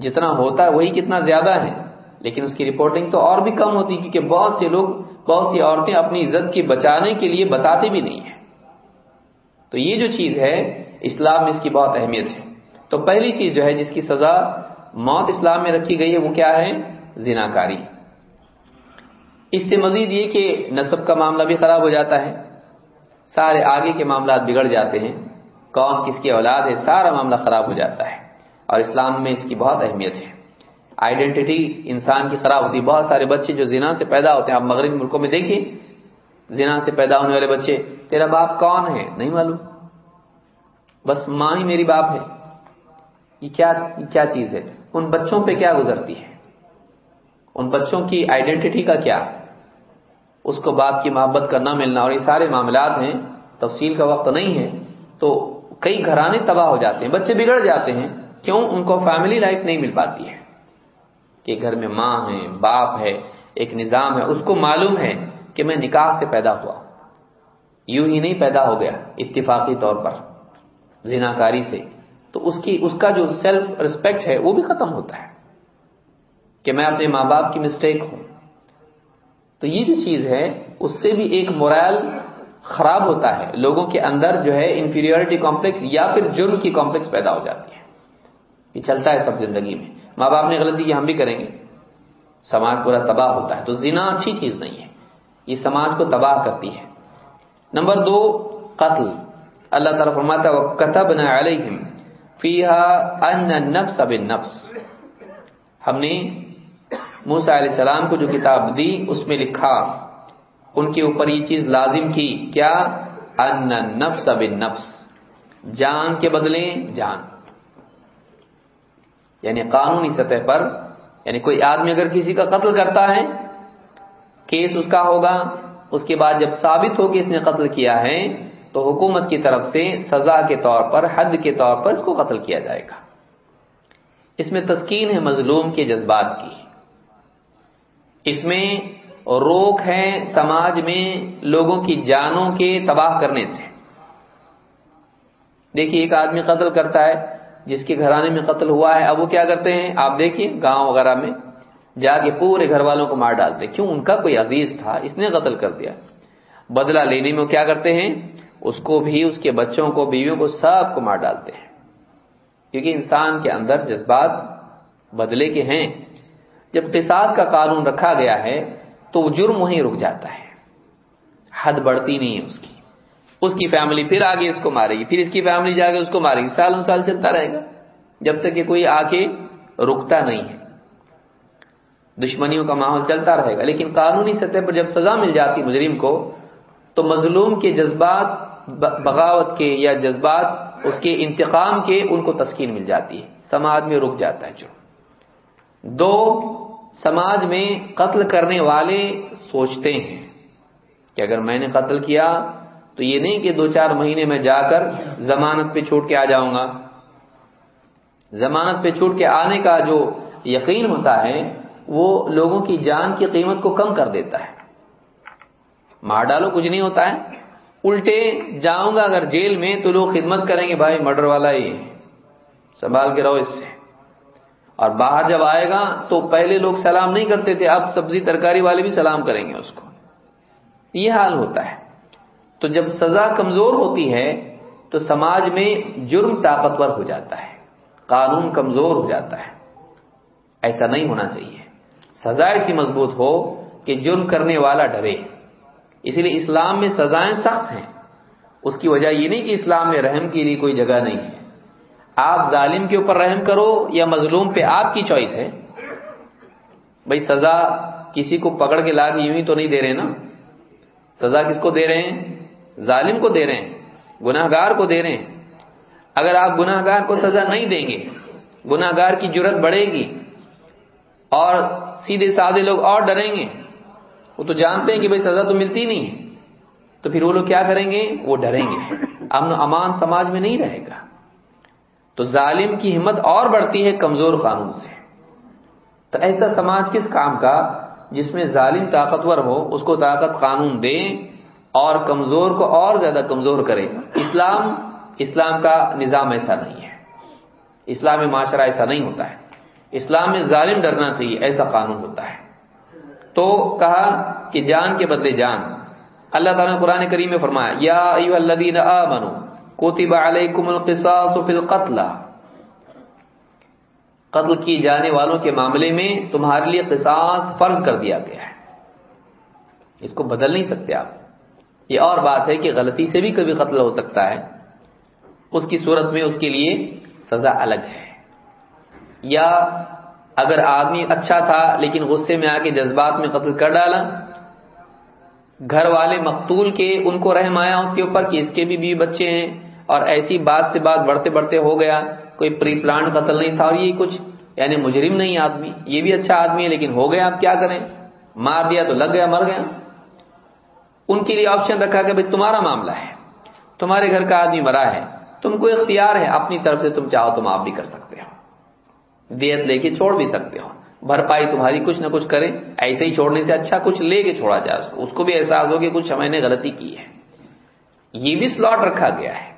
جتنا ہوتا ہے وہی کتنا زیادہ ہے۔ لیکن اس کی رپورٹنگ تو اور بھی کم ہوتی کیونکہ بہت سے لوگ، بہت سی عورتیں اپنی عزت کی بچانے کے لیے بتاتے بھی نہیں ہیں۔ تو یہ جو چیز ہے، اسلام میں اس کی بہت اہمیت ہے۔ تو پہلی چیز جو ہے جس کی سزا موت اسلام میں رکھی گئی ہے، وہ کیا ہے؟ زناکاری۔ اس سے مزید یہ کہ نصب کا معاملہ بھی خراب ہو جاتا ہے۔ سارے آگے کے معاملات بگڑ جاتے ہیں۔ کون کس کی اولاد ہے؟ سارا معاملہ خراب ہو جاتا ہے۔ اور اسلام میں اس کی بہت اہمیت ہے۔ آئیڈینٹی انسان کی خراب ہوتی ہے۔ بہت سارے بچے جو زنا سے پیدا ہوتے ہیں، آپ مغربی ملکوں میں دیکھیے زنا سے پیدا ہونے والے بچے، تیرا باپ کون ہے؟ نہیں معلوم۔ بس ماں ہی میری باپ ہے۔ یہ کیا کیا چیز ہے؟ ان بچوں پہ کیا گزرتی ہے؟ ان بچوں کی آئیڈینٹی کا کیا؟ اس کو باپ کی محبت کا نہ ملنا۔ اور یہ سارے معاملات ہیں، تفصیل کا وقت نہیں ہے، تو کئی گھرانے تباہ ہو جاتے ہیں، بچے بگڑ جاتے ہیں۔ کیوں؟ ان کو فیملی لائف نہیں مل پاتی ہے۔ کہ گھر میں ماں ہے، باپ ہے، ایک نظام ہے، اس کو معلوم ہے کہ میں نکاح سے پیدا ہوا۔ یوں ہی نہیں پیدا ہو گیا، اتفاقی طور پر، زناکاری سے۔ تو اس کی اس کا جو سیلف رسپیکٹ ہے، وہ بھی ختم ہوتا ہے کہ میں اپنے ماں باپ کی مسٹیک ہوں۔ تو یہ جو چیز ہے، اس سے بھی ایک مورائل خراب ہوتا ہے۔ لوگوں کے اندر جو ہے انفیریورٹی کمپلیکس یا پھر جرم کی کمپلیکس پیدا ہو جاتی ہے۔ یہ چلتا ہے سب زندگی میں۔ ماں باپ نے غلطی کی، ہم بھی کریں گے۔ سماج پورا تباہ ہوتا ہے۔ تو زنا اچھی چیز نہیں ہے۔ یہ سماج کو تباہ کرتی ہے۔ نمبر دو، قتل۔ اللہ تعالیٰ فرماتا ہے وَكَتَبْنَا عَلَيْهِمْ فِيهَا أَنَّ النَّفْسَ بِالنَّفْسِ ہم نے موسیٰ علیہ السلام کو جو کتاب دی اس میں لکھا۔ ان کے اوپر یہ چیز لازم کی کیا؟ ان النفس بالنفس۔ جان کے بدلے جان۔ یعنی قانونی سطح پر یعنی کوئی آدمی اگر کسی کا قتل کرتا ہے، کیس اس کا ہوگا۔ اس کے بعد جب ثابت ہو کہ اس نے قتل کیا ہے تو حکومت کی طرف سے سزا کے طور پر، حد کے طور پر اس کو قتل کیا جائے گا۔ اس میں تسکین ہے مظلوم کے جذبات کی۔ اس میں روک ہے سماج میں لوگوں کی جانوں کے تباہ کرنے سے۔ دیکھیے، ایک آدمی قتل کرتا ہے، جس کے گھرانے میں قتل ہوا ہے، اب وہ کیا کرتے ہیں؟ آپ دیکھیے، گاؤں وغیرہ میں جا کے پورے گھر والوں کو مار ڈالتے۔ کیوں؟ ان کا کوئی عزیز تھا، اس نے قتل کر دیا۔ بدلہ لینے میں وہ کیا کرتے ہیں؟ اس کو بھی، اس کے بچوں کو، بیویوں کو سب کو مار ڈالتے ہیں۔ کیونکہ انسان کے اندر جذبات بدلے کے ہیں۔ جب قصاص کا قانون رکھا گیا ہے، تو وہ جرم وہیں رک جاتا ہے۔ حد بڑھتی نہیں ہے اس کی۔ اس کی فیملی پھر آگے اس کو مارے گی، پھر اس کی فیملی جا کے اس کو مارے گی۔ سالوں سال چلتا رہے گا۔ جب تک کہ کوئی آ کے رکتا نہیں ہے۔ دشمنیوں کا ماحول چلتا رہے گا۔ لیکن قانونی سطح پر جب سزا مل جاتی مجرم کو، تو مظلوم کے جذبات بغاوت کے یا جذبات، اس کے انتقام کے ان کو تسکین مل جاتی ہے۔ سماج میں رک جاتا ہے جو۔ دو، سماج میں قتل کرنے والے سوچتے ہیں کہ اگر میں نے قتل کیا تو یہ نہیں کہ دو چار مہینے میں جا کر ضمانت پہ چھوٹ کے آ جاؤں گا۔ ضمانت پہ چھوٹ کے آنے کا جو یقین ہوتا ہے، وہ لوگوں کی جان کی قیمت کو کم کر دیتا ہے۔ مار ڈالو، کچھ نہیں ہوتا ہے۔ الٹے جاؤں گا اگر جیل میں تو لوگ خدمت کریں گے بھائی مرڈر والا ہی سنبھال کے رہو اس سے۔ اور باہر جب آئے گا تو پہلے لوگ سلام نہیں کرتے تھے، اب سبزی ترکاری والے بھی سلام کریں گے اس کو۔ یہ حال ہوتا ہے۔ تو جب سزا کمزور ہوتی ہے تو سماج میں جرم طاقتور ہو جاتا ہے، قانون کمزور ہو جاتا ہے۔ ایسا نہیں ہونا چاہیے۔ سزا ایسی مضبوط ہو کہ جرم کرنے والا ڈرے۔ اس لیے اسلام میں سزائیں سخت ہیں۔ اس کی وجہ یہ نہیں کہ اسلام میں رحم کے لیے کوئی جگہ نہیں ہے۔ آپ ظالم کے اوپر رحم کرو یا مظلوم پہ آپ کی چوائس ہے۔ بھائی سزا کسی کو پکڑ کے لا کے یوں ہی تو نہیں دے رہے نا؟ سزا کس کو دے رہے ہیں؟ ظالم کو دے رہے ہیں گناہ گار کو دے رہے ہیں۔ اگر آپ گناہ گار کو سزا نہیں دیں گے گناہ گار کی جرت بڑھے گی اور سیدھے سادے لوگ اور ڈریں گے۔ وہ تو جانتے ہیں کہ بھائی سزا تو ملتی نہیں ہے۔ تو پھر وہ لوگ کیا کریں گے؟ وہ ڈریں گے۔ امن و امان سماج میں نہیں رہے گا۔ تو ظالم کی ہمت اور بڑھتی ہے کمزور قانون سے۔ تو ایسا سماج کس کام کا جس میں ظالم طاقتور ہو، اس کو طاقت قانون دے اور کمزور کو اور زیادہ کمزور کرے۔ اسلام اسلام کا نظام ایسا نہیں ہے۔ اسلام میں معاشرہ ایسا نہیں ہوتا ہے۔ اسلام میں ظالم ڈرنا چاہیے، ایسا قانون ہوتا ہے۔ تو کہا کہ جان کے بدلے جان۔ اللہ تعالیٰ نے قرآن کریم میں فرمایا، یا ایوہ الذین آمنوا کوتب علیکم القصاص فی القتل۔ قتل کی جانے والوں کے معاملے میں تمہارے لیے قصاص فرض کر دیا گیا ہے۔ اس کو بدل نہیں سکتے آپ۔ یہ اور بات ہے کہ غلطی سے بھی کبھی قتل ہو سکتا ہے۔ اس کی صورت میں اس کے لیے سزا الگ ہے۔ یا اگر آدمی اچھا تھا لیکن غصے میں آ کے جذبات میں قتل کر ڈالا، گھر والے مقتول کے ان کو رحم آیا اس کے اوپر کہ اس کے بھی بھی بچے ہیں اور ایسی بات سے بات بڑھتے بڑھتے ہو گیا، کوئی پری پلانٹ قتل نہیں تھا اور یہ کچھ یعنی مجرم نہیں آدمی، یہ بھی اچھا آدمی ہے لیکن ہو گیا آپ کیا کریں؟ مار دیا تو لگ گیا، مر گیا۔ ان کے لیے آپشن رکھا کہ بھائی تمہارا معاملہ ہے، تمہارے گھر کا آدمی مرا ہے، تم کو اختیار ہے، اپنی طرف سے تم چاہو تو معاف بھی کر سکتے ہو۔ دیت لے کے چھوڑ بھی سکتے ہو۔ بھرپائی تمہاری کچھ نہ کچھ کرے ایسے ہی چھوڑنے سے اچھا کچھ لے کے چھوڑا جائے اس کو بھی احساس ہو کہ کچھ میں نے غلطی کی ہے۔ یہ بھی سلاٹ رکھا گیا ہے۔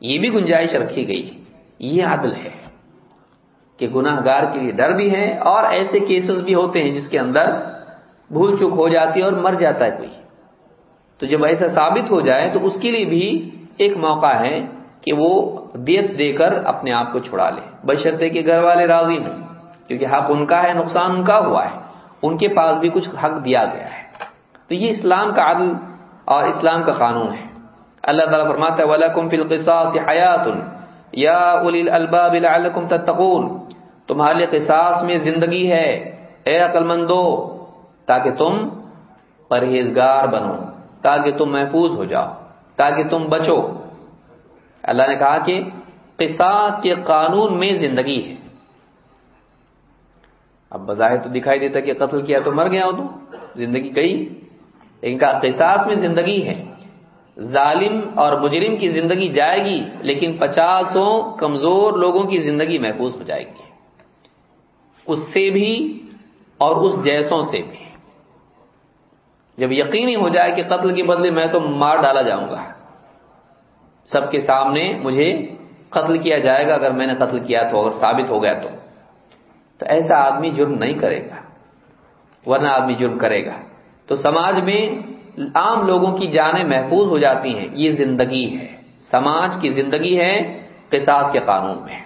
یہ بھی گنجائش رکھی گئی یہ عدل ہے کہ گناہ گار کے لیے ڈر بھی ہے اور ایسے کیسز بھی ہوتے ہیں جس کے اندر بھول چک ہو جاتی ہے اور مر جاتا ہے کوئی۔ تو جب ایسا ثابت ہو جائے تو اس کے لیے بھی ایک موقع ہے کہ وہ دیت دے کر اپنے آپ کو چھڑا لے۔ بشرطے کہ گھر والے راضی ہوں کیونکہ حق ان کا ہے، نقصان ان کا ہوا ہے۔ ان کے پاس بھی کچھ حق دیا گیا ہے۔ تو یہ اسلام کا عدل اور اسلام کا قانون ہے۔ اللہ تعالیٰ فرماتا ہے وَلَكُمْ فِي الْقِصَاصِ حَيَاتٌ یا اولی الالباب لعلکم تتقون تمہارے لیے قصاص میں زندگی ہے، اے عقل مندو تاکہ تم پرہیزگار بنو، تاکہ تم محفوظ ہو جاؤ، تاکہ تم بچو۔ اللہ نے کہا کہ قصاص کے قانون میں زندگی ہے۔ اب بظاہر تو دکھائی دیتا کہ قتل کیا تو مر گیا ہو تو زندگی گئی۔ لیکن کہا قصاص میں زندگی ہے۔ ظالم اور مجرم کی زندگی جائے گی، لیکن پچاسوں کمزور لوگوں کی زندگی محفوظ ہو جائے گی۔ اس سے بھی اور اس جیسوں سے بھی۔ جب یقینی ہو جائے کہ قتل کے بدلے میں تو مار ڈالا جاؤں گا۔ سب کے سامنے مجھے قتل کیا جائے گا، اگر میں نے قتل کیا تو، اگر ثابت ہو گیا تو۔ تو ایسا آدمی جرم نہیں کرے گا، ورنہ آدمی جرم کرے گا۔ تو سماج میں عام لوگوں کی جانیں محفوظ ہو جاتی ہیں، یہ زندگی ہے۔ سماج کی زندگی ہے قصاص کے قانون میں۔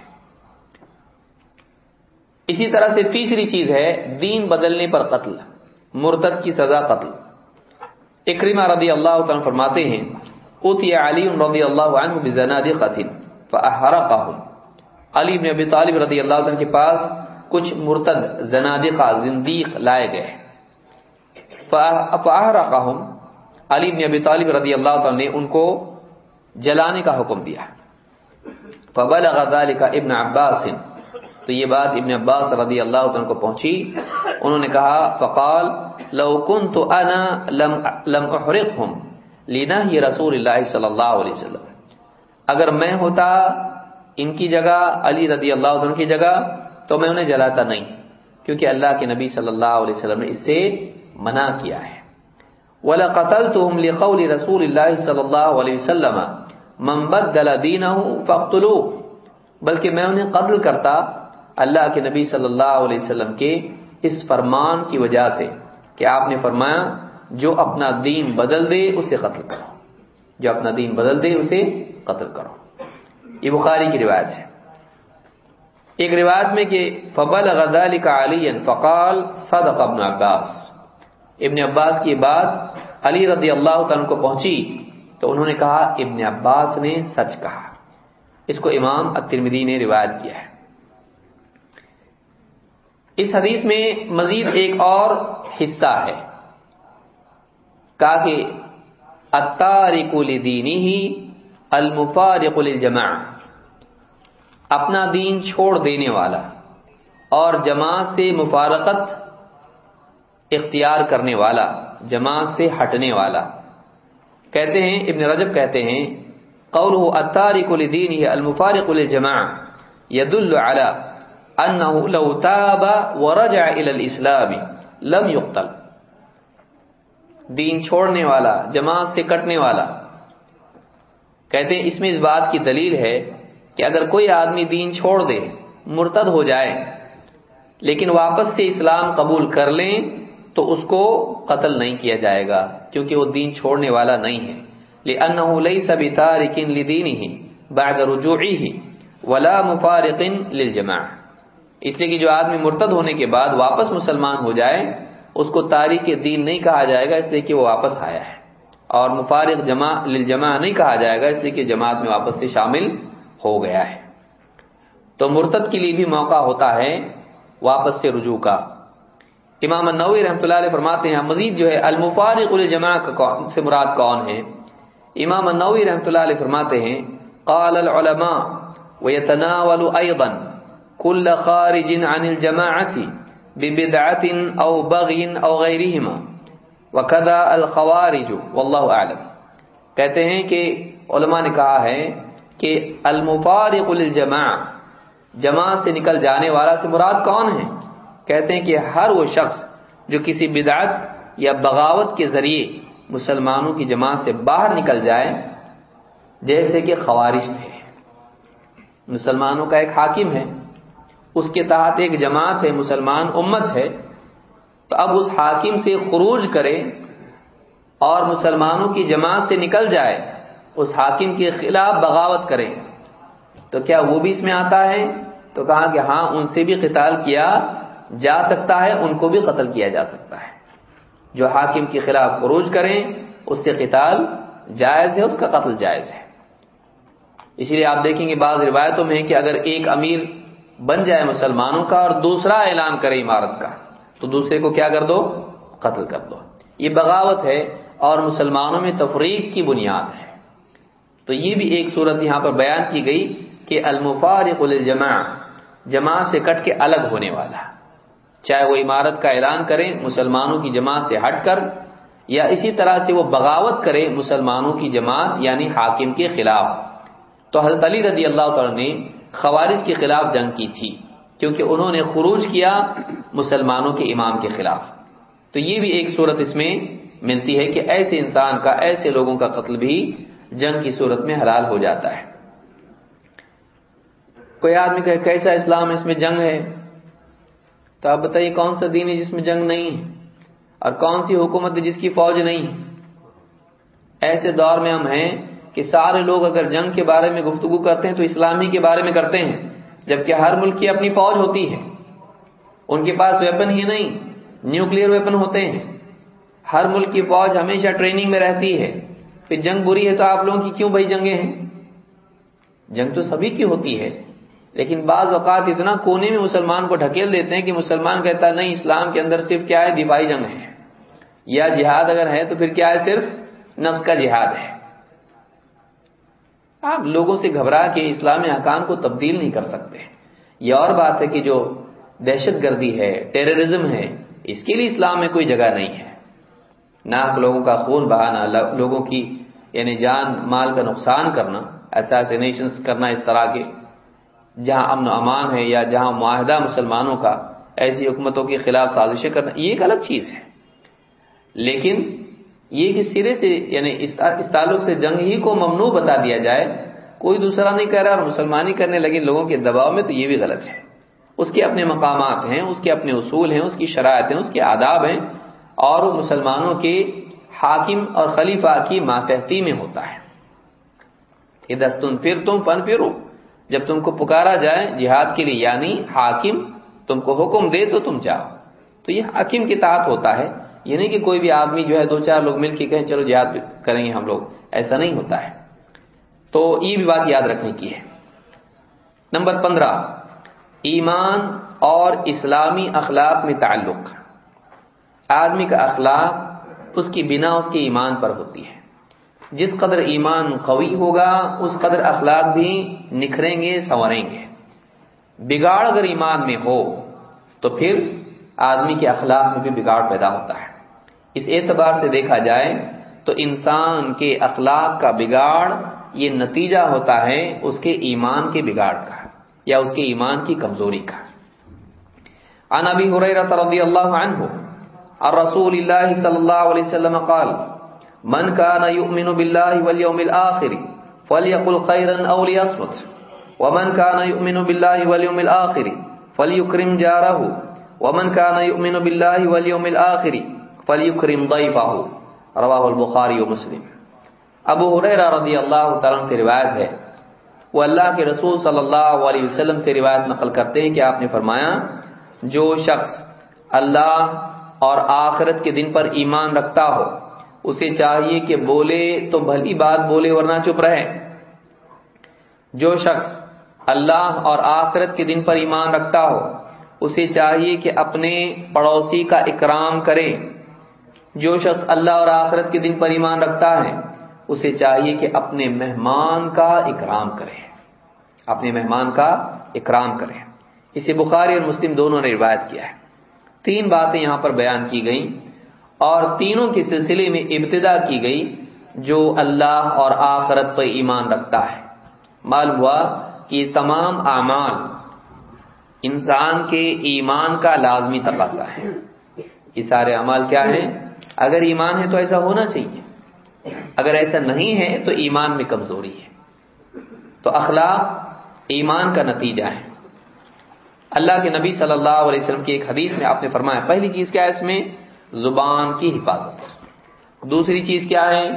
اسی طرح سے تیسری چیز ہے، دین بدلنے پر قتل، مرتد کی سزا قتل۔ اکریمہ رضی اللہ تعالیٰ فرماتے ہیں اوتی علی رضی اللہ عنہ بزناد قتل فاحرقهم علی بن ابی طالب رضی اللہ عنہ کے پاس کچھ مرتد زنادقہ، زندیق لائے گئے. فاحرقهم علی بن ابی طالب رضی اللہ عنہ نے ان کو جلانے کا حکم دیا. فبلغ ذلك ابن عباس. تو یہ بات ابن عباس رضی اللہ عنہ کو پہنچی. انہوں نے کہا، فقال، لو كنت انا لم لم احرقهم لنهي رسول اللہ صلی اللہ علیہ وسلم۔ اگر میں ہوتا ان کی جگہ، علی رضی اللہ عنہ کی جگہ، تو میں انہیں جلاتا نہیں، کیونکہ اللہ کے نبی صلی اللہ علیہ وسلم نے اس سے منع کیا ہے۔ وَلَقَتَلْتُهُمْ لِقَوْلِ رَسُولِ اللَّهِ صلی اللہ علیہ وسلم۔ من بدل دینه فاقتلوه۔ بلکہ میں انہیں قتل کرتا اللہ کے نبی صلی اللہ علیہ وسلم کے اس فرمان کی وجہ سے کہ آپ نے فرمایا جو اپنا دین بدل دے اسے قتل کرو۔ جو اپنا دین بدل دے اسے قتل کرو۔ یہ بخاری کی روایت ہے۔ ایک روایت میں کہ فبل غزال کا علی فقال صدق ابن عباس۔ ابن عباس کی بات علی رضی اللہ تعالیٰ کو پہنچی تو انہوں نے کہا، ابن عباس نے سچ کہا۔ اس کو امام الترمذی نے روایت کیا ہے۔ اس حدیث میں مزید ایک اور حصہ ہے۔ کہا کہ اتارک ہی المفارق للجماع، اپنا دین چھوڑ دینے والا اور جماعت سے مفارقت اختیار کرنے والا، جماعت سے ہٹنے والا۔ کہتے ہیں، ابن رجب کہتے ہیں، قوله التارك لدينه المفارق للجماع يدل على انه لو تاب ورجع الى الاسلام لم يقتل دین چھوڑنے والا، جماعت سے کٹنے والا۔ کہتے ہیں، اس میں اس بات کی دلیل ہے کہ اگر کوئی آدمی دین چھوڑ دے، مرتد ہو جائے، لیکن واپس سے اسلام قبول کر لیں، تو اس کو قتل نہیں کیا جائے گا، کیونکہ وہ دین چھوڑنے والا نہیں ہے۔ لأنه ليس بتارك لدينه بعد رجوعه ولا مفارق للجماع اس لیے کہ جو آدمی مرتد ہونے کے بعد واپس مسلمان ہو جائے اس کو تاریخ دین نہیں کہا جائے گا، اس لیے کہ وہ واپس آیا ہے۔ اور مفارق جمع للجماع نہیں کہا جائے گا، اس لیے کہ جماعت میں واپس سے شامل ہو گیا ہے۔ تو مرتد کے لیے بھی موقع ہوتا ہے واپس سے رجوع کا۔ امام النووی رحمۃ اللہ علیہ فرماتے ہیں، مزید جو ہے، المفارق الجماع سے مراد کون ہے؟ امام النووی رحمۃ اللہ علیہ فرماتے ہیں، قال العلماء، ويتناول ايضا كل خارج عن الجماعه ببدعه او بغي او غيرهما. وكذا الخوارج، والله اعلم کہتے ہیں کہ علماء نے کہا ہے کہ المفارق للجماع جماعت سے نکل جانے والا سے مراد کون ہے؟ کہتے ہیں کہ ہر وہ شخص جو کسی بدعت یا بغاوت کے ذریعے مسلمانوں کی جماعت سے باہر نکل جائے، جیسے کہ خوارش تھے۔ مسلمانوں کا ایک حاکم ہے۔ اس کے تحت ایک جماعت ہے، مسلمان امت ہے۔ تو اب اس حاکم سے خروج کرے اور مسلمانوں کی جماعت سے نکل جائے، اس حاکم کے خلاف بغاوت کرے۔ تو کیا وہ بھی اس میں آتا ہے؟ تو کہا کہ ہاں ان سے بھی قتال کیا جا سکتا ہے، ان کو بھی قتل کیا جا سکتا ہے۔ جو حاکم کے خلاف خروج کریں، اس سے قتال جائز ہے، اس کا قتل جائز ہے۔ اسی لیے آپ دیکھیں گے، بعض روایتوں میں کہ اگر ایک امیر بن جائے مسلمانوں کا اور دوسرا اعلان کرے عمارت کا، تو دوسرے کو کیا کر دو؟ قتل کر دو۔ یہ بغاوت ہے اور مسلمانوں میں تفریق کی بنیاد ہے۔ تو یہ بھی ایک صورت یہاں پر بیان کی گئی کہ المفارق للجماع، جماعت سے کٹ کے الگ ہونے والا۔ چاہے وہ عمارت کا اعلان کریں مسلمانوں کی جماعت سے ہٹ کر، یا اسی طرح سے وہ بغاوت کرے، مسلمانوں کی جماعت یعنی حاکم کے خلاف۔ تو حضرت علی رضی اللہ تعالی نے خوارج کے خلاف جنگ کی تھی، کیونکہ انہوں نے خروج کیا مسلمانوں کے امام کے خلاف۔ تو یہ بھی ایک صورت اس میں ملتی ہے کہ ایسے انسان کا، ایسے لوگوں کا قتل بھی جنگ کی صورت میں حلال ہو جاتا ہے۔ کوئی آدمی کہے، کیسا اسلام اس میں جنگ ہے؟ تو آپ بتائیے، کون سا دین ہے جس میں جنگ نہیں؟ ہے اور کون سی حکومت ہے جس کی فوج نہیں؟ ہے ایسے دور میں ہم ہیں کہ سارے لوگ اگر جنگ کے بارے میں گفتگو کرتے ہیں تو اسلامی کے بارے میں کرتے ہیں، جبکہ ہر ملک کی اپنی فوج ہوتی ہے۔ ان کے پاس ویپن ہی نہیں نیوکلیر ویپن ہوتے ہیں۔ ہر ملک کی فوج ہمیشہ ٹریننگ میں رہتی ہے۔ پھر جنگ بری ہے تو آپ لوگوں کی کیوں بھائی جنگیں ہیں؟ جنگ تو سبھی کی ہوتی ہے، لیکن بعض اوقات اتنا کونے میں مسلمان کو ڈھکیل دیتے ہیں کہ مسلمان کہتا ہے، نہیں، اسلام کے اندر صرف کیا ہے؟ دفاعی جنگ ہے۔ یا جہاد اگر ہے تو پھر کیا ہے؟ صرف نفس کا جہاد ہے۔ آپ لوگوں سے گھبرا کے اسلام حکام کو تبدیل نہیں کر سکتے۔ یہ اور بات ہے کہ جو دہشت گردی ہے، ٹیررزم ہے، اس کے لیے اسلام میں کوئی جگہ نہیں ہے۔ ناک لوگوں کا خون بہانا لوگوں کی یعنی جان، مال کا نقصان کرنا ایساسینیشن کرنا اس طرح کے۔ جہاں امن و امان ہے یا جہاں معاہدہ مسلمانوں کا، ایسی حکومتوں کے خلاف سازشیں کرنا، یہ ایک الگ چیز ہے۔ لیکن یہ کہ سرے سے یعنی اس تعلق سے جنگ ہی کو ممنوع بتا دیا جائے، کوئی دوسرا نہیں کہہ رہا اور مسلمانی کرنے لگے لوگوں کے دباؤ میں تو یہ بھی غلط ہے۔ اس کے اپنے مقامات ہیں، اس کے اپنے اصول ہیں، اس کی شرائط ہیں، اس کے آداب ہیں، اور وہ مسلمانوں کے حاکم اور خلیفہ کی ماتحتی میں ہوتا ہے۔ یہ دستن پھر تم فن پھرو۔ جب تم کو پکارا جائے جہاد کے لیے یعنی حاکم تم کو حکم دے تو تم جاؤ۔ تو یہ حاکم کے تحت ہوتا ہے۔ یہ نہیں کہ کوئی بھی آدمی جو ہے دو چار لوگ مل کے کہیں چلو جہاد کریں گے ہم لوگ، ایسا نہیں ہوتا ہے۔ تو یہ بھی بات یاد رکھنے کی ہے۔ نمبر پندرہ، ایمان اور اسلامی اخلاق میں تعلق۔ آدمی کا اخلاق اس کی بنا، اس کے ایمان پر ہوتی ہے۔ جس قدر ایمان قوی ہوگا، اس قدر اخلاق بھی نکھریں گے، سنوریں گے۔ بگاڑ اگر ایمان میں ہو، تو پھر آدمی کے اخلاق میں بھی بگاڑ پیدا ہوتا ہے۔ اس اعتبار سے دیکھا جائے تو انسان کے اخلاق کا بگاڑ یہ نتیجہ ہوتا ہے اس کے ایمان کے بگاڑ کا یا اس کے ایمان کی کمزوری کا۔ عن ابی حریرہ رضی اللہ عنہ الرسول اللہ صلی اللہ علیہ وسلم قال، من كان يؤمن بالله واليوم الآخر فليقل خيرا أو ليصمت ومن كان يؤمن بالله واليوم الآخر فليكرم جاره ومن كان يؤمن بالله واليوم الآخر فليكرم ضيفه۔ رواه البخاري ومسلم ابو حریرہ رضی اللہ تعالیٰ سے روایت ہے۔ وہ اللہ کے رسول صلی اللہ علیہ وسلم سے روایت نقل کرتے ہیں کہ آپ نے فرمایا، جو شخص اللہ اور آخرت کے دن پر ایمان رکھتا ہو، اسے چاہیے کہ بولے تو بھلی بات بولے ورنہ چپ رہے۔ جو شخص اللہ اور آخرت کے دن پر ایمان رکھتا ہو، اسے چاہیے کہ اپنے پڑوسی کا اکرام کرے۔ جو شخص اللہ اور آخرت کے دن پر ایمان رکھتا ہے، اسے چاہیے کہ اپنے مہمان کا اکرام کرے۔ اپنے مہمان کا اکرام کرے۔ اسے بخاری اور مسلم دونوں نے روایت کیا ہے۔ تین باتیں یہاں پر بیان کی گئیں اور تینوں کے سلسلے میں ابتدا کی گئی جو اللہ اور آخرت پر ایمان رکھتا ہے۔ معلوم ہوا کہ تمام اعمال انسان کے ایمان کا لازمی تقاضا ہے۔ یہ سارے اعمال کیا ہیں؟ اگر ایمان ہے تو ایسا ہونا چاہیے۔ اگر ایسا نہیں ہے تو ایمان میں کمزوری ہے۔ تو اخلاق ایمان کا نتیجہ ہے۔ اللہ کے نبی صلی اللہ علیہ وسلم کی ایک حدیث میں آپ نے فرمایا، پہلی چیز کیا ہے اس میں؟ زبان کی حفاظت۔ دوسری چیز کیا ہے؟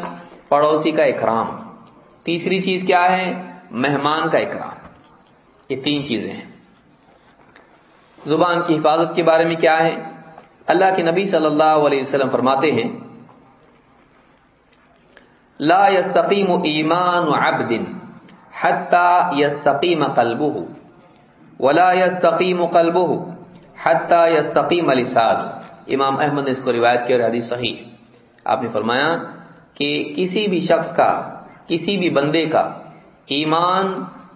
پڑوسی کا اکرام۔ تیسری چیز کیا ہے؟ مہمان کا اکرام۔ یہ تین چیزیں ہیں۔ زبان کی حفاظت کے بارے میں کیا ہے؟ اللہ کے نبی صلی اللہ علیہ وسلم فرماتے ہیں، لا يستقیم ایمان عبد حتى يستقیم قلبه، ولا يستقیم قلبه حتى يستقیم لسانه امام احمد نے اس کو روایت کیا اور حدیث صحیح آپ نے فرمایا کہ کسی بھی شخص کا، کسی بھی بندے کا ایمان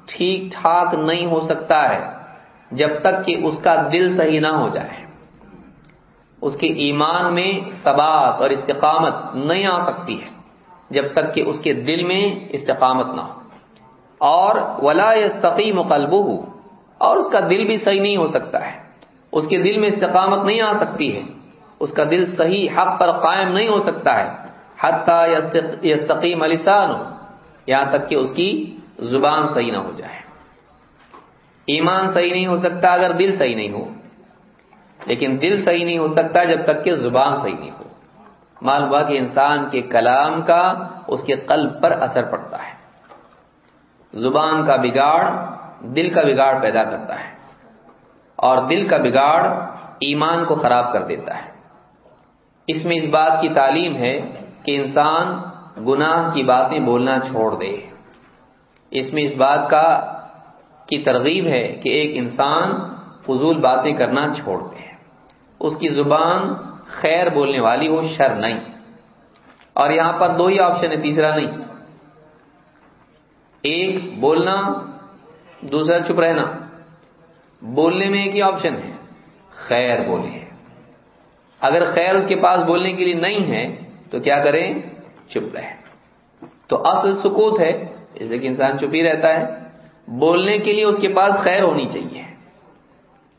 ٹھیک ٹھاک نہیں ہو سکتا ہے جب تک کہ اس کا دل صحیح نہ ہو جائے۔ اس کے ایمان میں ثبات اور استقامت نہیں آ سکتی ہے، جب تک کہ اس کے دل میں استقامت نہ ہو۔ اور ولا یستقیم قلبہ اور اس کا دل بھی صحیح نہیں ہو سکتا ہے۔ اس کے دل میں استقامت نہیں آ سکتی ہے، اس کا دل صحیح حق پر قائم نہیں ہو سکتا ہے۔ حتی یستقیم لسان یہاں تک کہ اس کی زبان صحیح نہ ہو جائے۔ ایمان صحیح نہیں ہو سکتا اگر دل صحیح نہیں ہو۔ لیکن دل صحیح نہیں ہو سکتا جب تک کہ زبان صحیح نہیں ہو۔ معلوم ہوا کہ انسان کے کلام کا اس کے قلب پر اثر پڑتا ہے۔ زبان کا بگاڑ دل کا بگاڑ پیدا کرتا ہے اور دل کا بگاڑ ایمان کو خراب کر دیتا ہے۔ اس میں اس بات کی تعلیم ہے کہ انسان گناہ کی باتیں بولنا چھوڑ دے۔ اس میں اس بات کا کی ترغیب ہے کہ ایک انسان فضول باتیں کرنا چھوڑ دے۔ اس کی زبان خیر بولنے والی ہو، شر نہیں۔ اور یہاں پر دو ہی آپشن ہے، تیسرا نہیں۔ ایک بولنا، دوسرا چپ رہنا۔ بولنے میں ایک ہی آپشن ہے، خیر بولے۔ اگر خیر اس کے پاس بولنے کے لیے نہیں ہے، تو کیا کریں؟ چپ رہے تو اصل سکوت ہے جیسے کہ انسان چپ ہی رہتا ہے۔ بولنے کے لیے اس کے پاس خیر ہونی چاہیے۔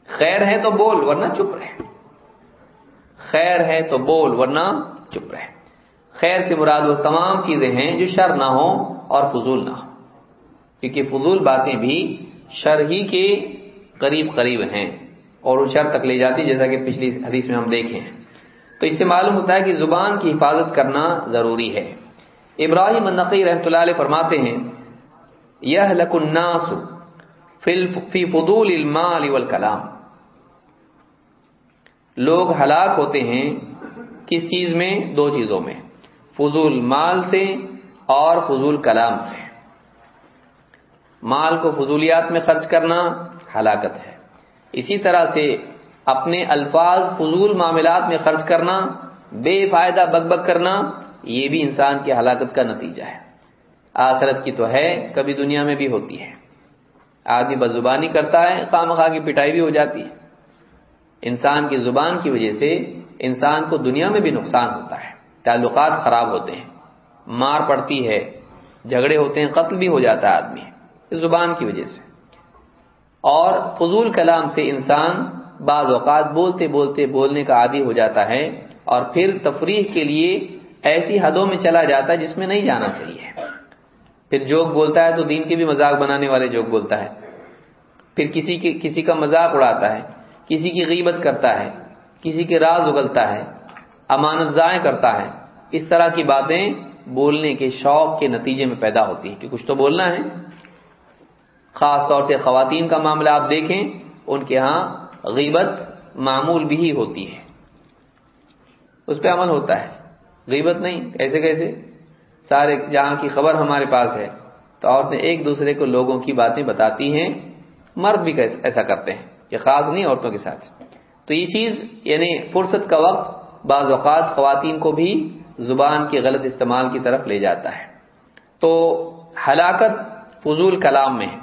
خیر ہے تو بول، ورنہ چپ رہے خیر ہے تو بول، ورنہ چپ رہے خیر سے مراد وہ تمام چیزیں ہیں جو شر نہ ہو اور فضول نہ ہو کیونکہ فضول باتیں بھی شر ہی کے قریب قریب ہیں اور وہ شر تک لے جاتی جیسا کہ پچھلی حدیث میں ہم دیکھیں تو اس سے معلوم ہوتا ہے کہ زبان کی حفاظت کرنا ضروری ہے۔ ابراہیم النقی رحمۃ اللہ علیہ فرماتے ہیں یہ لک الناس فی فضول المال والکلام۔ لوگ ہلاک ہوتے ہیں کس چیز میں؟ دو چیزوں میں۔ فضول مال سے اور فضول کلام سے۔ مال کو فضولیات میں خرچ کرنا ہلاکت ہے۔ اسی طرح سے اپنے الفاظ فضول معاملات میں خرچ کرنا، بے فائدہ بک بک کرنا، یہ بھی انسان کی ہلاکت کا نتیجہ ہے۔ آخرت کی تو ہے، کبھی دنیا میں بھی ہوتی ہے۔ آدمی بدزبانی کرتا ہے خام خواہ کی پٹائی بھی ہو جاتی ہے۔ انسان کی زبان کی وجہ سے انسان کو دنیا میں بھی نقصان ہوتا ہے، تعلقات خراب ہوتے ہیں، مار پڑتی ہے، جھگڑے ہوتے ہیں، قتل بھی ہو جاتا ہے آدمی زبان کی وجہ سے۔ اور فضول کلام سے انسان بعض اوقات بولتے بولتے بولنے کا عادی ہو جاتا ہے اور پھر تفریح کے لیے ایسی حدوں میں چلا جاتا ہے جس میں نہیں جانا چاہیے۔ پھر جوک بولتا ہے تو دین کے بھی مذاق بنانے والے جوک بولتا ہے۔ پھر کسی کی کسی کا مذاق اڑاتا ہے۔ کسی کی غیبت کرتا ہے، کسی کے راز اگلتا ہے، امانت ضائع کرتا ہے، اس طرح کی باتیں بولنے کے شوق کے نتیجے میں پیدا ہوتی ہے کہ کچھ تو بولنا ہے۔ خاص طور سے خواتین کا معاملہ آپ دیکھیں، ان کے ہاں غیبت معمول بھی ہی ہوتی ہے۔ اس پہ عمل ہوتا ہے۔ غیبت نہیں، کیسے کیسے؟ سارے جہاں کی خبر ہمارے پاس ہے۔ تو عورتیں ایک دوسرے کو لوگوں کی باتیں بتاتی ہیں۔ مرد بھی ایسا کرتے ہیں۔ یہ خاص نہیں عورتوں کے ساتھ۔ تو یہ چیز یعنی فرصت کا وقت بعض اوقات خواتین کو بھی زبان کے غلط استعمال کی طرف لے جاتا ہے۔ تو ہلاکت فضول کلام میں ہے۔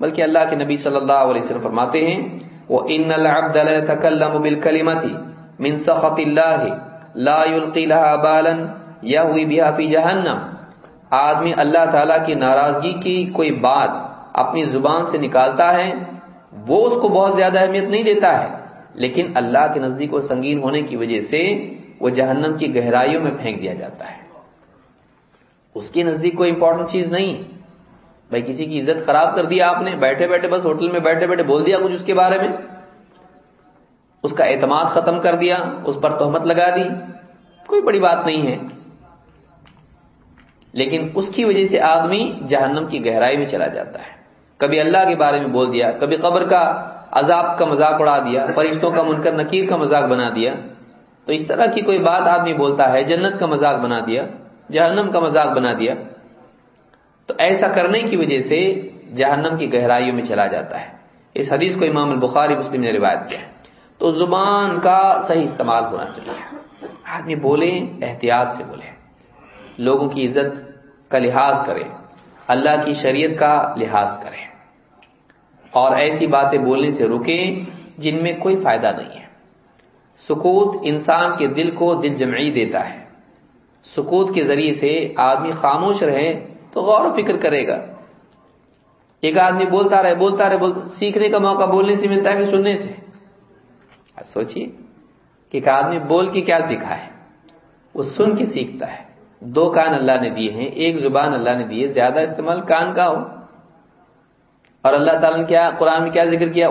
بلکہ اللہ کے نبی صلی اللہ علیہ وسلم فرماتے ہیں وہ ان العبد لا يتكلم بالكلمه من سخط الله لا يلقي لها بالا يهوي بها في جهنم۔ آدمی اللہ تعالی کی ناراضگی کی کوئی بات اپنی زبان سے نکالتا ہے وہ اس کو بہت زیادہ اہمیت نہیں دیتا ہے۔ لیکن اللہ کے نزدیک وہ سنگین ہونے کی وجہ سے وہ جہنم کی گہرائیوں میں پھینک دیا جاتا ہے۔ اس کے نزدیک کوئی امپورٹنٹ چیز نہیں۔ بھائی کسی کی عزت خراب کر دیا آپ نے، بیٹھے بیٹھے بس ہوٹل میں بیٹھے بیٹھے بول دیا کچھ اس کے بارے میں۔ اس کا اعتماد ختم کر دیا، اس پر تہمت لگا دی۔ کوئی بڑی بات نہیں ہے۔ لیکن اس کی وجہ سے آدمی جہنم کی گہرائی میں چلا جاتا ہے۔ کبھی اللہ کے بارے میں بول دیا، کبھی قبر کا عذاب کا مذاق اڑا دیا، فرشتوں کا منکر نکیر کا مذاق بنا دیا۔ تو اس طرح کی کوئی بات آدمی بولتا ہے، جنت کا مذاق بنا دیا، جہنم کا مذاق بنا دیا۔ تو ایسا کرنے کی وجہ سے جہنم کی گہرائیوں میں چلا جاتا ہے۔ اس حدیث کو امام البخاری مسلم نے روایت کیا ہے۔ تو زبان کا صحیح استعمال ہونا چاہیے۔ آدمی بولے، احتیاط سے بولے۔ لوگوں کی عزت کا لحاظ کرے، اللہ کی شریعت کا لحاظ کرے۔ اور ایسی باتیں بولنے سے رکیں جن میں کوئی فائدہ نہیں ہے۔ سکوت انسان کے دل کو دل جمعی دیتا ہے۔ سکوت کے ذریعے سے آدمی خاموش رہے تو غور و فکر کرے گا۔ ایک آدمی بولتا رہے بولتا رہے، بولتا سیکھنے کا موقع بولنے سے ملتا ہے کہ سننے سے۔ سوچیے کہ ایک آدمی بول کے کیا سیکھا ہے۔ وہ سن کے سیکھتا ہے۔ دو کان اللہ نے دیے ہیں، ایک زبان اللہ نے دی ہے، زیادہ استعمال کان کا ہو۔ اور اللہ تعالیٰ نے کیا قرآن میں کیا ذکر کیا؟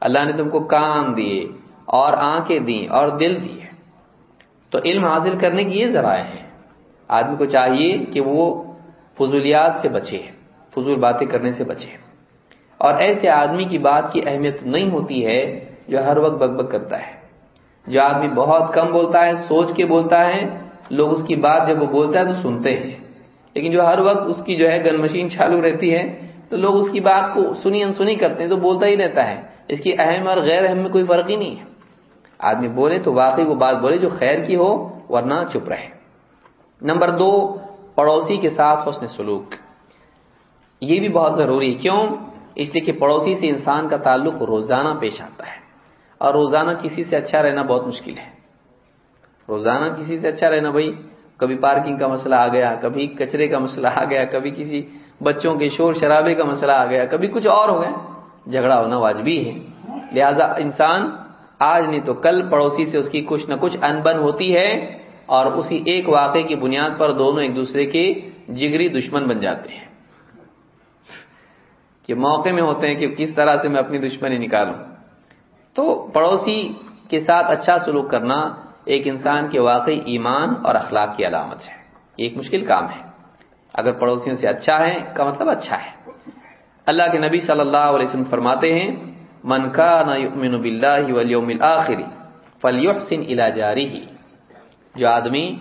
اللہ نے تم کو کان دیے اور آنکھیں دی اور دل دیے۔ تو علم حاصل کرنے کی یہ ذرائع ہیں۔ آدمی کو چاہیے کہ وہ فضولیات سے بچے فضول باتیں کرنے سے بچے اور ایسے آدمی کی بات کی اہمیت نہیں ہوتی ہے جو ہر وقت بک بک کرتا ہے۔ جو آدمی بہت کم بولتا ہے، سوچ کے بولتا ہے، لوگ اس کی بات جب وہ بولتا ہے تو سنتے ہیں۔ لیکن جو ہر وقت اس کی جو ہے گن مشین چالو رہتی ہے، تو لوگ اس کی بات کو سنی انسنی کرتے ہیں، تو بولتا ہی رہتا ہے۔ اس کی اہم اور غیر اہم میں کوئی فرق ہی نہیں ہے۔ آدمی بولے تو واقعی وہ بات بولے جو خیر کی ہو، ورنہ چپ رہے۔ نمبر دو، پڑوسی کے ساتھ حسن سلوک۔ یہ بھی بہت ضروری ہے۔ کیوں؟ اس لیے کہ پڑوسی سے انسان کا تعلق روزانہ پیش آتا ہے۔ اور روزانہ کسی سے اچھا رہنا بہت مشکل ہے۔ روزانہ کسی سے اچھا رہنا بھائی کبھی پارکنگ کا مسئلہ آ گیا، کبھی کچرے کا مسئلہ آ گیا، کبھی کسی بچوں کے شور شرابے کا مسئلہ آ گیا، کبھی کچھ اور ہو گیا۔ جھگڑا ہونا واجبی ہے۔ لہذا انسان آج نہیں تو کل پڑوسی سے اس کی کچھ نہ کچھ انبن ہوتی ہے اور اسی ایک واقعے کی بنیاد پر دونوں ایک دوسرے کے جگری دشمن بن جاتے ہیں۔ کہ موقع میں ہوتے ہیں کہ کس طرح سے میں اپنی دشمنی نکالوں۔ تو پڑوسی کے ساتھ اچھا سلوک کرنا ایک انسان کے واقعی ایمان اور اخلاق کی علامت ہے۔ ایک مشکل کام ہے۔ اگر پڑوسیوں سے اچھا ہے کا مطلب اچھا ہے۔ اللہ کے نبی صلی اللہ علیہ وسلم فرماتے ہیں، من کان یؤمن باللہ والیوم الاخر فلیحسن الى جارہ جو آدمی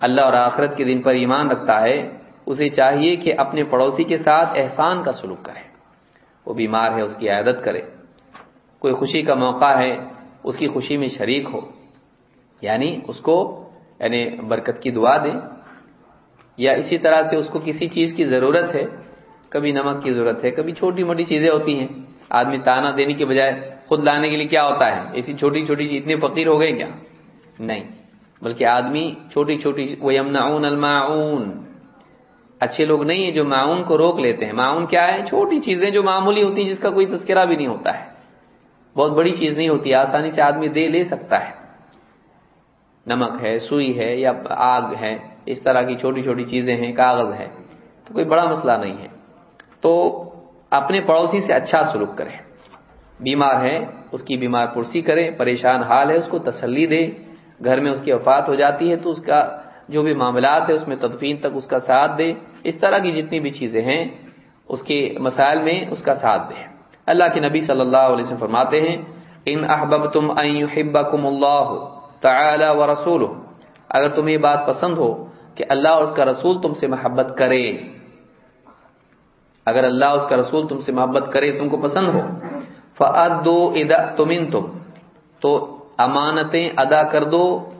اللہ اور آخرت کے دن پر ایمان رکھتا ہے، اسے چاہیے کہ اپنے پڑوسی کے ساتھ احسان کا سلوک کرے۔ وہ بیمار ہے، اس کی عیادت کرے۔ کوئی خوشی کا موقع ہے، اس کی خوشی میں شریک ہو۔ یعنی اس کو یعنی برکت کی دعا دیں، یا اسی طرح سے اس کو کسی چیز کی ضرورت ہے، کبھی نمک کی ضرورت ہے، کبھی چھوٹی موٹی چیزیں ہوتی ہیں، آدمی تانا دینے کے بجائے خود لانے کے لیے کیا ہوتا ہے؟ ایسی چھوٹی چھوٹی چیز، اتنے فقیر ہو گئے کیا؟ نہیں، بلکہ آدمی چھوٹی چھوٹی وہ یمنعون الماعون۔ اچھے لوگ نہیں ہیں جو معاون کو روک لیتے ہیں۔ معاون کیا ہے؟ چھوٹی چیزیں جو معمولی ہوتی ہیں، جس کا کوئی تذکرہ بھی نہیں ہوتا ہے۔ بہت بڑی چیز نہیں ہوتی، آسانی سے آدمی دے لے سکتا ہے۔ نمک ہے، سوئی ہے یا آگ ہے، اس طرح کی چھوٹی چھوٹی چیزیں ہیں، کاغذ ہے تو کوئی بڑا مسئلہ نہیں ہے۔ تو اپنے پڑوسی سے اچھا سلوک کرے بیمار ہے اس کی بیمار پرسی کرے پریشان حال ہے، اس کو تسلی دے گھر میں اس کی وفات ہو جاتی ہے تو اس کا جو بھی معاملات ہے اس میں تدفین تک اس کا ساتھ دے اس طرح کی جتنی بھی چیزیں ہیں، اس کے مسائل میں اس کا ساتھ دے اللہ کے نبی صلی اللہ علیہ وسلم فرماتے ہیں، ان احببتم ان يحبكم اللہ تعالی ورسوله اگر تمہیں یہ بات پسند ہو کہ اللہ اور اس کا رسول تم سے محبت کرے۔ اگر اللہ اور اس کا رسول تم سے محبت کرے تم کو پسند ہو۔ فَأَدُّوا إِذَا تُمِنْتُمْ تو امانتیں ادا کر دو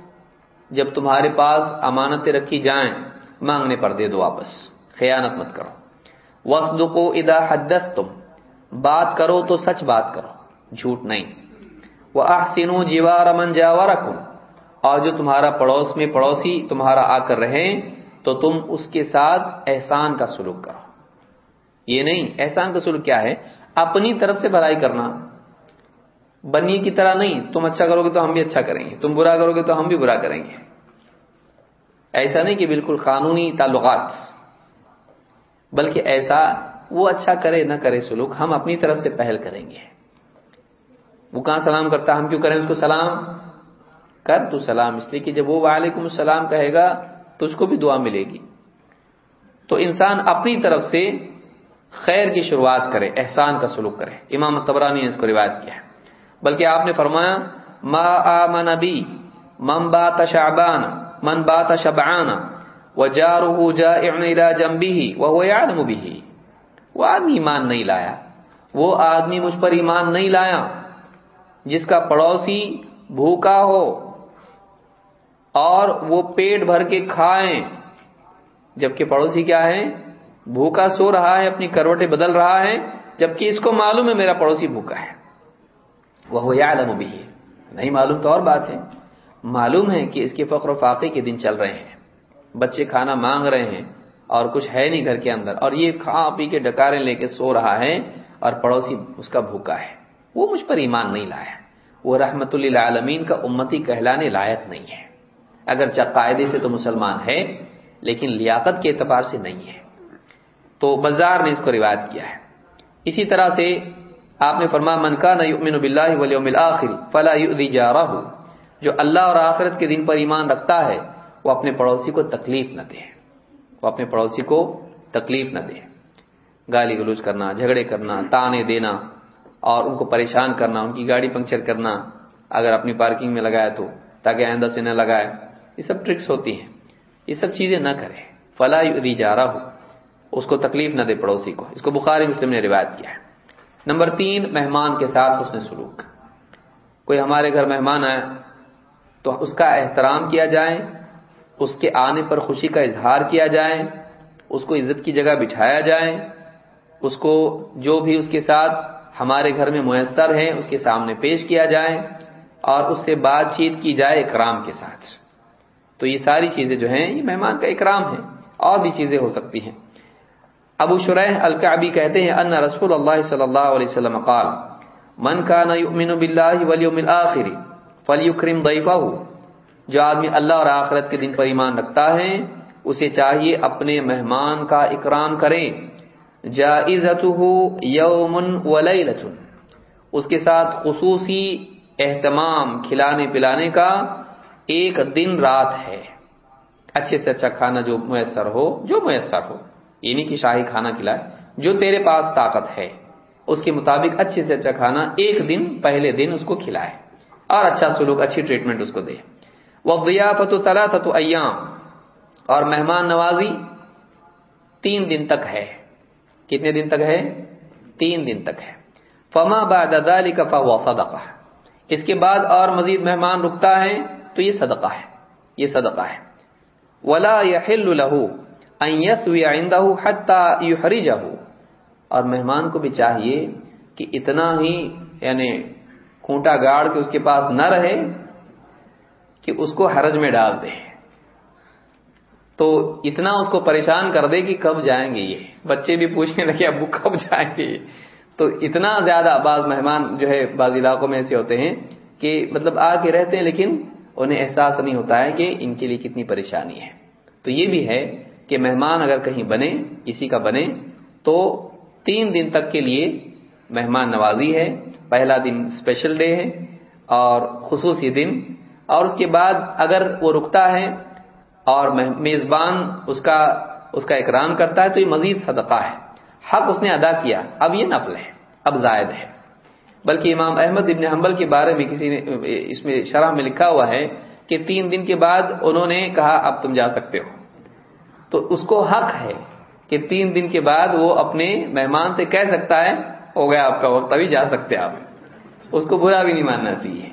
جب تمہارے پاس امانتیں رکھی جائیں۔ مانگنے پر دے دو واپس۔ خیانت مت کرو۔ وَصْدُقُوا إِذَا حَدَّثْتُمْ۔ بات کرو تو سچ بات کرو۔ جھوٹ نہیں۔ وَأَحْسِنُوا جِوَارَ مَنْ جَاوَرَكُمْ۔ اور جو تمہارا پڑوس میں پڑوسی تمہارا آ کر رہے تو تم اس کے ساتھ احسان کا سلوک کرو۔ یہ نہیں، احسان کا سلوک کیا ہے؟ اپنی طرف سے بھلائی کرنا۔ بنی کی طرح نہیں، تم اچھا کرو گے تو ہم بھی اچھا کریں گے، تم برا کرو گے تو ہم بھی برا کریں گے۔ ایسا نہیں کہ بالکل قانونی تعلقات، بلکہ ایسا وہ اچھا کرے نہ کرے سلوک ہم اپنی طرف سے پہل کریں گے۔ وہ کہاں سلام کرتا، ہم کیوں کریں اس کو سلام؟ کر تو سلام اس لیے کہ جب وہ وعلیکم السلام کہے گا تو اس کو بھی دعا ملے گی۔ تو انسان اپنی طرف سے خیر کی شروعات کرے، احسان کا سلوک کرے۔ امام تبرانی نے اس کو روایت کیا ہے۔ بلکہ آپ نے فرمایا، ما آمن بی، من بات شعبان، من بات شبعان، وجارہ جائع الى جنبه وهو يعلم به۔ وہ آدمی ایمان نہیں لایا۔ وہ آدمی مجھ پر ایمان نہیں لایا۔ جس کا پڑوسی بھوکا ہو اور وہ پیٹ بھر کے کھائیں۔ جبکہ پڑوسی کیا ہے؟ بھوکا سو رہا ہے، اپنی کروٹیں بدل رہا ہے، جبکہ اس کو معلوم ہے میرا پڑوسی بھوکا ہے۔ وہ یعلم بھی نہیں معلوم تو اور بات ہے۔ معلوم ہے کہ اس کے فقر و فاقے کے دن چل رہے ہیں۔ بچے کھانا مانگ رہے ہیں اور کچھ ہے نہیں گھر کے اندر۔ اور یہ کھا پی کے ڈکارے لے کے سو رہا ہے اور پڑوسی اس کا بھوکا ہے۔ وہ مجھ پر ایمان نہیں لایا وہ رحمت اللہ عالمین کا امتی کہلانے لائق نہیں ہے۔ اگر قاعدے سے تو مسلمان ہے لیکن لیاقت کے اعتبار سے نہیں ہے تو بازار نے اس کو روایت کیا ہے۔ اسی طرح سے آپ نے فرما من کا نہ باللہ والیوم الاخر فلا یؤذی جارہ جو اللہ اور آخرت کے دن پر ایمان رکھتا ہے، وہ اپنے پڑوسی کو تکلیف نہ دے۔ وہ اپنے پڑوسی کو تکلیف نہ دے۔ گالی گلوچ کرنا، جھگڑے کرنا، تانے دینا اور ان کو پریشان کرنا، ان کی گاڑی پنکچر کرنا، اگر اپنی پارکنگ میں لگایا تو، تاکہ آئندہ سے نہ لگائے۔ یہ سب ٹرکس ہوتی ہیں۔ یہ سب چیزیں نہ کرے فلا یؤذی جارہ اس کو تکلیف نہ دے پڑوسی کو۔ اس کو بخاری مسلم نے روایت کیا ہے۔ نمبر تین، مہمان کے ساتھ اس نے سلوک۔ کوئی ہمارے گھر مہمان آیا تو اس کا احترام کیا جائے، اس کے آنے پر خوشی کا اظہار کیا جائے، اس کو عزت کی جگہ بٹھایا جائے، اس کو جو بھی اس کے ساتھ ہمارے گھر میں میسر ہیں، اس کے سامنے پیش کیا جائے اور اس سے بات چیت کی جائے اکرام کے ساتھ۔ تو یہ ساری چیزیں جو ہیں، یہ مہمان کا اکرام ہے۔ اور بھی چیزیں ہو سکتی ہیں۔ ابو شرح الکعبی کہتے ہیں، ان رسول اللہ صلی اللہ علیہ وسلم قال، من کان یؤمن باللہ والیوم الاخر فلیکرم ضیفہ جو آدمی اللہ اور آخرت کے دن پر ایمان رکھتا ہے، اسے چاہیے اپنے مہمان کا اکرام کرے۔ جائزتہ یوم ولیلۃ اس کے ساتھ خصوصی اہتمام کھلانے پلانے کا ایک دن رات ہے۔ اچھے سے اچھا کھانا جو میسر ہو، جو میسر ہو۔ یہ نہیں کہ شاہی کھانا کھلائے، جو تیرے پاس طاقت ہے۔ اس کے مطابق اچھے سے اچھا کھانا ایک دن پہلے دن اس کو کھلائے۔ اور اچھا سلوک، اچھی ٹریٹمنٹ اس کو دے۔ وہ ضیافت و تلا ایام اور مہمان نوازی تین دن تک ہے۔ کتنے دن تک ہے؟ تین دن تک ہے۔ فما بعد ذلك فهو صدقہ اس کے بعد اور مزید مہمان رکتا ہے۔ تو یہ صدقہ ہے، یہ صدقہ ہے۔ ولا يحل له ان يسوي عنده حتى يحرجه۔ اور مہمان کو بھی چاہیے کہ اتنا ہی یعنی کھونٹا گاڑ کے اس کے پاس نہ رہے کہ اس کو حرج میں ڈال دے۔ تو اتنا اس کو پریشان کر دے کہ کب جائیں گے یہ۔ بچے بھی پوچھنے لگے، ابو کب جائیں گے تو اتنا زیادہ بعض مہمان جو ہے، بعض علاقوں میں ایسے ہوتے ہیں کہ مطلب آ کے رہتے ہیں لیکن انہیں احساس نہیں ہوتا ہے کہ ان کے لیے کتنی پریشانی ہے۔ تو یہ بھی ہے کہ مہمان اگر کہیں بنے، کسی کا بنے، تو تین دن تک کے لیے مہمان نوازی ہے، پہلا دن اسپیشل ڈے ہے اور خصوصی دن۔ اور اس کے بعد اگر وہ رکتا ہے اور میزبان اس کا اس کا اکرام کرتا ہے، تو یہ مزید صدقہ ہے۔ حق اس نے ادا کیا۔ اب یہ نفل ہے، اب زائد ہے۔ بلکہ امام احمد ابن حنبل کے بارے میں کسی نے، اس میں شرح میں لکھا ہوا ہے کہ تین دن کے بعد انہوں نے کہا، اب تم جا سکتے ہو۔ تو اس کو حق ہے کہ تین دن کے بعد وہ اپنے مہمان سے کہہ سکتا ہے، ہو گیا، آپ کا وقت، ابھی جا سکتے آپ۔ اس کو برا بھی نہیں ماننا چاہیے۔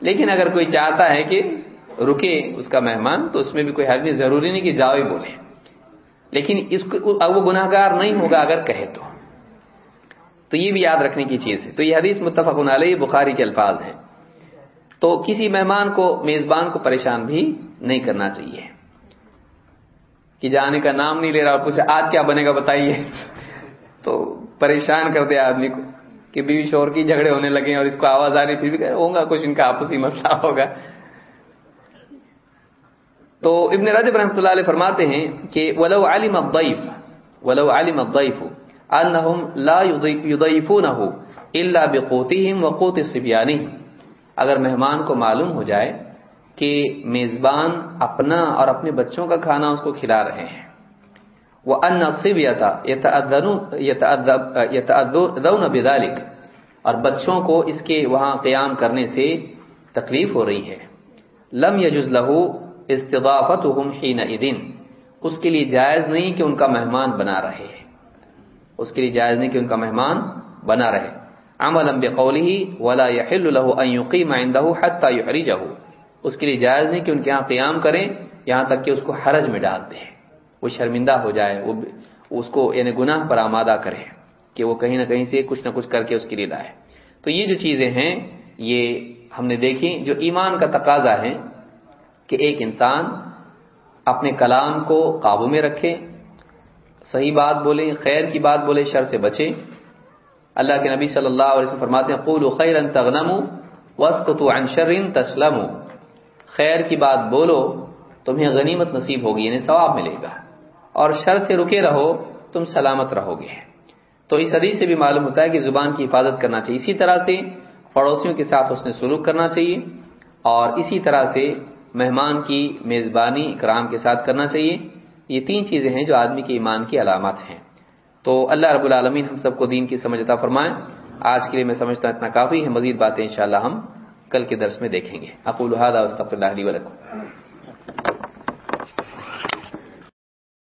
لیکن اگر کوئی چاہتا ہے کہ رکے اس کا مہمان، تو اس میں بھی کوئی حرف ضروری نہیں کہ جاؤ ہی بولے۔ لیکن اس کو وہ گناہ گار نہیں ہوگا اگر کہے تو۔ تو یہ بھی یاد رکھنے کی چیز ہے۔ تو یہ حدیث متفق علیہ بخاری کے الفاظ ہیں۔ تو کسی مہمان کو، میزبان کو پریشان بھی نہیں کرنا چاہیے۔ کہ جانے کا نام نہیں لے رہا اور پوچھے، آج کیا بنے گا بتائیے؟ تو پریشان کر دیا آدمی کو کہ بیوی شور کی جھگڑے ہونے لگے اور اس کو آواز آ رہی پھر بھی ہوگا کچھ ان کا آپسی مسئلہ ہوگا۔ تو ابن رجب رحمۃ اللہ علیہ فرماتے ہیں کہ ولو علم الضيف، ولو علم انهم لا يضيفونه الا بقوتهم وقوت صبيانهم۔ اگر مہمان کو معلوم ہو جائے کہ میزبان اپنا اور اپنے بچوں کا کھانا اس کو کھلا رہے ہیں۔ وہ ان صبیتا يتأذون بذلك۔ اور بچوں کو اس کے وہاں قیام کرنے سے تکلیف ہو رہی ہے۔ لم يجوز له استضافت حین اس کے لیے جائز نہیں کہ ان کا مہمان بنا رہے۔ اس کے لیے جائز نہیں کہ ان کا مہمان بنا رہے۔ عمل بقوله ولا يحل له ان يقيم عنده حتى يحرجه۔ اس کے لیے جائز نہیں کہ ان کے ہاں قیام کریں یہاں تک کہ اس کو حرج میں ڈال دیں۔ وہ شرمندہ ہو جائے، وہ اس کو یعنی گناہ پر آمادہ کرے کہ وہ کہیں نہ کہیں سے کچھ نہ کچھ کر کے اس کے لیے لائے۔ تو یہ جو چیزیں ہیں، یہ ہم نے دیکھی جو ایمان کا تقاضا ہے کہ ایک انسان اپنے کلام کو قابو میں رکھے صحیح بات بولے، خیر کی بات بولے، شر سے بچے۔ اللہ کے نبی صلی اللہ علیہ وسلم فرماتے ہیں، قولوا خیرا تغنموا عن شر تسلموا۔ خیر کی بات بولو، تمہیں غنیمت نصیب ہوگی یعنی ثواب ملے گا۔ اور شر سے رکے رہو، تم سلامت رہو گے۔ تو اس حدیث سے بھی معلوم ہوتا ہے کہ زبان کی حفاظت کرنا چاہیے۔ اسی طرح سے پڑوسیوں کے ساتھ اس نے سلوک کرنا چاہیے۔ اور اسی طرح سے مہمان کی میزبانی، اکرام کے ساتھ کرنا چاہیے۔ یہ تین چیزیں ہیں جو آدمی کے ایمان کی علامات ہیں۔ تو اللہ رب العالمین ہم سب کو دین کی سمجھتا فرمائیں آج کے لیے میں سمجھتا اتنا کافی۔ ہے مزید باتیں انشاءاللہ ہم کل کے درس میں دیکھیں گے۔ اقول هذا واستغفر الله لي ولكم۔